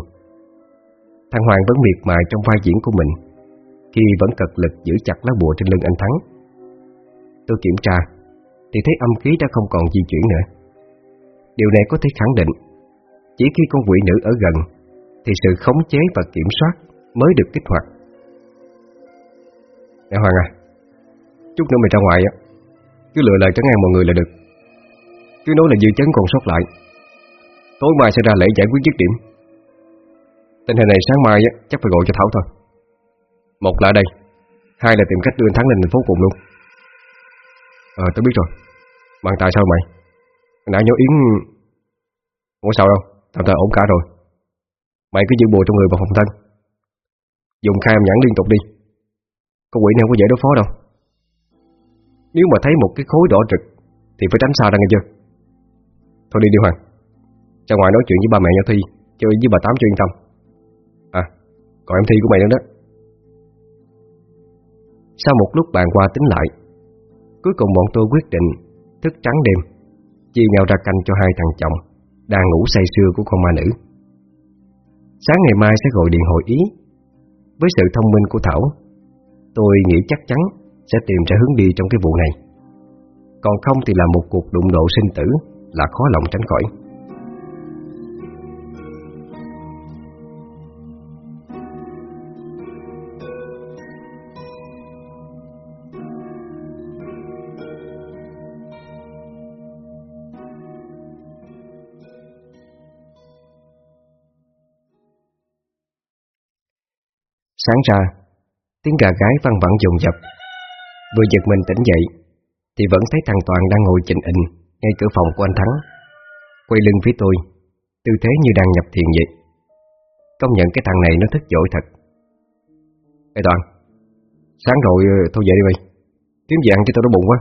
Thằng Hoàng vẫn miệt mài trong vai diễn của mình, Khi vẫn cật lực giữ chặt lá bùa trên lưng anh Thắng. Tôi kiểm tra, Thì thấy âm khí đã không còn di chuyển nữa. Điều này có thể khẳng định, Chỉ khi con quỷ nữ ở gần, Thì sự khống chế và kiểm soát Mới được kích hoạt. Nè Hoàng à Chút nữa mày ra ngoài á. Cứ lựa lời trấn ngang mọi người là được. Cứ nói là dư chấn còn sót lại. Tối mai sẽ ra lễ giải quyết dứt điểm. Tình hình này sáng mai á, chắc phải gọi cho Thảo thôi. Một là đây Hai là tìm cách đưa anh Thắng lên thành phố cùng luôn. Ờ tôi biết rồi. Bạn tại sao mày? Nãy nhớ Yến Ủa sao đâu? Tạm thời ổn cả rồi. Mày cứ giữ bùa trong người vào phòng thân. Dùng khai âm nhãn liên tục đi. Con quỷ này không có dễ đối phó đâu. Nếu mà thấy một cái khối đỏ trực Thì phải tránh xa ra nghe chưa? Thôi đi đi Hoàng. Ra ngoài nói chuyện với ba mẹ nhau Thi Chơi với bà Tám cho yên tâm. À Còn em Thi của mày nữa đó. Sau một lúc bàn qua tính lại, Cuối cùng bọn tôi quyết định Thức trắng đêm, Chia nhau ra canh cho hai thằng chồng Đang ngủ say sưa của con ma nữ. Sáng ngày mai sẽ gọi điện hội ý. Với sự thông minh của Thảo, Tôi nghĩ chắc chắn Sẽ tìm ra hướng đi trong cái vụ này. Còn không thì là một cuộc đụng độ sinh tử Là khó lòng tránh khỏi. Sáng ra, tiếng gà gái văng vẳng dồn dập. Vừa giật mình tỉnh dậy, thì vẫn thấy thằng Toàn đang ngồi chỉnh ịnh ngay cửa phòng của anh Thắng. Quay lưng phía tôi, tư thế như đang nhập thiền vậy. Công nhận cái thằng này nó thức dội thật. Ê Toàn, sáng rồi ờ, thôi dậy đi mày. Kiếm gì ăn cho tao đói bụng quá.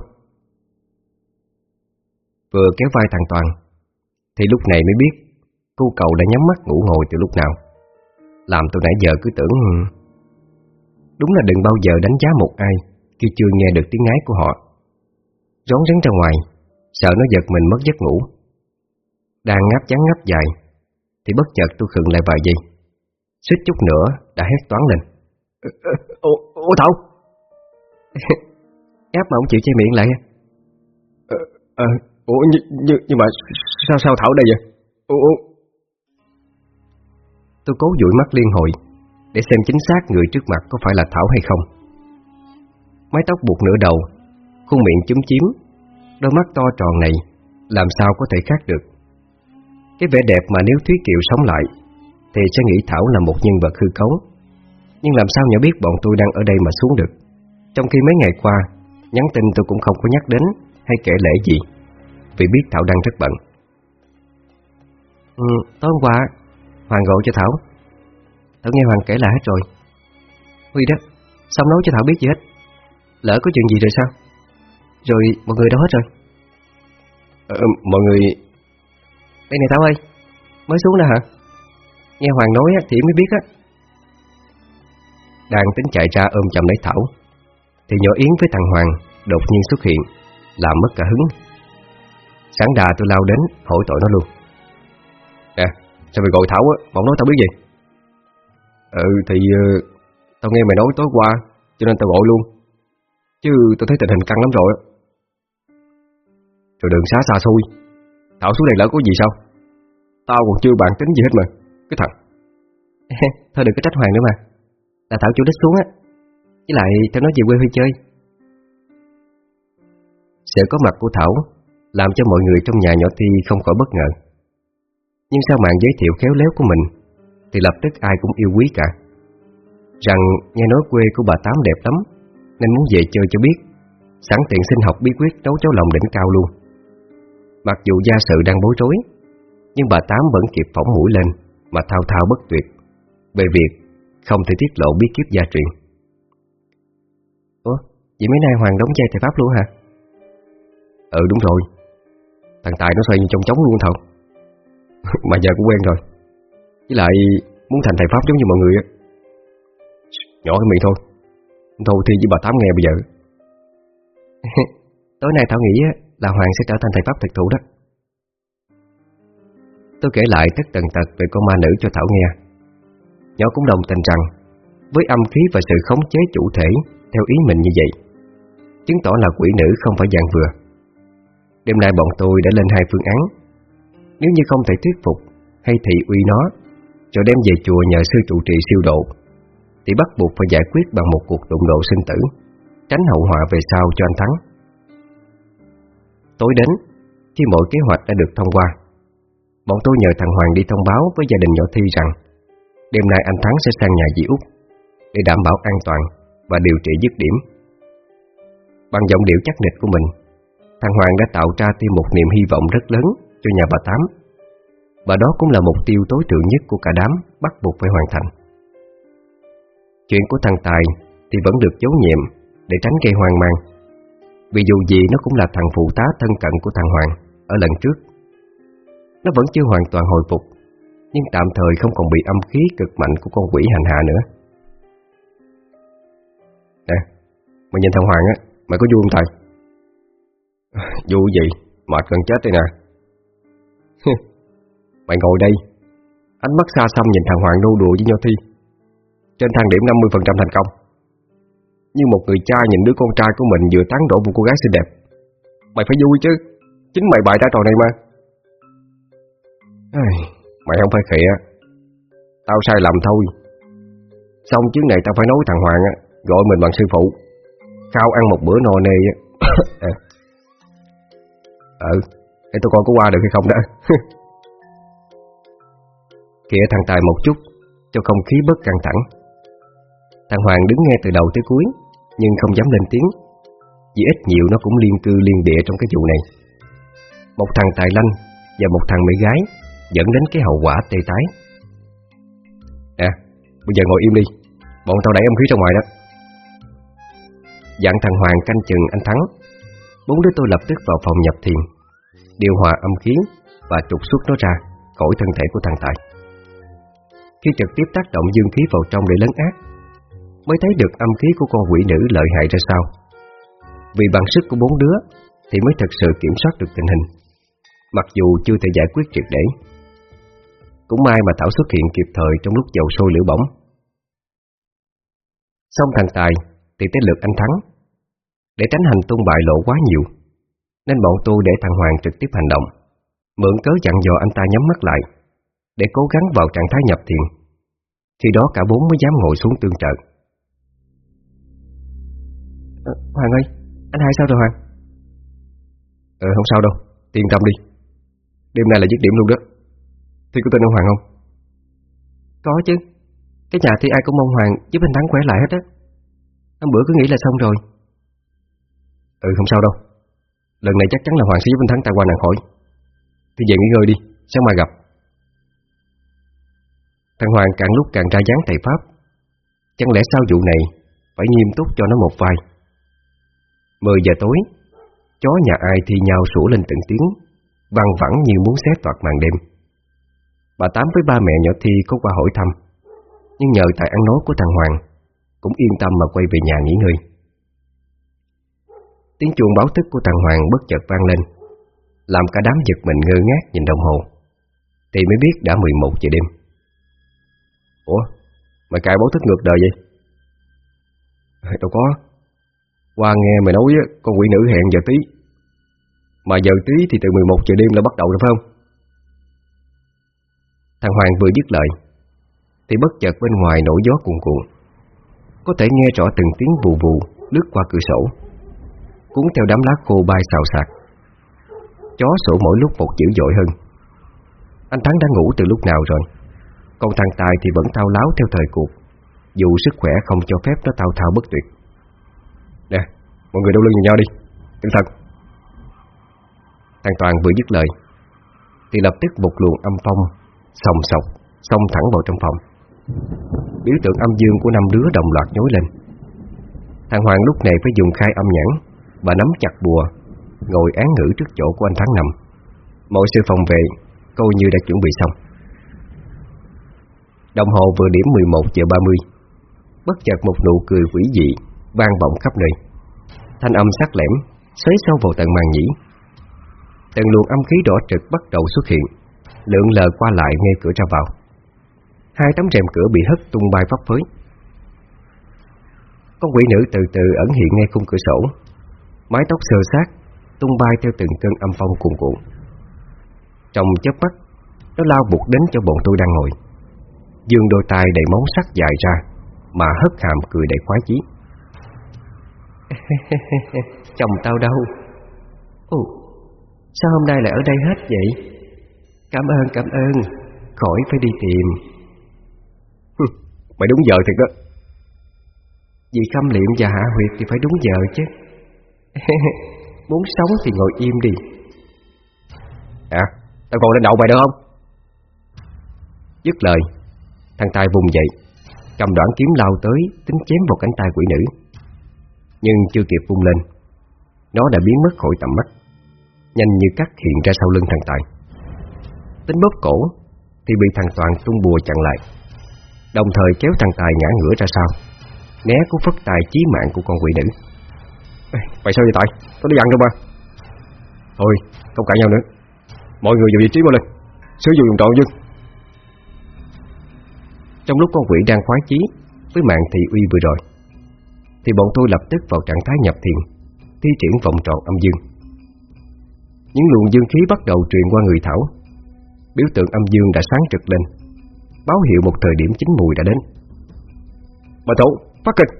Vừa kéo vai thằng Toàn, thì lúc này mới biết cô cậu đã nhắm mắt ngủ ngồi từ lúc nào. Làm tôi nãy giờ cứ tưởng ừ, Đúng là đừng bao giờ đánh giá một ai Khi chưa nghe được tiếng ngái của họ. Rón rén ra ngoài Sợ nó giật mình mất giấc ngủ. Đang ngáp chán ngáp dài Thì bất chợt tôi khựng lại vài giây. Xích chút nữa đã hét toán lên. Ủa, ủa Thảo. Ép mà không chịu che miệng lại. Ờ, ờ, Ủa nhưng, nhưng, nhưng mà sao sao Thảo đây vậy? Ủa. Tôi cố dụi mắt liên hồi để xem chính xác người trước mặt có phải là Thảo hay không. Mái tóc buộc nửa đầu, khuôn miệng chúm chiếm, đôi mắt to tròn này làm sao có thể khác được. Cái vẻ đẹp mà nếu Thúy Kiều sống lại thì sẽ nghĩ Thảo là một nhân vật hư cấu. Nhưng làm sao nhỏ biết bọn tôi đang ở đây mà xuống được. Trong khi mấy ngày qua, nhắn tin tôi cũng không có nhắc đến hay kể lễ gì, vì biết Thảo đang rất bận. Ừ, tối hôm qua, Hoàng gọi cho Thảo Tao nghe Hoàng kể lại hết rồi. Huy đó Xong nói cho Thảo biết gì hết? Lỡ có chuyện gì rồi sao? Rồi mọi người đâu hết rồi? Ờ, Mọi người Đây này Thảo ơi Mới xuống nè hả? Nghe Hoàng nói thì mới biết á. Đang tính chạy ra ôm chầm lấy Thảo Thì nhỏ Yến với thằng Hoàng Đột nhiên xuất hiện Làm mất cả hứng. Sáng đà tôi lao đến hỏi tội nó luôn. Nè Sao mày gọi Thảo á? Bọn nói tao biết gì Ừ thì uh, Tao nghe mày nói tối qua Cho nên tao gọi luôn. Chứ tao thấy tình hình căng lắm rồi Rồi đường xá xa xôi. Thảo xuống đây lỡ có gì sao? Tao còn chưa bàn tính gì hết mà. Cái thằng. Thôi đừng có trách Hoàng nữa mà. Là Thảo chủ đích xuống á. Với lại tao nói về quê Huy chơi. Sự có mặt của Thảo Làm cho mọi người trong nhà nhỏ Thi không khỏi bất ngờ. Nhưng sao mạng giới thiệu khéo léo của mình thì lập tức ai cũng yêu quý cả. Rằng nghe nói quê của bà Tám đẹp lắm Nên muốn về chơi cho biết. Sẵn tiện xin học bí quyết nấu cháo lòng đỉnh cao luôn. Mặc dù gia sự đang bối rối Nhưng bà Tám vẫn kịp phỏng mũi lên Mà thao thao bất tuyệt Về việc không thể tiết lộ bí kíp gia truyền. Ủa, vậy mấy nay Hoàng đóng chai thầy Pháp luôn hả? Ừ đúng rồi. Thằng Tài nó xoay như trong trống luôn thật Mà giờ cũng quen rồi. Với lại, muốn thành thầy Pháp giống như mọi người Nhỏ cái miệng thôi. Thôi thi với bà Tám nghe bây giờ. Tối nay Thảo nghĩ là Hoàng sẽ trở thành thầy Pháp thực thụ đó. Tôi kể lại tất tần tật về con ma nữ cho Thảo nghe. Nhỏ cũng đồng tình rằng, Với âm khí và sự khống chế chủ thể Theo ý mình như vậy, Chứng tỏ là quỷ nữ không phải dạng vừa. Đêm nay bọn tôi đã lên hai phương án. Nếu như không thể thuyết phục Hay thị uy nó rồi đem về chùa nhờ sư trụ trì siêu độ, Thì bắt buộc phải giải quyết bằng một cuộc đụng độ sinh tử, Tránh hậu họa về sau cho anh Thắng. Tối đến, Khi mọi kế hoạch đã được thông qua, Bọn tôi nhờ thằng Hoàng đi thông báo với gia đình nhỏ Thi rằng, Đêm nay anh Thắng sẽ sang nhà dì Út Để đảm bảo an toàn Và điều trị dứt điểm. Bằng giọng điệu chắc nịch của mình, Thằng Hoàng đã tạo ra thêm một niềm hy vọng rất lớn Cho nhà bà Tám. Và đó cũng là mục tiêu tối thượng nhất của cả đám Bắt buộc phải hoàn thành. Chuyện của thằng Tài Thì vẫn được giấu nhiệm Để tránh gây hoang mang. Vì dù gì nó cũng là thằng phụ tá thân cận của thằng Hoàng Ở lần trước. Nó vẫn chưa hoàn toàn hồi phục, Nhưng tạm thời không còn bị âm khí cực mạnh Của con quỷ hành hạ nữa. Nè, Mày nhìn thằng Hoàng á, Mày có vui không thầy Vui gì, Mệt gần chết đây nè. Mày ngồi đây. Ánh mắt xa xăm nhìn thằng Hoàng nô đùa với Nho Thi. Trên thang điểm 50% thành công. Như một người cha nhìn đứa con trai của mình Vừa tán đổ một cô gái xinh đẹp. Mày phải vui chứ. Chính mày bại ra trò này mà. Mày không phải khịa. Tao sai lầm thôi. Xong chuyến này tao phải nói thằng Hoàng á, Gọi mình bằng sư phụ. Khao ăn một bữa no nê. À. Ừ Để tôi coi có qua được hay không đó? Kìa thằng Tài một chút, Cho không khí bớt căng thẳng. Thằng Hoàng đứng nghe từ đầu tới cuối, Nhưng không dám lên tiếng, Vì ít nhiều nó cũng liên cư liên địa trong cái vụ này. Một thằng tài lanh Và một thằng mỹ gái Dẫn đến cái hậu quả tê tái. Nè Bây giờ ngồi im đi, Bọn tao đẩy âm khí ra ngoài đó. Dặn thằng Hoàng canh chừng anh Thắng, Bốn đứa tôi lập tức vào phòng nhập thiền, Điều hòa âm khí Và trục xuất nó ra Khỏi thân thể của thằng Tài. Khi trực tiếp tác động dương khí vào trong để lấn ác Mới thấy được âm khí của con quỷ nữ lợi hại ra sao. Vì bằng sức của bốn đứa Thì mới thật sự kiểm soát được tình hình, Mặc dù chưa thể giải quyết triệt để. Cũng may mà Thảo xuất hiện kịp thời Trong lúc dầu sôi lửa bỏng. Xong thằng Tài Thì tới lượt anh Thắng. Để tránh hành tung bại lộ quá nhiều, Nên bọn tôi để thằng Hoàng trực tiếp hành động, Mượn cớ dặn dò anh ta nhắm mắt lại. Để cố gắng vào trạng thái nhập thiền. Khi đó cả bốn mới dám ngồi xuống tương trợ. À, Hoàng ơi Anh hai sao rồi Hoàng? Ờ không sao đâu Yên tâm đi. Đêm nay là dứt điểm luôn đó. Thì có tên ông Hoàng không? Có chứ. Cái nhà thì ai cũng mong Hoàng giúp anh Thắng khỏe lại hết á. Hôm bữa cứ nghĩ là xong rồi. Ừ không sao đâu. Lần này chắc chắn là Hoàng sẽ giúp anh Thắng tai qua nàng khỏi. Thì về nghỉ ngơi đi Sáng mai gặp Thằng Hoàng càng lúc càng ra dáng thầy Pháp. Chẳng lẽ sau vụ này Phải nghiêm túc cho nó một vai? 10 giờ tối, Chó nhà ai thì nhau sủa lên từng tiếng, Văng vẳng như muốn xé toạc màn đêm. Bà Tám với ba mẹ nhỏ Thi có qua hỏi thăm, Nhưng nhờ tại ăn nói của thằng Hoàng, Cũng yên tâm mà quay về nhà nghỉ ngơi. Tiếng chuông báo thức của thằng Hoàng bất chợt vang lên, Làm cả đám giật mình ngơ ngác nhìn đồng hồ. Thì mới biết đã 11 giờ đêm. Ủa? Mày cài bố thức ngược đời vậy? Đâu có. Qua nghe mày nói con quỷ nữ hẹn giờ tí. Mà giờ tí thì từ 11 giờ đêm là bắt đầu rồi phải không? Thằng Hoàng vừa dứt lời Thì bất chợt bên ngoài nổi gió cuồn cuộn. Có thể nghe rõ từng tiếng vù vù lướt qua cửa sổ cuốn theo đám lá khô bay xào xạc. Chó sổ mỗi lúc một dữ dội hơn. Anh Thắng đã ngủ từ lúc nào rồi, còn thằng Tài thì vẫn thao láo theo thời cuộc, dù sức khỏe không cho phép nó thao thao bất tuyệt. Nè, mọi người đâu lưng nhìn nhau đi, cẩn thận. Thằng Toàn vừa dứt lời, thì Thì lập tức một luồng âm phong Sòng sọc Xông thẳng vào trong phòng. Biểu tượng âm dương của năm đứa đồng loạt nhối lên. Thằng Hoàng lúc này phải dùng khai âm nhãn Và nắm chặt bùa Ngồi án ngữ trước chỗ của anh Tháng Năm. Mọi sự phòng vệ Coi như đã chuẩn bị xong. Đồng hồ vừa điểm 11 giờ 30 Bất chợt một nụ cười quỷ dị vang vọng khắp nơi. Thanh âm sắc lẻm Xới sâu vào tận màn nhĩ. Từng luồng âm khí đỏ trực bắt đầu xuất hiện Lượng lờ qua lại ngay cửa ra vào. Hai tấm rèm cửa bị hất tung bay phấp phới. Con quỷ nữ từ từ ẩn hiện ngay khung cửa sổ, Mái tóc sơ sát, Tung bay theo từng cơn âm phong cuồn cuộn. Trong chớp mắt, Nó lao buộc đến cho bọn tôi đang ngồi. Dương đôi tay đầy móng sắc dài ra Mà hất hàm cười đầy khoái chí. Chồng tao đâu? Ồ Sao hôm nay lại ở đây hết vậy? Cảm ơn cảm ơn. Khỏi phải đi tìm. Mày đúng giờ thiệt đó Vì khâm liệm và hạ huyệt thì phải đúng giờ chứ. Muốn sống thì ngồi im đi. À Tao còn lên đậu mày được không? Dứt lời Thằng tài vùng dậy, Cầm đoạn kiếm lao tới, Tính chém vào cánh tay quỷ nữ. Nhưng chưa kịp vung lên, Nó đã biến mất khỏi tầm mắt, Nhanh như cắt hiện ra sau lưng thằng Tài. Tính bóp cổ, Thì bị thằng Toàn tung bùa chặn lại, Đồng thời kéo thằng Tài ngã ngửa ra sau. Né cú phất tài chí mạng của con quỷ nữ. Mày sao vậy Tài? Tao đi ăn đâu mà? Thôi, không cãi nhau nữa. Mọi người vào vị trí mà lên. Sử dụng dụng trọn dương trong lúc con quỷ đang khoái chí Với mạng thị uy vừa rồi Thì bọn tôi lập tức vào trạng thái nhập thiền Thi triển vòng tròn âm dương. Những luồng dương khí bắt đầu truyền qua người Thảo. Biểu tượng âm dương đã sáng trực lên Báo hiệu một thời điểm chính mùi đã đến. Bà Thủ, phát kịch.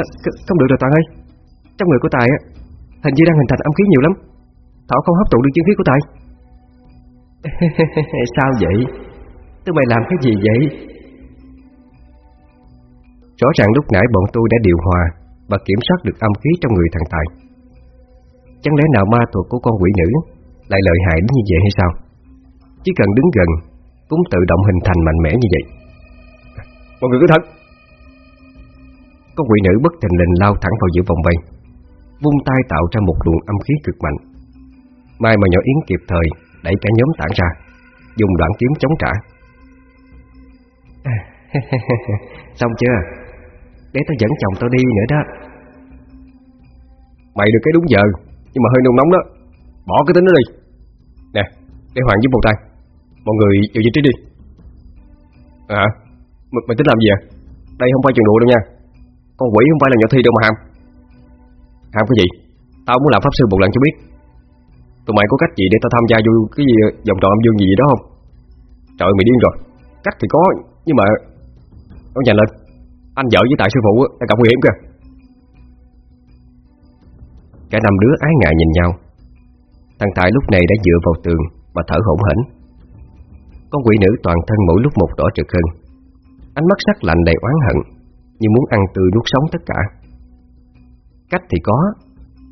À, Không được rồi Toàn ơi. Trong người của Tài á Hình như đang hình thành âm khí nhiều lắm. Thảo không hấp thụ được dương khí của Tài. Sao vậy? Tụi mày làm cái gì vậy? Rõ ràng lúc nãy bọn tôi đã điều hòa Và kiểm soát được âm khí trong người thằng Tài. Chẳng lẽ nào ma thuật của con quỷ nữ Lại lợi hại đến như vậy hay sao? Chỉ cần đứng gần Cũng tự động hình thành mạnh mẽ như vậy. Mọi người cứ thật Con quỷ nữ bất thình lình lao thẳng vào giữa vòng vây Vung tay tạo ra một luồng âm khí cực mạnh. Mai mà nhỏ Yến kịp thời Đẩy cả nhóm tản ra Dùng đoạn kiếm chống trả À. Xong chưa? Để tao dẫn chồng tao đi nữa đó. Mày được cái đúng giờ Nhưng mà hơi nôn nóng đó. Bỏ cái tính đó đi. Nè để Hoàng giúp một tay. Mọi người vào vị trí đi. À mày, mày tính làm gì à? Đây không phải chuyện đùa đâu nha. Con quỷ không phải là nhỏ thi đâu mà ham Ham cái gì? Tao muốn làm pháp sư một lần cho biết. Tụi mày có cách gì để tao tham gia vô cái gì vòng tròn âm dương gì, gì đó không? Trời mày điên rồi. Cách thì có nhưng mà, Ông nhìn lên. Anh vợ với tại sư phụ đang gặp nguy hiểm kìa. Cả năm đứa ái ngại nhìn nhau. Thằng Tài lúc này đã dựa vào tường Mà thở hổn hển. Con quỷ nữ toàn thân mỗi lúc một đỏ trực hơn. Ánh mắt sắc lạnh đầy oán hận, Như muốn ăn tươi nuốt sống tất cả. Cách thì có,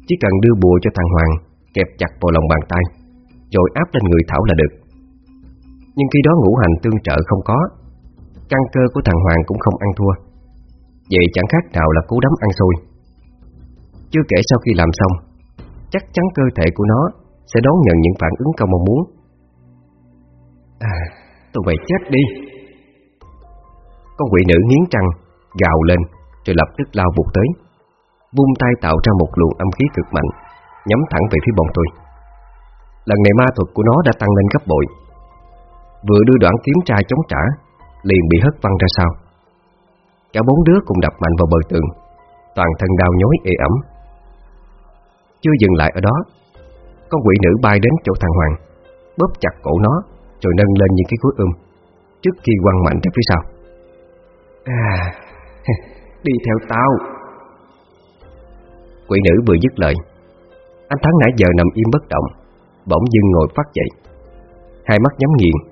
Chỉ cần đưa bùa cho thằng Hoàng, Kẹp chặt vào lòng bàn tay, Rồi áp lên người Thảo là được. Nhưng khi đó ngũ hành tương trợ không có Căn cơ của thằng Hoàng cũng không ăn thua. Vậy chẳng khác nào là cú đấm ăn xôi Chưa kể sau khi làm xong, Chắc chắn cơ thể của nó Sẽ đón nhận những phản ứng không mong muốn. À Tụi mày chết đi. Con quỷ nữ nghiến trăng Gào lên, Rồi lập tức lao vụt tới. Vung tay tạo ra một luồng âm khí cực mạnh, Nhắm thẳng về phía bọn tôi. Lần này ma thuật của nó đã tăng lên gấp bội. Vừa đưa đoạn kiếm tra chống trả Liền bị hất văng ra sau. Cả bốn đứa cùng đập mạnh vào bờ tường Toàn thân đau nhói ê ẩm. Chưa dừng lại ở đó Con quỷ nữ bay đến chỗ thằng Hoàng Bóp chặt cổ nó Rồi nâng lên những cái khối ươm Trước khi quăng mạnh ra phía sau. À Đi theo tao. Quỷ nữ vừa dứt lời Anh Thắng nãy giờ nằm im bất động Bỗng dưng ngồi phát dậy. Hai mắt nhắm nghiền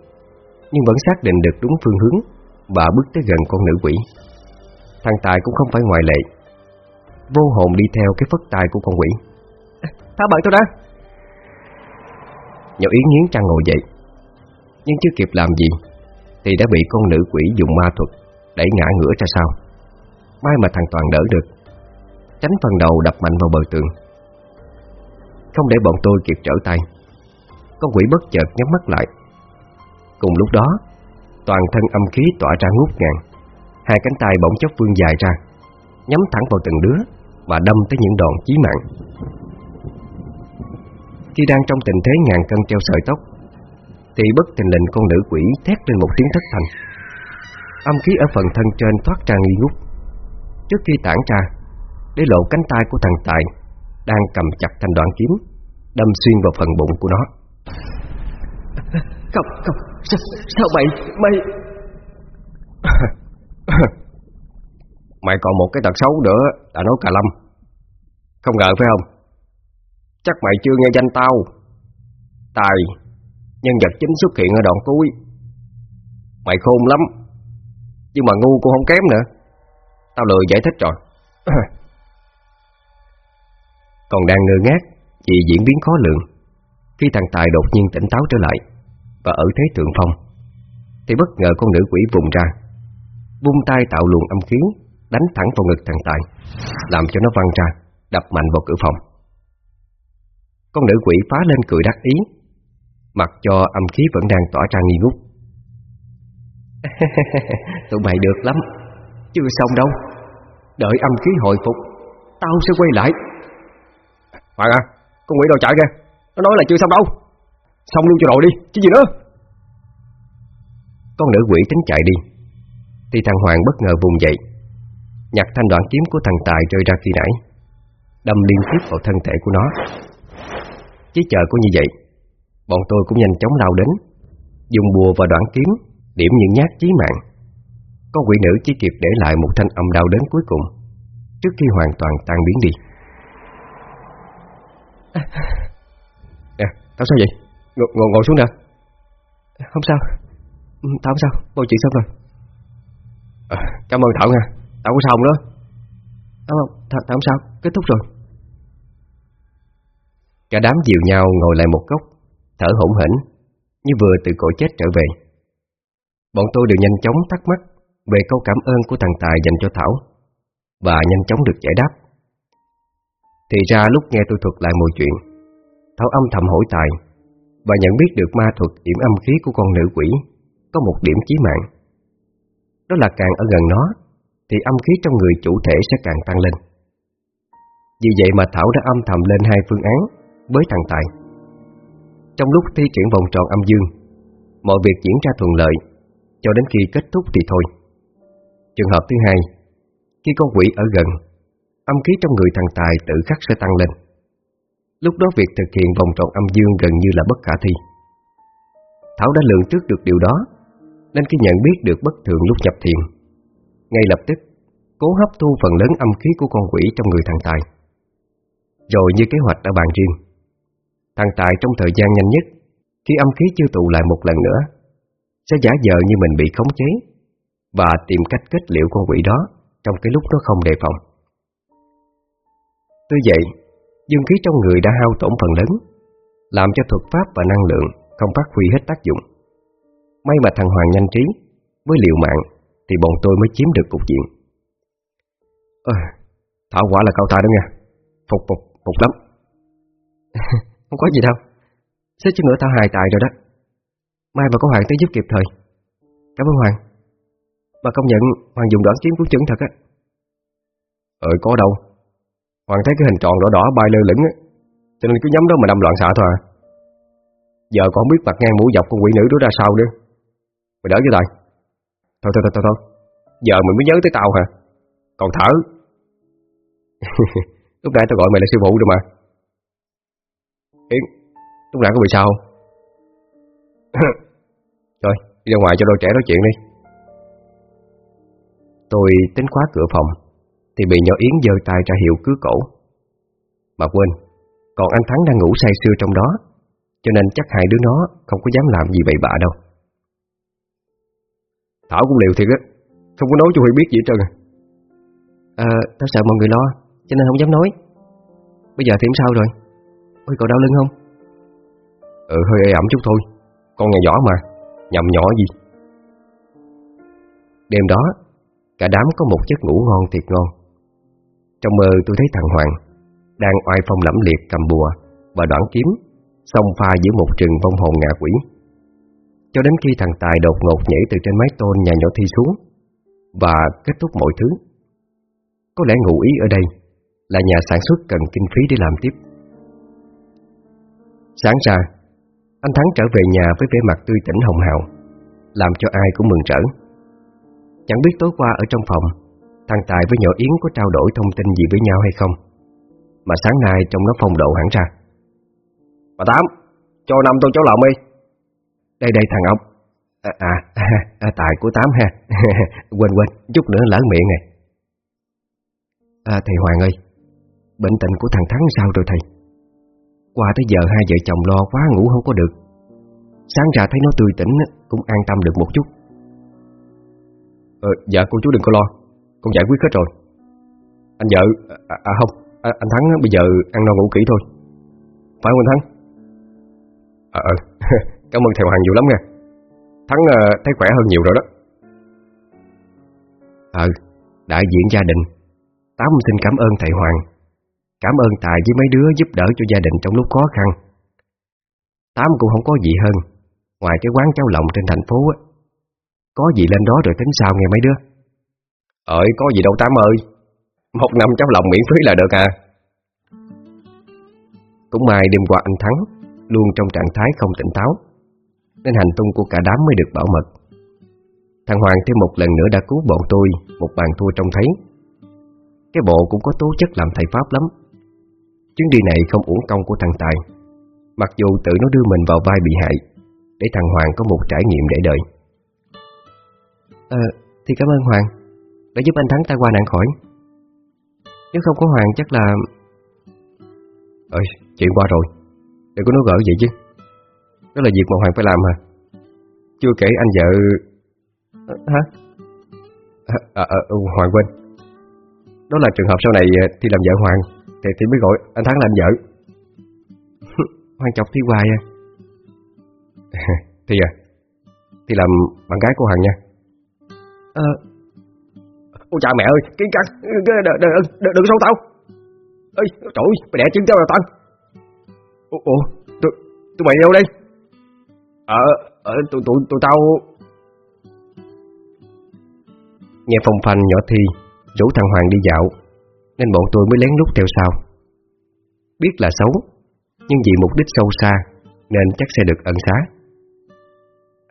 Nhưng vẫn xác định được đúng phương hướng. Và bước tới gần con nữ quỷ. Thằng Tài cũng không phải ngoại lệ. Vô hồn đi theo cái phất tài của con quỷ. À, Thả bạn tôi ra Nhỏ Yến nghiến trăng ngồi dậy. Nhưng chưa kịp làm gì Thì đã bị con nữ quỷ dùng ma thuật Đẩy ngã ngửa ra sau. May mà thằng Toàn đỡ được Tránh phần đầu đập mạnh vào bờ tường. Không để bọn tôi kịp trở tay Con quỷ bất chợt nhắm mắt lại Cùng lúc đó Toàn thân âm khí tỏa ra ngút ngàn. Hai cánh tay bỗng chốc vươn dài ra Nhắm thẳng vào từng đứa Và đâm tới những đòn chí mạng. Khi đang trong tình thế ngàn cân treo sợi tóc Thì bất tình lệnh con nữ quỷ thét lên một tiếng thất thanh. Âm khí ở phần thân trên thoát ra nghi ngút. Trước khi tản ra Để lộ cánh tay của thằng Tài Đang cầm chặt thanh đoạn kiếm Đâm xuyên vào phần bụng của nó. Không, không, sao, sao mày, mày? Mày còn một cái tật xấu nữa là nói cà lâm. Không ngờ phải không? Chắc mày chưa nghe danh tao. Tài Nhân vật chính xuất hiện ở đoạn cuối. Mày khôn lắm Nhưng mà ngu cũng không kém nữa. Tao lừa giải thích rồi. Còn đang ngơ ngác Vì diễn biến khó lường Khi thằng Tài đột nhiên tỉnh táo trở lại và ở thế thượng phong. Thì bất ngờ con nữ quỷ vùng ra Vung tay tạo luồng âm khí, Đánh thẳng vào ngực thằng Tài, Làm cho nó văng ra, Đập mạnh vào cửa phòng. Con nữ quỷ phá lên cười đắc ý, Mặc cho âm khí vẫn đang tỏa ra nghi ngút. Tụi mày được lắm Chưa xong đâu. Đợi âm khí hồi phục, Tao sẽ quay lại. Hoàng à Con quỷ đâu chạy kìa, Nó nói là chưa xong đâu. Xong luôn cho rồi đi Chứ gì nữa. Con nữ quỷ tính chạy đi. Thì thằng Hoàng bất ngờ vùng dậy Nhặt thanh đoạn kiếm của thằng Tài rơi ra khi nãy Đâm liên tiếp vào thân thể của nó. Chỉ chờ có như vậy Bọn tôi cũng nhanh chóng lao đến Dùng bùa và đoạn kiếm Điểm những nhát chí mạng. Con quỷ nữ chỉ kịp để lại một thanh âm đau đớn cuối cùng Trước khi hoàn toàn tan biến đi. Nè, tao sao vậy? Ngồi, ngồi, ngồi xuống nè. Không sao. Ừ, Tao không sao, mọi chuyện xong rồi. À, Cảm ơn Thảo nha. Tao có sao không đó? Không không, Thảo, Thảo không sao, kết thúc rồi. Cả đám dìu nhau ngồi lại một góc Thở hổn hển Như vừa từ cõi chết trở về. Bọn tôi đều nhanh chóng thắc mắc Về câu cảm ơn của thằng Tài dành cho Thảo Và nhanh chóng được giải đáp. Thì ra lúc nghe tôi thuật lại mọi chuyện Thảo âm thầm hỏi Tài và nhận biết được ma thuật yểm âm khí của con nữ quỷ Có một điểm chí mạng. Đó là càng ở gần nó, Thì âm khí trong người chủ thể sẽ càng tăng lên. Vì vậy mà Thảo đã âm thầm lên hai phương án Với thằng Tài. Trong lúc thi triển vòng tròn âm dương, Mọi việc diễn ra thuận lợi, Cho đến khi kết thúc thì thôi. Trường hợp thứ hai, Khi con quỷ ở gần, Âm khí trong người thằng Tài tự khắc sẽ tăng lên. Lúc đó việc thực hiện vòng tròn âm dương gần như là bất khả thi. Thảo đã lường trước được điều đó, Nên khi nhận biết được bất thường lúc nhập thiền, Ngay lập tức Cố hấp thu phần lớn âm khí của con quỷ trong người thằng Tài. Rồi như kế hoạch đã bàn riêng, Thằng Tài trong thời gian nhanh nhất, Khi âm khí chưa tụ lại một lần nữa, Sẽ giả vờ như mình bị khống chế Và tìm cách kết liễu con quỷ đó Trong cái lúc nó không đề phòng. Tuy vậy Dương khí trong người đã hao tổn phần lớn Làm cho thuật pháp và năng lượng Không phát huy hết tác dụng. May mà thằng Hoàng nhanh trí Với liều mạng Thì bọn tôi mới chiếm được cục diện. À, Thảo quả là cao tài đó nha. Phục phục phục lắm. Không có gì đâu. Xếp chứ nữa tao hài tài rồi đó. Mai mà có Hoàng tới giúp kịp thời. Cảm ơn Hoàng. Mà công nhận Hoàng dùng đoạn kiếm của chuẩn thật á. Ờ có đâu. Hoàng thấy cái hình tròn đỏ đỏ bay lơ lửng á Cho nên cứ nhắm đó mà đâm loạn xạ thôi à. Giờ còn không biết mặt ngang mũi dọc con quỷ nữ đó ra sao nữa. Mày đỡ cho tao. Thôi thôi thôi thôi, thôi. Giờ mày mới nhớ tới tao hả? Còn thở. Lúc nãy tao gọi mày là sư phụ rồi mà. Yến Lúc nãy có bị sao không? Thôi đi ra ngoài cho đôi trẻ nói chuyện đi. Tôi tính khóa cửa phòng. Thì bị nhỏ Yến giơ tay ra hiệu cứ cổ. Mà quên Còn anh Thắng đang ngủ say sưa trong đó Cho nên chắc hai đứa nó Không có dám làm gì bậy bạ đâu. Thảo cũng liều thiệt á Không có nói cho Huy biết gì hết trơn à. Ờ, tao sợ mọi người lo Cho nên không dám nói. Bây giờ thì sao rồi. Ôi còn đau lưng không? Ừ hơi ê ẩm chút thôi. Con nhà nhỏ mà Nhầm nhỏ gì. Đêm đó Cả đám có một giấc ngủ ngon thiệt ngon trong mơ tôi thấy thằng Hoàng Đang oai phong lẫm liệt cầm bùa Và đoạn kiếm, Xông pha giữa một trường vong hồn ngạ quỷ. Cho đến khi thằng Tài đột ngột nhảy từ trên mái tôn nhà nhỏ thi xuống Và kết thúc mọi thứ. Có lẽ ngụ ý ở đây Là nhà sản xuất cần kinh phí để làm tiếp. Sáng ra, Anh Thắng trở về nhà với vẻ mặt tươi tỉnh hồng hào, Làm cho ai cũng mừng rỡ Chẳng biết tối qua ở trong phòng Thằng Tài với nhỏ Yến có trao đổi thông tin gì với nhau hay không? Mà sáng nay trong nó phong độ hẳn ra. Bà Tám Cho năm tôi cháu lòng đi. Đây đây thằng ông. À, à, à Tài của Tám ha. Quên quên Chút nữa lỡ miệng này À thầy Hoàng ơi Bệnh tình của thằng Thắng sao rồi thầy? Qua tới giờ hai vợ chồng lo quá ngủ không có được. Sáng ra thấy nó tươi tỉnh Cũng an tâm được một chút. Ờ, dạ cô chú đừng có lo con giải quyết hết rồi. Anh vợ, à, à không à, Anh Thắng bây giờ ăn no ngủ kỹ thôi. Phải không anh Thắng? À ờ, ờ cảm ơn thầy Hoàng nhiều lắm nha. Thắng à, thấy khỏe hơn nhiều rồi đó. Ờ, đại diện gia đình Tám xin cảm ơn thầy Hoàng. Cảm ơn Tài với mấy đứa giúp đỡ cho gia đình trong lúc khó khăn. Tám cũng không có gì hơn. Ngoài cái quán cháo lòng trên thành phố á có gì lên đó rồi tính sao nghe mấy đứa. Ơi có gì đâu Tám ơi. Một năm cháu lòng miễn phí là được à. Cũng may đêm qua anh Thắng Luôn trong trạng thái không tỉnh táo Nên hành tung của cả đám mới được bảo mật. Thằng Hoàng thêm một lần nữa đã cứu bọn tôi Một bàn thua trông thấy. Cái bộ cũng có tố chất làm thầy Pháp lắm. Chuyến đi này không uổng công của thằng Tài. Mặc dù tự nó đưa mình vào vai bị hại Để thằng Hoàng có một trải nghiệm để đời Ờ, thì cảm ơn Hoàng. Đã giúp anh Thắng tai qua nạn khỏi. Nếu không có Hoàng chắc là Ơi, chuyện qua rồi. Đừng có nói gỡ vậy chứ. Đó là việc mà Hoàng phải làm hả Chưa kể anh vợ à, Hả? À, à, à, Hoàng quên. Đó là trường hợp sau này ờ, thì làm vợ Hoàng Thì, thì mới gọi anh Thắng là anh vợ. Hoàng chọc Thi hoài à. Thì à? Thì làm bạn gái của Hoàng nha. Ờ Ôi cha mẹ ơi Kiến căng Đừng, đừng, đừng, đừng sâu tao. Ê trời ơi Mày đẻ chân cho rồi Tân Ủa, ủa tụi, tụi mày đâu đây? Ờ Ờ tụi, tụi, tụi tao Nghe phòng phanh nhỏ Thi Rủ thằng Hoàng đi dạo Nên bọn tôi mới lén lút theo sau. Biết là xấu Nhưng vì mục đích sâu xa Nên chắc sẽ được ẩn xá.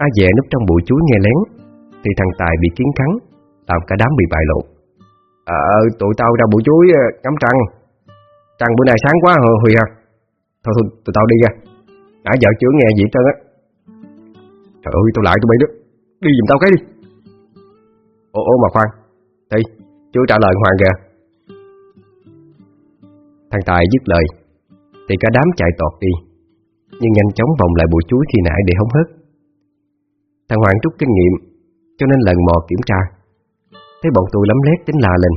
A dẹ núp trong bụi chuối nghe lén thì thằng Tài bị kiến khắng. Làm cả đám bị bại lộ. Ờ, ờ tụi tao ra buổi chuối cắm ngắm trăng. Trăng bữa nay sáng quá hờ Huy à. Thôi thôi, tụi tao đi ra. Nãy giờ chưa nghe gì hết trơn á. Trời ơi, tao lại tụi bay đó. Đi giùm tao cái đi. Ô, ô mà khoan. Thì, chưa trả lời Hoàng kìa. Thằng Tài dứt lời Thì cả đám chạy tọt đi. Nhưng nhanh chóng vòng lại bụi chuối khi nãy để hóng hớt. Thằng Hoàng rút kinh nghiệm cho nên lần mò kiểm tra. Thấy bọn tôi lấm lét tính la lên.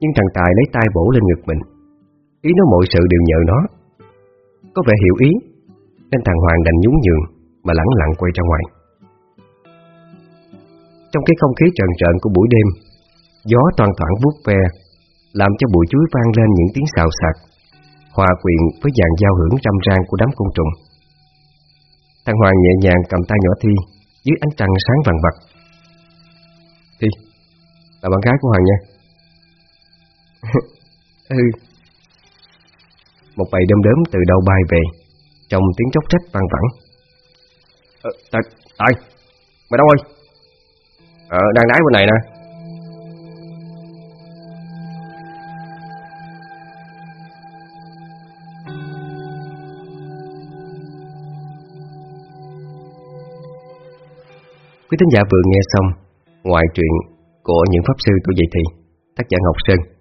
Nhưng thằng Tài lấy tay bổ lên ngực mình. Ý nó mọi sự đều nhờ nó. Có vẻ hiểu ý, Nên thằng Hoàng đành nhún nhường Mà lẳng lặng quay ra ngoài. Trong cái không khí trần trợn của buổi đêm, Gió toàn thoảng vuốt ve, Làm cho bụi chuối vang lên những tiếng xào xạc, Hòa quyện với dàn giao hưởng râm ran của đám côn trùng. Thằng Hoàng nhẹ nhàng cầm tay nhỏ Thi dưới ánh trăng sáng vàng vặt. Là bạn gái của Hoàng nha. ừ. Một bầy đơm đớm từ đâu bay về, trong tiếng chốc trách vang vẳng. Ờ, Tài, Tài, mày đâu ơi? Ờ, đang đái bên này nè. Quý thính giả vừa nghe xong Ngoại truyện của những pháp sư tuổi dậy thì Tác giả Ngọc Sơn.